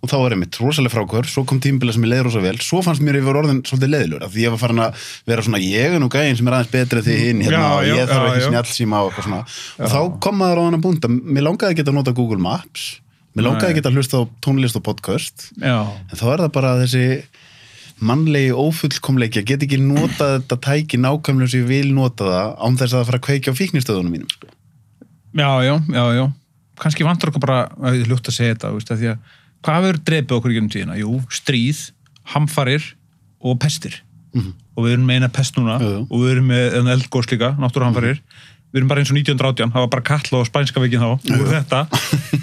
Og þá var einmitt rosalega frákvör, svo kom tímabila sem ég leiði rosa vel, svo fannst mér yfir orðin svolítið leiðilur, af því ég var farin að vera svona, ég nú gæðin sem er aðeins betri því hinn, hérna, og ég þarf ekki já. snjallsíma og eitthvað svona. Og þá kom maður á búnd að mér langaði að geta að nota Google Maps, mér langaði að geta að hlusta á tónlist og podcast, já en þá er það bara þessi mannlegi ófullkomleiki að geta ekki notað þetta tæki nákvæmlega sem ég vil nota það án þess að það fara að kveikja á fíknistöðunum mínum, sko. Já, já, já, já. Kannski vantur okkur bara, að ég ljótt að segja þetta, veist, að því að hvað verður drepið okkur í gennum tíðina? Jú, stríð, hamfarir og pestir. Og við erum með eina pest núna Mhm. Jú, jú. og við erum með en eldgós líka, náttúruhamfarir. Við erum bara eins og 1918, það var bara kall og spænska veikin þá, og þetta.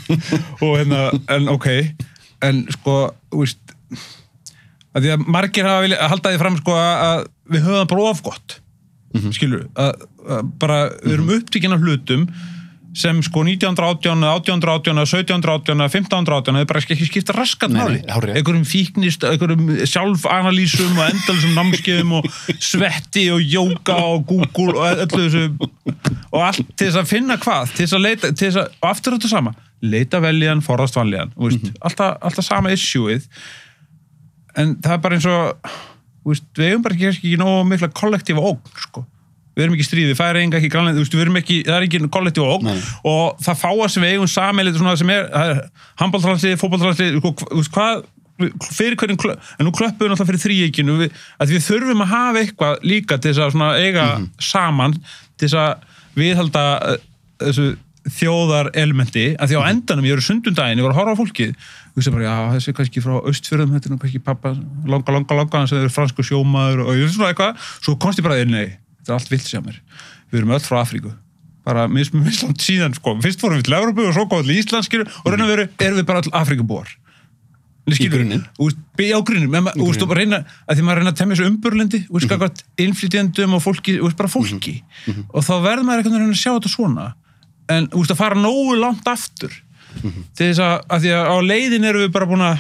og hérna, en ok, en sko, veist, að því að margir hafa vilja halda því fram sko að að við höfum bara of gott Mhm. skilur, að, að bara við erum upptíkin af hlutum sem sko 1918, 1818, 1718, 1518, það er bara ekki skipta raskat Nei, máli. Einhverjum fíknist, einhverjum sjálfanalýsum og endalisum námskeiðum og svetti og jóka og Google og öllu þessu. Og allt til þess að finna hvað, til þess að leita, til þess að, og aftur þetta sama, leita veljan, forðast vanlíðan, mm Mhm. alltaf, alltaf sama issueið. En það er bara eins og við eigum bara ekki, ekki nógu mikla kollektífa ógn, sko við erum ekki stríði, færi enga ekki grænlega, þú veist, við erum ekki það er ekki kollektífa ógn. Nei. og það fáa sem við eigum sammeilið svona sem er, það er handbóltranslið, fótbóltranslið þú veist, hvað fyrir hverjum, en nú klöppum við náttúrulega fyrir þríeikinu við, að við þurfum að hafa eitthvað líka til þess að svona eiga saman til þess að viðhalda eh, þessu þjóðar elementi, að því á endanum ég eru sundundaginn, ég var að horfa á fólkið þú veist bara, já, þessi er kannski frá austfjörðum þetta er nú kannski pappa, langa, langa, langa hans er fransku sjómaður og veist svona eitthvað svo komst ég bara, nei, þetta er allt vilt sem er við erum öll frá Afríku. Bara mismum Ísland síðan, sko, fyrst fórum við til Európu og svo komum við til Ísland, skilur, og og veru erum við bara öll Afríkubúar. Í grunninn. Já, grunninn, þú veist, bara reyna að því maður reyna að temja þessu umburlendi, þú veist, hvað innflytjendum og fólki, þú veist, bara fólki. Og þá verður maður einhvern veginn að sjá þetta svona. En, þú veist, að fara nógu langt aftur til þess að, að því að á leiðin erum við bara búin að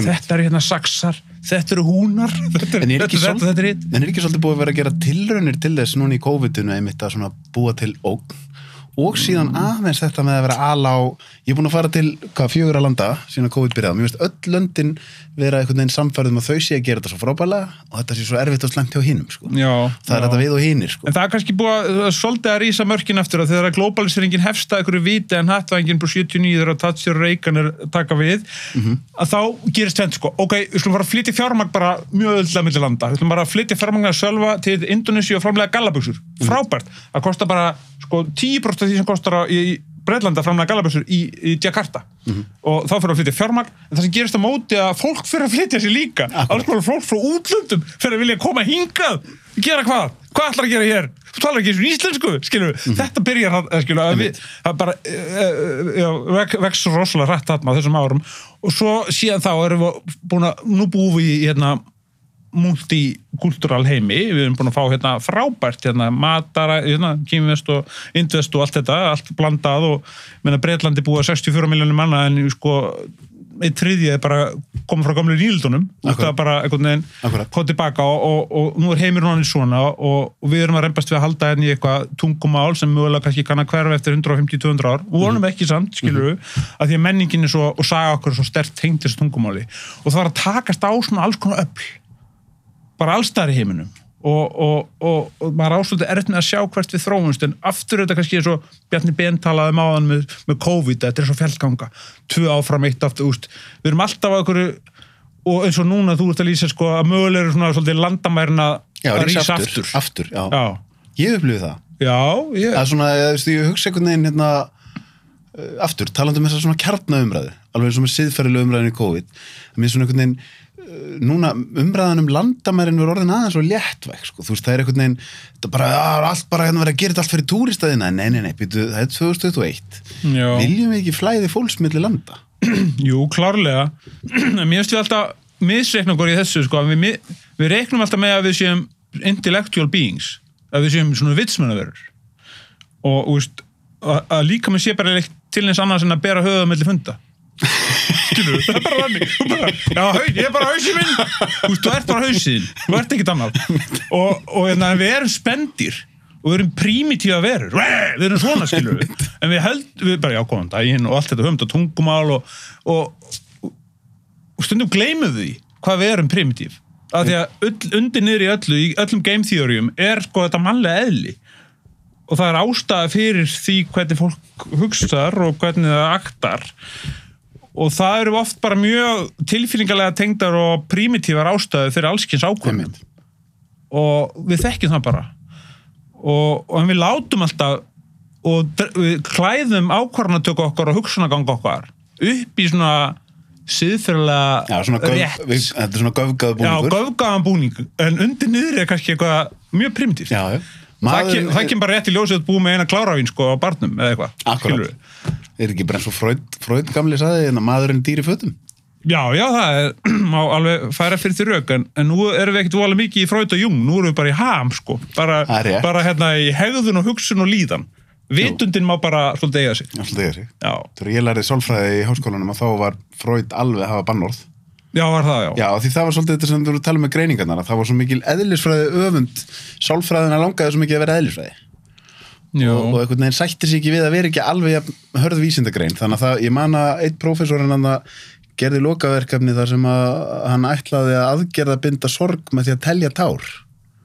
þetta eru hérna saxar, þetta eru húnar. Þetta er þetta, ekki, þetta, þetta er hitt. En er ekki svolítið búið að vera að gera tilraunir til þess núna í COVID-19 einmitt að svona búa til ógn og síðan aðeins þetta með að vera ala á ég er búin að fara til hvað, fjögur að landa síðan að COVID byrjaði, mér finnst öll löndin vera einhvern veginn samfærðum að þau sé að gera þetta svo frábælega og þetta sé svo erfitt og slemt hjá hinnum sko. Já, það er já. þetta við og hinnir sko. En það er kannski búið að er svolítið að rísa mörkin eftir að þegar globalisringin hefsta ykkur viti en hattvæðingin búið 79 þegar Thatcher og Reagan er að taka við að þá gerist tvent sko. Ok, við skulum fara að flytja fjármagn bara mjög öðvöldlega millir landa, við skulum bara að flytja fjármagn að sölva til Indonesia og framlega gallabuxur. Frábært, það kostar bara 10% af því sem kostar á, í Breitlanda framlega gallabuxur í, í Jakarta. Og þá fyrir að flytja fjármagn en það sem gerist á móti að fólk fyrir að flytja sér líka. Alls konar fólk frá útlöndum fyrir að vilja koma hingað. Gera hvað? Hvað ætlar að gera hér? Þú talar ekki eins og íslensku, skilur Þetta byrjar að, skilur, að við að bara, e, e, vex, vex rosalega rætt á þessum árum. Og svo síðan þá erum við búin að nú búum við í hérna multikultural heimi, við erum búin að fá hérna frábært, hérna matara hérna, kýmvest og indvest og allt þetta allt blandað og meina Breitlandi búið 64 miljónum manna en sko eitt þriðji er bara komið frá gamlu nýldunum það er bara einhvern veginn komið tilbaka og, og, og nú er heimir hann svona og, og við erum að reymbast við að halda hérna í eitthvað tungumál sem mögulega kannski kann að hverfa eftir 150-200 ár. Og vonum ekki samt, skilur við að því að menningin er svo, og saga okkur er svo stert tengt þessu tungumáli. Og það var að takast á svona alls konar öll bara allstæðar í heiminum. Og, og, og, og maður ásvöldi erfitt með að sjá hvert við þróumst en aftur er þetta kannski eins og Bjarni Ben talaði máðan með, með COVID þetta er svo fjallganga, tvö áfram eitt aftur, úst. við erum alltaf að einhverju og eins og núna þú ert að lýsa sko að mögulega eru svona svolítið landamærin að já, að rísa aftur, aftur. já. Já, ég upplifði það. Ég, það er svona, ég, hugsa einhvern veginn hérna, uh, aftur, talandi um þessa svona kjarnaumræðu, alveg eins og með siðferðilega umræðin í COVID, mér er svona einhvern veginn núna umræðan um landamærin verður orðin aðeins og léttvæk sko. þú veist, það er einhvern veginn það bara, að allt bara hérna verið að gera þetta allt fyrir túristæðina? Nei, nei, nei, býtu, það er 2021 já. viljum við ekki flæði fólksmilli landa? Jú, klárlega. En mér finnst við alltaf misreikna okkur í þessu sko, við, við reiknum alltaf með að við séum intellectual beings að við séum svona vitsmjönaverur og veist að, að líka með sé bara til eins annars en að bera höfuða melli funda skilur það er bara þannig. Þú bara, já, hau, ég er bara hausinn minn. Þú veist, þú ert bara hausinn, þú ert ekkert annað. Og, og hérna, við erum spendir og við erum primitífa verur. Við erum svona skilur við en við held, við bara, já, góðan daginn og allt þetta höfum þetta tungumál og, og, og stundum gleymum við hvað við erum primitíf. Af því að öll, undir niður í öllu í öllum game theoryum er sko þetta mannlega eðli. Og það er ástæða fyrir því hvernig fólk hugsar og hvernig það aktar og það eru oft bara mjög tilfinningarlega tengdar og primitívar ástæðu fyrir allskins Einmitt. og við þekkjum það bara. Og, og við látum alltaf og við klæðum ákvarðanatöku okkar og hugsunaganga okkar upp í svona göf, rétt. við, þetta er svona göfgaðan búning. En undir niður er kannski eitthvað mjög primitíft já, já. Kem, það kemur bara rétt í ljósið að búið með eina kláravín sko á barnum eða eitthvað. Akkurat. er ekki bara eins og Freud, Freud gamli saði en að maðurinn dýri fötum Já, já, það er, má alveg færa fyrir því rauk, en, en nú erum við ekkert vola mikið í Freud og Jung, nú erum við bara í ham, sko, bara, bara hérna í hegðun og hugsun og líðan. Vitundin má bara svolítið eiga sig. alltaf þegar sig Já, Þegar ég lærði sálfræði í háskólanum að þá var Freud alveg að hafa bannorð. Já, var það, já. Já, því það var svolítið þetta sem þú eru að tala um með greiningarnar, að það var svo mikil eðlisfræði öfund, sálfræðina langaði svo mikið að vera eðlisfræði. já. Og, og einhvern veginn sætti sig ekki við að vera ekki alveg jafn hörð vísindagrein. Þannig að það, ég man að eitt prófessorinn hann gerði lokaverkefni þar sem að hann ætlaði að aðgerða binda sorg með því að telja tár.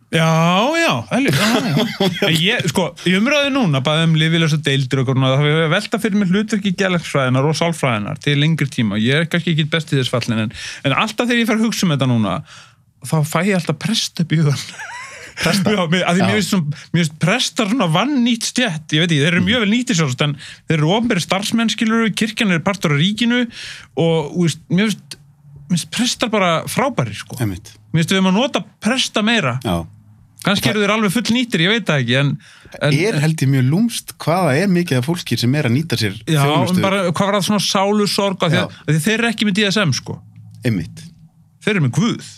Já, já, heldur, já, já. Ég, sko, ég umræði núna bara um lifilegs og deildir og það hefur velta fyrir mig hlutverki gælagsfræðinar og sálfræðinar til lengri tíma, ég er kannski ekki best í þess fallin, en, en alltaf þegar ég fer að hugsa um þetta núna, þá fæ ég alltaf presta bjöðan. Presta? Já, mér, að því Já. mér finnst svona, prestar svona vann nýtt stjætt, ég veit ekki, þeir eru mjög vel nýttir sjálfst, en þeir eru ofnbæri starfsmenn, skilur kirkjan er partur af ríkinu og, veist, mér finnst, prestar bara frábæri, sko. Mér finnst við um að nota presta meira Já. Kannski eru þeir alveg full nýttir, ég veit það ekki en, en Er held ég mjög lúmst hvaða er mikið af fólki sem er að nýta sér já, en bara hvað var það svona sálusorg af því því þeir eru ekki með DSM sko einmitt. þeir eru með Guð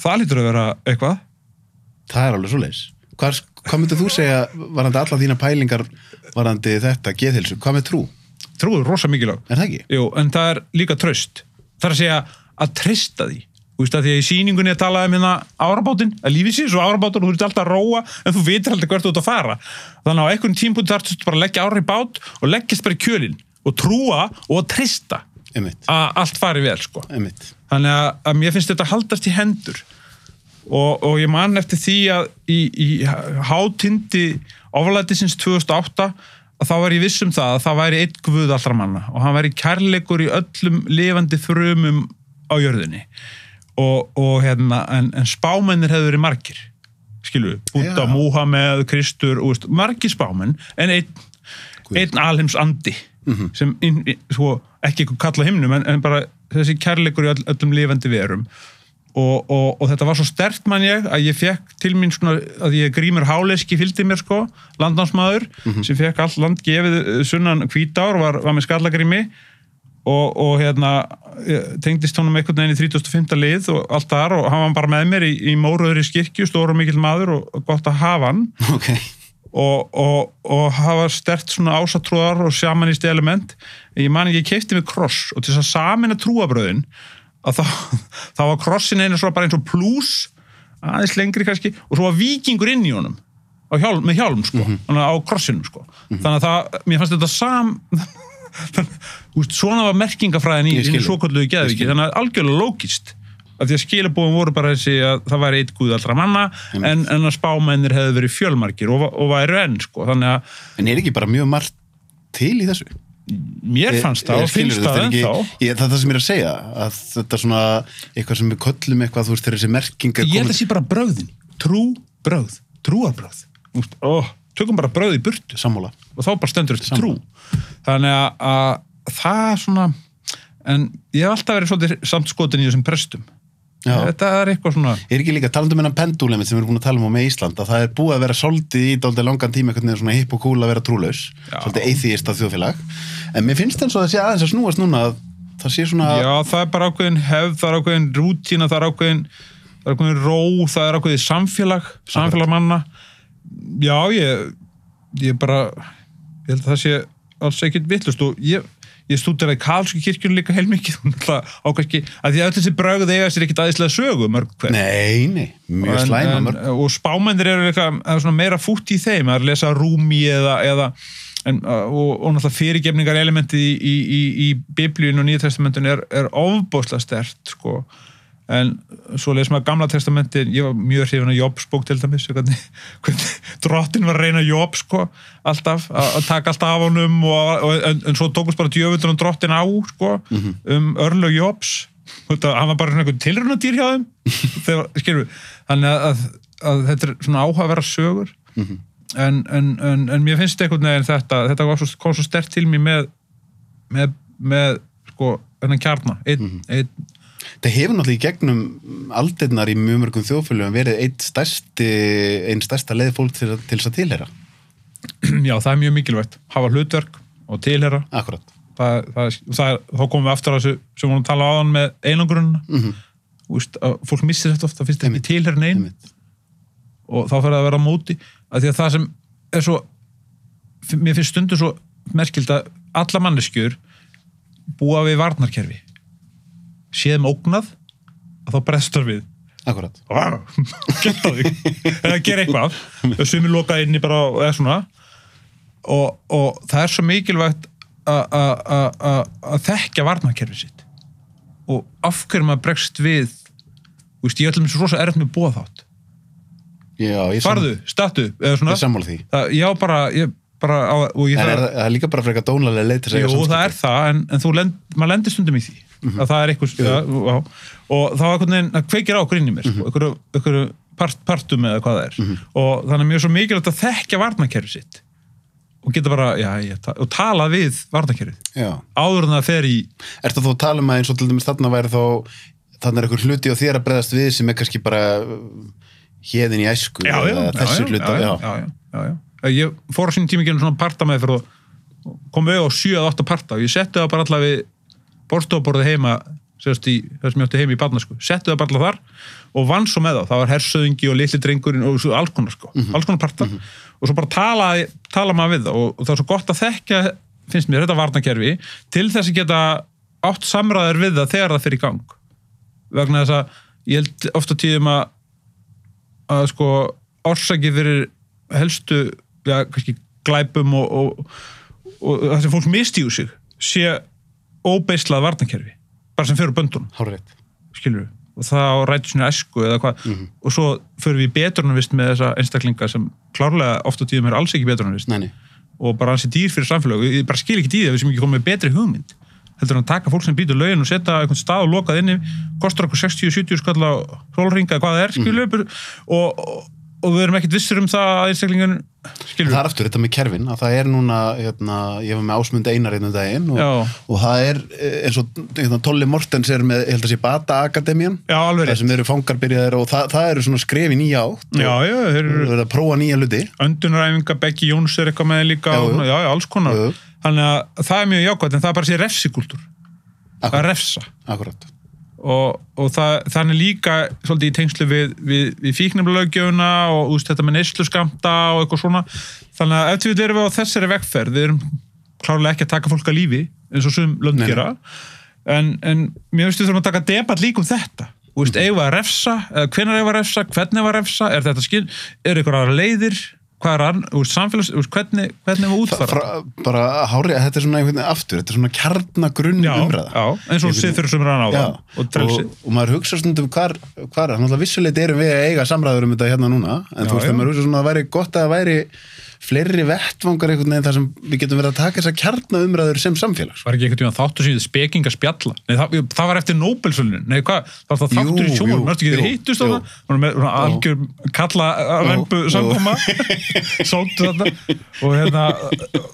það lítur að vera eitthvað Það er alveg svo leis. Hvað, hvað myndir þú segja varandi alla þína pælingar varandi þetta, geðhilsu? Hvað með trú? trúður rosa mikilvæg Er það ekki? Jú, en það er líka tröst það er að segja að treysta því Þú veist að því að í sýningunni að talaði um hérna árabátinn, að lífið sé svo árabátur og þú ert alltaf að róa en þú vitir alltaf hvert þú ert að fara. Þannig að á einhvern tímpúti þarfst þú bara að leggja ára í bát og leggjast bara í kjölinn og trúa og að trista einmitt, að allt fari vel sko. einmitt. Þannig að, að mér finnst þetta haldast í hendur og, og ég man eftir því að í, í hátindi oflætisins 2008 að þá var ég viss um það að það væri einn guð allra manna og hann væri kærleikur í öllum lifandi frumum á jörðinni og, og hérna, en, en spámennir hefur verið margir skilu, Búta, Já. Múhameð, Kristur og veist, margir spámenn en einn, einn alheims andi sem inn, í- svo, ekki eitthvað kalla himnum en, en bara þessi kærleikur í öll, öllum lifandi verum. Og, og, og þetta var svo stert mann ég að ég fekk til mín svona að ég grímur háleski fylgdi mér sko, landnámsmaður sem fekk allt land gefið sunnan hvítár var, var með skallagrími og, og hérna eh, tengdist honum einhvern veginn í 35. lið og allt þar og hann var bara með mér í, í Móröður í skirkju, stór og mikill maður og, gott að hafa hann. Ok, og, og, og hafa stert svona ásatrúðar og sjamanist element. Ég man ekki, ég keipti mig kross og til þess að samina trúabröðin að þá, þá var krossin einu svo bara eins og plús aðeins lengri kannski og svo var vikingur inn í honum hjálm, með hjálm sko, þannig að á krossinum sko. Þannig að það, mér fannst þetta sam Veist, svona var merkingafræðin í, Ég skil í þig. svo kalluðu Ég geðviki þannig að algjörlega lókist að því að skilabóðum voru bara þessi að það væri eitt guð allra manna en, en að spámennir hefðu verið fjölmargir og, og væru enn sko. að en er ekki bara mjög margt til í þessu? mér fannst það og finnst það ennþá. Ég, Það er það sem ég er að segja að þetta er svona eitthvað sem við köllum eitthvað þú veist þegar þessi merking er ég held að sé bara bröðin, trú bröð trúarbröð Úst, ó, tökum bara bröð í burtu sammála. Og þá bara stendur eftir trú. Þannig að, að það svona en ég hef alltaf verið svolítið samt skotin í þessum prestum. Já. þetta er eitthvað svona Er ekki líka talandi um hennan pendúlemið sem við erum búin að tala um á með Ísland að það er búið að vera soldið í dálítið langan tíma einhvern veginn svona hipp og cool að vera trúlaus svolítið atheist að þjóðfélag. En mér finnst eins og það sé aðeins að snúast núna að það sé svona Já, það er bara ákveðin hefð, það er ákveðin rútína, það er ákveðin, það er ákveðin ró, það er ákveðin samfélag, samfélag manna. Já, ég, ég bara, ég held að það sé alls ekkert vittlust og ég, ég stúdiraði Karlsku kirkjun líka heilmikið, hún ætla á kannski, að því að öll þessi brögð eiga sér ekkert aðeinslega sögu mörg hver. Nei, nei, mjög En- slæma en- mörg og spámennir eru eitthvað meira fútt í þeim að lesa rúmi eða, eða en, og, og náttúrulega fyrirgefningar elementið í, í, í, í biblíun og nýja testamentun er, er ofbóðslega stert sko. En svo les maður gamla testamentin ég var mjög hrifin að Jobsbók til dæmis hvernig, hvernig drottin var að reyna Job sko, alltaf, að að taka alltaf af honum og, og, en, en svo tókust bara djöfutur og drottin á sko, um örlög Jobs. Hann var bara einhvern tilrunadýr hjá þeim. Þegar, skilur þannig að, að, að þetta er svona áhugaverða sögur. En, en, en, en mér finnst einhvern veginn þetta þetta svo, kom svo stert til mér með með, með sko, þennan kjarnar einn, einn, Það hefur náttúrulega í gegnum aldirnar í mjög mörgum þjóðfélögum verið einn stærsti, einn stærsta leið fólk til, til þess að tilhera. já það er mjög mikilvægt. Hafa hlutverk og tilhera Akkurat. það, það, það, þá komum við aftur að þessu sem við vorum að tala á hann með einangrunna Mm -hmm. Fólk missir þetta ofta, finnst ekki tilherin einn og þá fyrir að vera móti að því að það sem er svo mér finnst stundu svo merkild að alla manneskjur búa við varnarkerfi séðum ógnað að þá brestur við. Akkurat. geta þig eða gera eitthvað. Sem er lokað inni bara eða svona. Og, og það er svo mikilvægt að- að að- að- að þekkja varnarkerfi sitt. Og af hverju maður bregst við Þú veist, ég ætlum svo rosa erfitt með búa þátt Já, farðu, statu, eða svona. Ég sammála því. það, já bara, ég bara á, En er það, það er líka bara frekar dónalega leið til að Jú, eiga það er samskipti. það, en, en þú lend, maður lendir stundum í því að það er ja, já, og þá er veginn, kveikir á okkur inn í mér sko, einhverju, einhverju part, partum eða hvað það er. Og þannig er mjög svo mikilvægt að þekkja varnakerfi sitt. Og geta bara, já, já, ta- og tala við varnakerfið, áður en það fer í Ertu þú að tala um að eins og til dæmis þarna væri þá þannig er einhver hluti á þér að bregðast við sem er kannski bara hérðin í æsku þessi já, já, já, já. ég fór á sínum tíma ekki svona parta með fyrir og kom við á 7-8 parta og ég setti það bara allar við borstofaborði heima sérst í, það sem ég átti heima í barna sko. setti það bara þar og vann svo með þá. Það var hersöðingi og litli drengurinn og alls konar sko, alls konar parta og svo bara tala, tala maður við það og, og það er svo gott að þekka finnst mér þetta varnakerfi til þess að geta átt samræður við það þegar það fyrir í gang. Vegna þess að ég held ofta tíðum að að sko orsaki fyrir helstu ja, kannski glæpum og, og, og það sem fólk mistíðu sig sé óbeislað varnakerfi bara sem fyrir böndunum Hárrétt. skilur við, og það rætur svona esku eða hvað, Mhm. og svo fyrir við betrunarvist með þessa einstaklinga sem klárlega ofta tíðum er alls ekki betrunarvist Nei, nei. og bara hansi dýr fyrir samfélag ég bara skil ekki að við sem ekki komið með betri hugmynd heldur en að taka fólk sem býtur lögin og setja einhvern stað og lokað inni, kostar okkur 60-70 skall á rólringa hvað það er skilur Mhm. við og, og, og við erum ekkert vissir um það að einstaklingun skilur Það er aftur þetta með kerfin, að það er núna, hérna, ég var með ásmund einar einu daginn og, og það er eh, eins og hérna, Tolli Mortens er með, ég held að sé Bata alveg það sem eru fangarbyrjaðir og það, það eru svona skref í nýja átt já, já, þeir og eru verið að prófa nýja hluti. öndunaræfinga, Beggi Jóns er eitthvað með líka Já, og, já. já, alls konar. Þannig að það er mjög jákvæmt en það er bara sér refsikultúr. Er refsa. Akkurat. Og, og það, þannig líka svolítið í tengslu við, við, við fíknumlaugjöfuna og úst, þetta með neyslu skamta og eitthvað svona. Þannig að ef við erum við á þessari vegferð við erum klárlega ekki að taka fólk að lífi eins og sem lönd Nei, nei. gera. En, en mér finnst við þurfum að taka debatt líka um þetta. Veist, Mhm. að refsa, eða eigum við að refsa, hvernig að refsa, er þetta skil, er ykkur aðra leiðir, hvað er ann, úr samfélags, úr hvernig, hvernig við að útfara? Fra, bara hári, þetta er svona einhvern veginn aftur, þetta er svona kjarnagrunn umræða. já, eins og Einhvern- sið fyrir sumraðan á Já, það og trelsi. og, og maður hugsa stundum hvar, hvar þannig að vissuleit erum við að eiga samræður um þetta hérna núna, en Já, þú veist, já. þegar maður hugsa svona að það væri gott að það væri fleiri vettvangar einhvern veginn þar sem við getum verið að taka þessar kjarnaumræður sem samfélags. var ekki einhvern tíma þáttur sem ég speking að spjalla? Nei, það, það var eftir Nobelsvölinu Nei, hvað, það var það þáttur í sjónum Mörstu ekki þið hittust á það Hún er með algjör kalla rembu samkoma. Sóttu þetta og, hérna,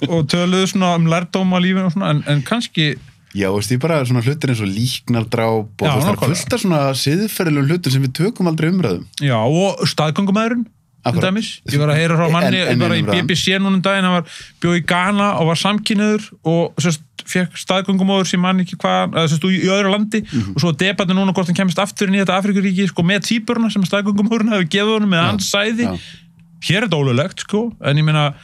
og töluðu svona um lærdóma og svona, en, en kannski Já, veist, ég bara svona hlutir eins og líknardráp og það er fullt af svona siðferðilegum hlutir sem við tökum aldrei umræðum. Já, og dæmis. Ég var að heyra frá manni, En- en var í. BBC núna um daginn, hann var bjóð í Ghana og var samkynniður og sérst, fekk staðgöngumóður sem mann ekki hvað, eða sérst, í, í öðru landi Mhm. og svo debatið núna hvort hann kemist aftur inn í þetta Afrikuríki sko, með týpurna sem staðgöngumóðurinn hefur gefið honum með hans sæði. já. Hér er þetta ólulegt, sko, en ég meina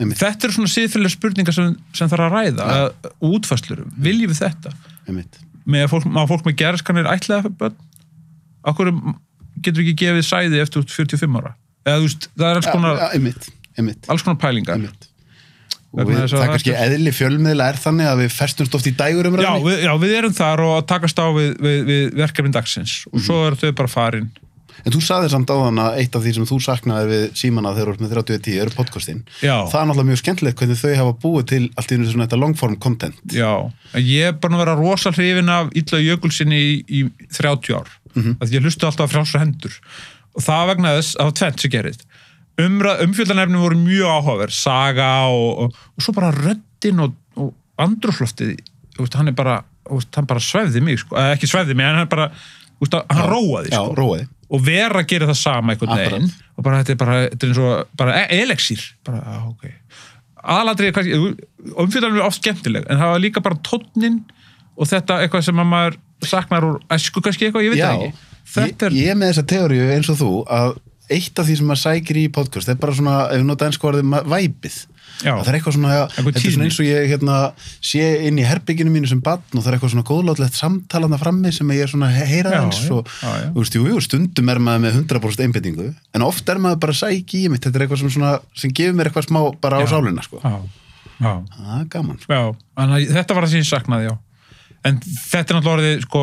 Einmitt. þetta eru svona siðfélag spurningar sem, sem þarf að ræða ja. og útfæslur, viljum við þetta Einmitt. með að fólk, fólk með gerðskanir ætlaða getur ekki gefið sæði eftir út 45 ára eða þú veist, það er alls konar, einmitt, einmitt, alls konar pælingar einmitt. Og við, það er kannski eðli fjölmiðla er þannig að við festumst oft í dægur já umræðinni. við, já, við erum þar og takast á við, við, við verkefni dagsins og svo eru þau bara farin En þú saðir samt á þann að eitt af því sem þú saknaðir við símana þegar þú ert með 30 eru podcastin. Já. Það er náttúrulega mjög skemmtilegt hvernig þau hafa búið til allt í einu svona þetta longform content. já, en ég er bara að vera rosa hrifin af Ítla Jökulsinni í, í 30 ár mm -hmm. að ég hlustu alltaf á frjálsra hendur og það vegna þess að það var tvent sem gerist umfjöldanefni voru mjög áhugaverð. Saga og, og, og svo bara röddin og, og veist, hann er bara, hann bara svefði mig sko, eða ekki svefði mig, hann er bara veist, hann róaði Já, sko. róaði. og vera að gera það sama einhvern veginn. Og bara þetta er bara, þetta er eins og bara e- elexír, bara, á, ok. Aðalatrið, umfjöldanefni er oft skemmtileg, en það var líka bara tónnin og þetta eitthvað sem að maður saknar úr æsku kannski eitthvað, ég veit Já, það ekki þetta er, ég, ég er með þessa teóriu eins og þú að eitt af því sem maður sækir í podcast er bara svona, ef við nota ennsku orðið, ma- væpið. Já. Að Það er eitthvað svona, þetta er svona eins og ég hérna, sé inn í herbygginu mínu sem barn og það er eitthvað svona góðlátlegt samtalana frammi sem ég er svona he- heyra Já, hans já, og já, já. veist, jú, jú, stundum er maður með 100% einbyttingu en oft er maður bara að sækja í mitt, þetta er eitthvað sem, svona, sem gefur mér eitthvað smá bara á Já. sálina, sko. Það er gaman, sko. Að þetta var það sem ég saknaði, já. En þetta er náttúrulega orðið, sko,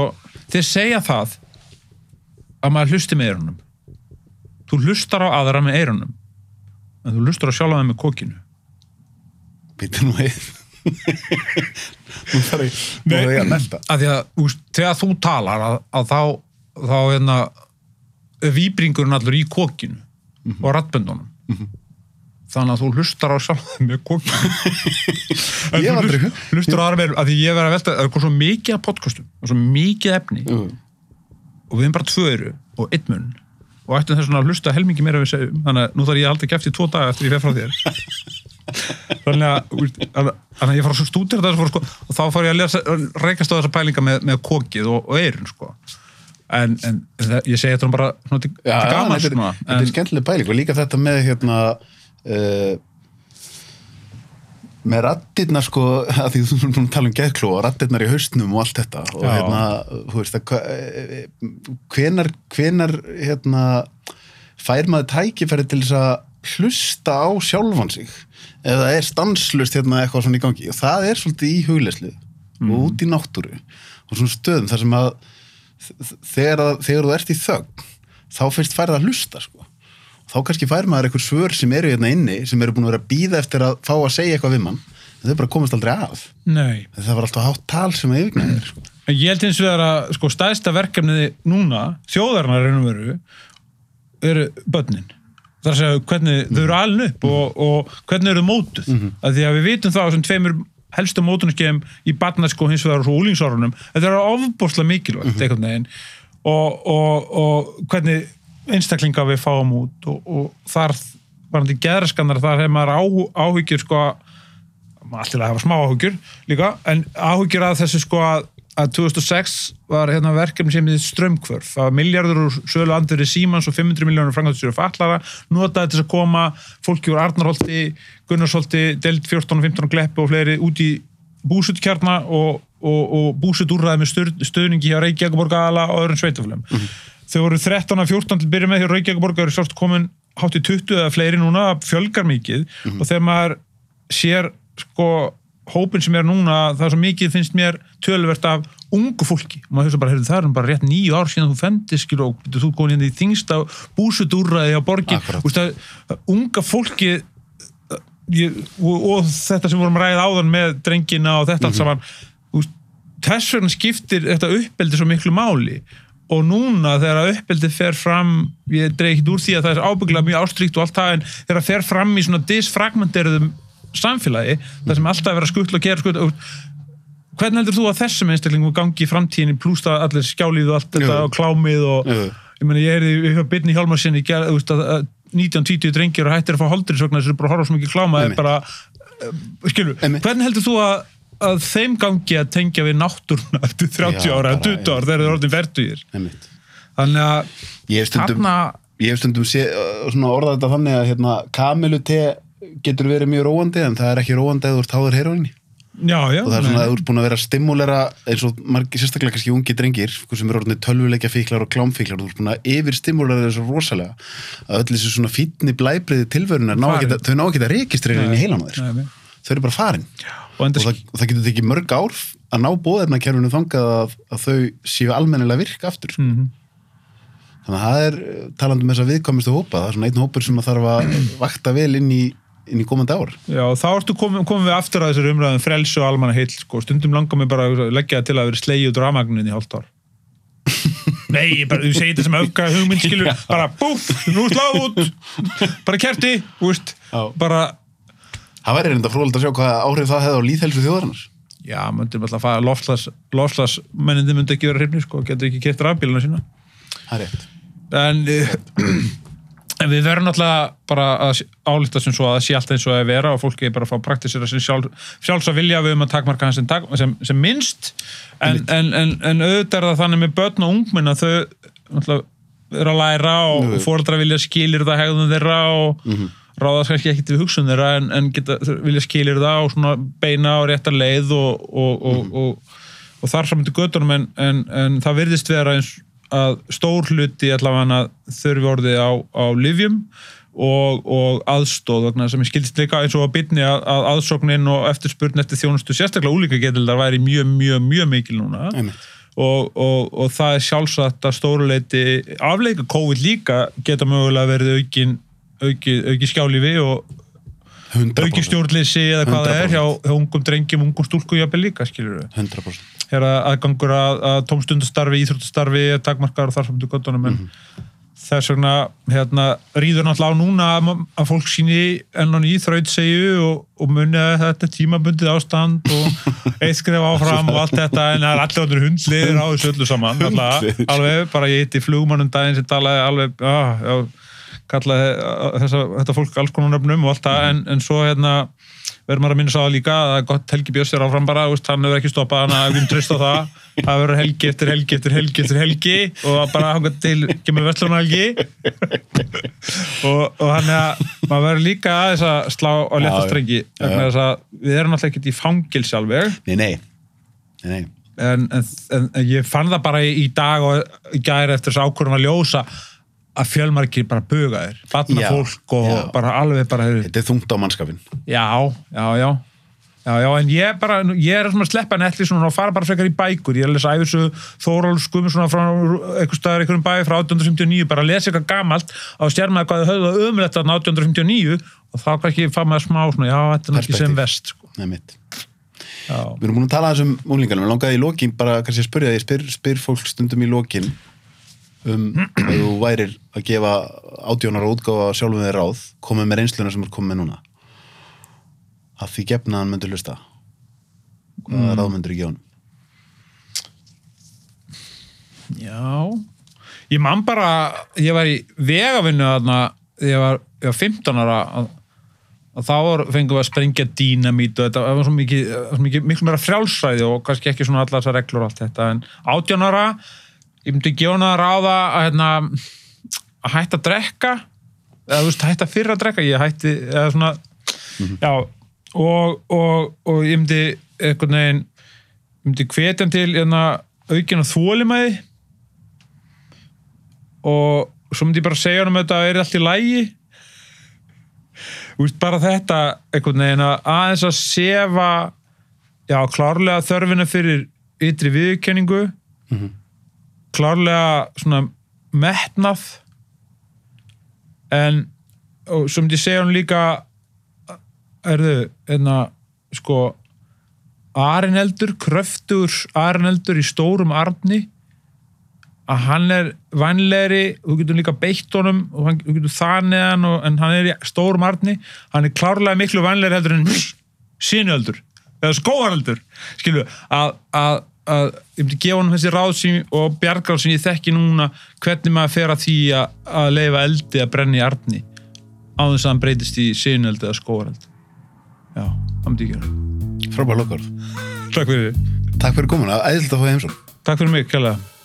þeir segja það að maður hlusti með eyrunum. Þú hlustar á aðra með eyrunum, en þú hlustar á sjálfa þeim með kokinu. Býttu nú heið. Nú þarf ég, nú þarf ég að melda. Að að, þegar þú talar, að, að þá, þá, hérna, víbringurinn allur í kokinu og rattböndunum. Þannig að þú hlustar á sjálfa þeim með kokinu. Hlustar á aðra með að því ég verið að velta, það er svo mikið af podcastum, og svo mikið efni. Jú. Og við erum bara tvö eru og einn munn og ættum þess að hlusta helmingi meira við segjum. Þannig að nú þarf ég aldrei kæft í tvo daga eftir ég fer frá þér. Þannig að að- ég fara að stúdira þetta fór, sko, og þá fór ég að lesa, reykast á þessa pælinga með, með kokið og, og eirun sko. en, en það- ég segi þetta bara svona, til, Já, til gaman þetta, er, en, skemmtileg pæling og líka þetta með hérna uh, með rattirna sko, að því þú erum búin að tala um geðkló og rattirnar í haustnum og allt þetta og Já. hérna, þú veist að hvenar, hvenar hérna, fær maður tækifæri til þess að hlusta á sjálfan sig eða er stanslust hérna eitthvað svona í gangi og það er svolítið í hugleyslu Mhm. og út í náttúru og svona stöðum þar sem að þegar, að, þegar þú ert í þögn þá fyrst færð að hlusta sko þá kannski fær maður eitthvað svör sem eru hérna inni sem eru búin að vera að býða eftir að fá að segja eitthvað við mann en þau bara komast aldrei af Nei. það var alltaf hátt tal sem að yfirgnæði þér sko. Ég held eins og það að sko stæðsta verkefnið núna, þjóðarnar veru, eru börnin. Það er að segja hvernig þau eru alin upp og, og hvernig eru mótuð. Mm -hmm. Því að við vitum það á þessum tveimur helstu mótunarskeiðum í barnasko og hins vegar og svo úlingsárunum. Þetta er ofbúrslega mikilvægt einhvern veginn og, og, og hvernig einstaklinga við fáum út og, og þar varandi geðraskannar þar hefur maður á, áhyggjur sko allir að hafa smá áhugjur líka, en áhugjur að þessu sko að, að 2006 var hérna verkefni sem hefði strömmkvörf það var miljardur úr sölu andurri Símans og 500 miljónur frangatstjóri fallara notaði þess að koma fólki úr Arnarholti Gunnarsholti, Delt 14 og 15 og Gleppi og fleiri út í búsutkjarna og, og, og búsutúrraði með stöð, stöðningi hjá Reykjavík aðala og öðrum sveitaflum þau voru 13 af 14 til að byrja með hjá Reykjavík eru sátt komin hátt í 20 eða fleiri núna, fjölgar mikið. Og þegar maður sér sko hópin sem er núna, það er svo mikið finnst mér tölvert af ungu fólki. Og maður hefur bara, heyrðu, það er bara rétt nýju ár síðan þú fendist skil og þú góðin hérna í þingsta búsutúrraði á borgin að, að unga fólki ég, og, og þetta sem vorum ræðið áðan með drengina og þetta allt saman úst, þess vegna skiptir þetta uppeldi svo miklu máli og núna þegar uppeldi fer fram ég dreig ekki úr því að það er ábygglega mjög ástríkt og allt það en þegar það fer fram í svona disfragmenteruðum samfélagi það sem alltaf er verið að skutla og gera skutla hvernig heldur þú að þessum einstaklingum gangi í framtíðinni pluss það allir skjálíð og allt þetta Jú. og klámið og Jú. ég meina ég er í Byrni Hjálmarsinni að, að 19-20 drengir og hættir að fá holdrisvögnar sem er bara horfa svo mikið kláma er Einmitt. bara, uh, skilur, hvernig heldur þú að, að þeim gangi að tengja við náttúruna eftir 30 Já, ára, bara, 20 ára þegar þeir eru orðin verðugir þannig að ég hef stundum, þarna ég hef stundum sé, uh, svona orðað þetta þannig að hérna, kamilu te getur verið mjög róandi en það er ekki róandi eða þú ert háður heroinni já, já, og það er svona að þú ert búin að vera að stimulera eins og margir sérstaklega kannski ungi drengir sko, sem eru orðinni tölvuleikja fíklar og klámfíklar þú ert búin að yfir stimulera þessu rosalega að öll þessu svona fítni blæbriði tilvörunar ná Farin. ekki, þau ná ekki að registrera inn í heilan á þér nei. þau eru bara farin og og það, og það getur tekið mörg ár að ná bóðefnakerfinu þangað að, að þau séu almennilega virka aftur sko. Mhm. þannig að það er eh, talandi um þess að viðkomistu hópa það er svona einn hópur sem að þarf að vakta vel inn í, inn í komandi ár. Já, þá ertu komum, komum við aftur að þessari umræðum frelsi og almanna heill, sko, stundum langar mig bara að leggja það til að vera slegið út rafmagnin í hálft ár. Nei, ég bara, þú segir þetta sem öfga hugmynd, skilur, bara búf, nú slá út. Bara kerti, Já. bara, það væri reynda frólægt að sjá hvað áhrif það hefði á líðhelsu þjóðarinnar. Já, myndum alltaf að fara lofslas, lofslas mennindi myndi ekki vera hrifni, sko, getur ekki kert rafbíluna sína. Það er rétt. En, eh, en við verðum náttúrulega bara að álíta sem svo að það sé allt eins og að vera og fólki er bara að fá praktisera sem sjálf, sjálfs að vilja. Við um að takmarka hans sem, sem, sem minnst. En, en, en, en auðvitað er það þannig með börn og ungmenn að þau náttúrulega eru að læra og, fóreldra vilja skilir það hegðun þeirra og ráðast kannski ekkit við hugsun þeirra en, en geta, vilja skilir það og svona beina á réttar leið og, og, og, og, og þar saman til göttunum en, en, en það virðist vera eins að stór hluti allavega þurfi orðið á, á livjum og, og aðstóð sem ég skildist líka eins og að byrni að, að aðsóknin og eftirspurn eftir þjónustu sérstaklega úlíka getildar væri mjög, mjög, mjög mikil núna. Og, og, og það er sjálfsagt að stóruleiti afleika COVID líka geta mögulega verið aukin auki, auki skjálífi og 100%, auki stjórnleysi eða hvað það er hjá, 100%. hjá ungum drengjum, ungum stúlku jafnvel líka skilur við 100% er að aðgangur að, að tómstundastarfi, íþróttastarfi, takmarkar og þar saman til göttunum en þess vegna hérna, rýður náttúrulega á núna að, að fólk síni enn og ný þraut segju og, og muni að þetta er tímabundið ástand og eitt skref áfram og allt þetta en það er allir hundliðir á þessu öllu saman alveg, bara ég hitti flugmannum daginn sem talaði alveg já, já, kallaði uh, þessa, þetta fólk alls konar nöfnum og allt það en, en svo hérna verður maður að minna sá það líka að gott Helgi Björns er áfram bara, veist, hann hefur ekki stoppað hann að við trist á það, það verður helgi eftir helgi eftir helgi eftir helgi og bara hann til kemur Vestluna helgi. Og, og hann er að maður verður líka aðeins að slá á já, vegna þess að við erum alltaf ekkert í fangils alveg. Nei, nei, nei, nei. en, en, en, ég fann það bara í, dag og í gæri eftir þess ákvörðum að ljósa að fjölmargir bara buga þér batna Já, fólk og já. bara alveg bara Þetta er þungt á mannskapin. já, já, já Já, já, en ég bara, ég er svona að sleppa netli og fara bara frekar í bækur. Ég er að lesa æfissu Þóról svona frá einhver staðar, einhverjum bæ frá 1859, bara að lesa eitthvað gamalt á stjármaði hvað þau höfðu umrætt að 1859 og þá kannski fá maður smá svona, já, þetta er Perspektíf. sem vest, sko. Við erum búin að tala aðeins um úlingarnum. Mér langaði í lokin bara kannski að spyrja því, spyr, spyr fólk stundum í lokin um að þú værir að gefa átjónar útgáfa sjálfum þér ráð, komið með reynsluna sem er komið með núna. Að því gefna hann myndur hlusta. Hvaða ráð myndur í gefunum? Já, ég man bara, ég var í vegavinnu þarna, ég var, ég var 15 ára að, að þá fengum við að sprengja dínamít og þetta var svo mikið, svo mikið miklu meira frjálsræði og kannski ekki svona allar þessar reglur og allt þetta, en 18 ára ég myndi hana að ráða að, hérna, að hætta að drekka eða þú veist, hætta fyrir að drekka. Ég hætti, eða svona já, og, og, og ég myndi einhvern veginn ég myndi hvetja til hérna, aukina þólimæði og svo myndi ég bara segja hann um þetta er allt í lægi Úst, bara þetta einhvern veginn að aðeins að sefa já, klárlega þörfina fyrir ytri viðurkenningu klárlega svona metnað. En og myndi ég segja hann líka erðu, enna sko Arineldur, kröftur Arineldur í stórum arni að hann er vænlegri þú getur líka beitt honum og hann, þú getur þanið hann og, en hann er í stórum arni hann er klárlega miklu vænlegri heldur en sínöldur eða skóaröldur skilju að, að, að ég myndi gefa honum þessi ráð sem, og bjargráð sem ég þekki núna hvernig maður fer að því að, að leifa eldi að brenna í arni á þess að hann breytist í sínöldu eða skóaröld já, það myndi ég gera. Frábær lokkar. Takk fyrir. Takk fyrir komuna, æðilt að þið heimsókn. Takk fyrir mig, kjærlega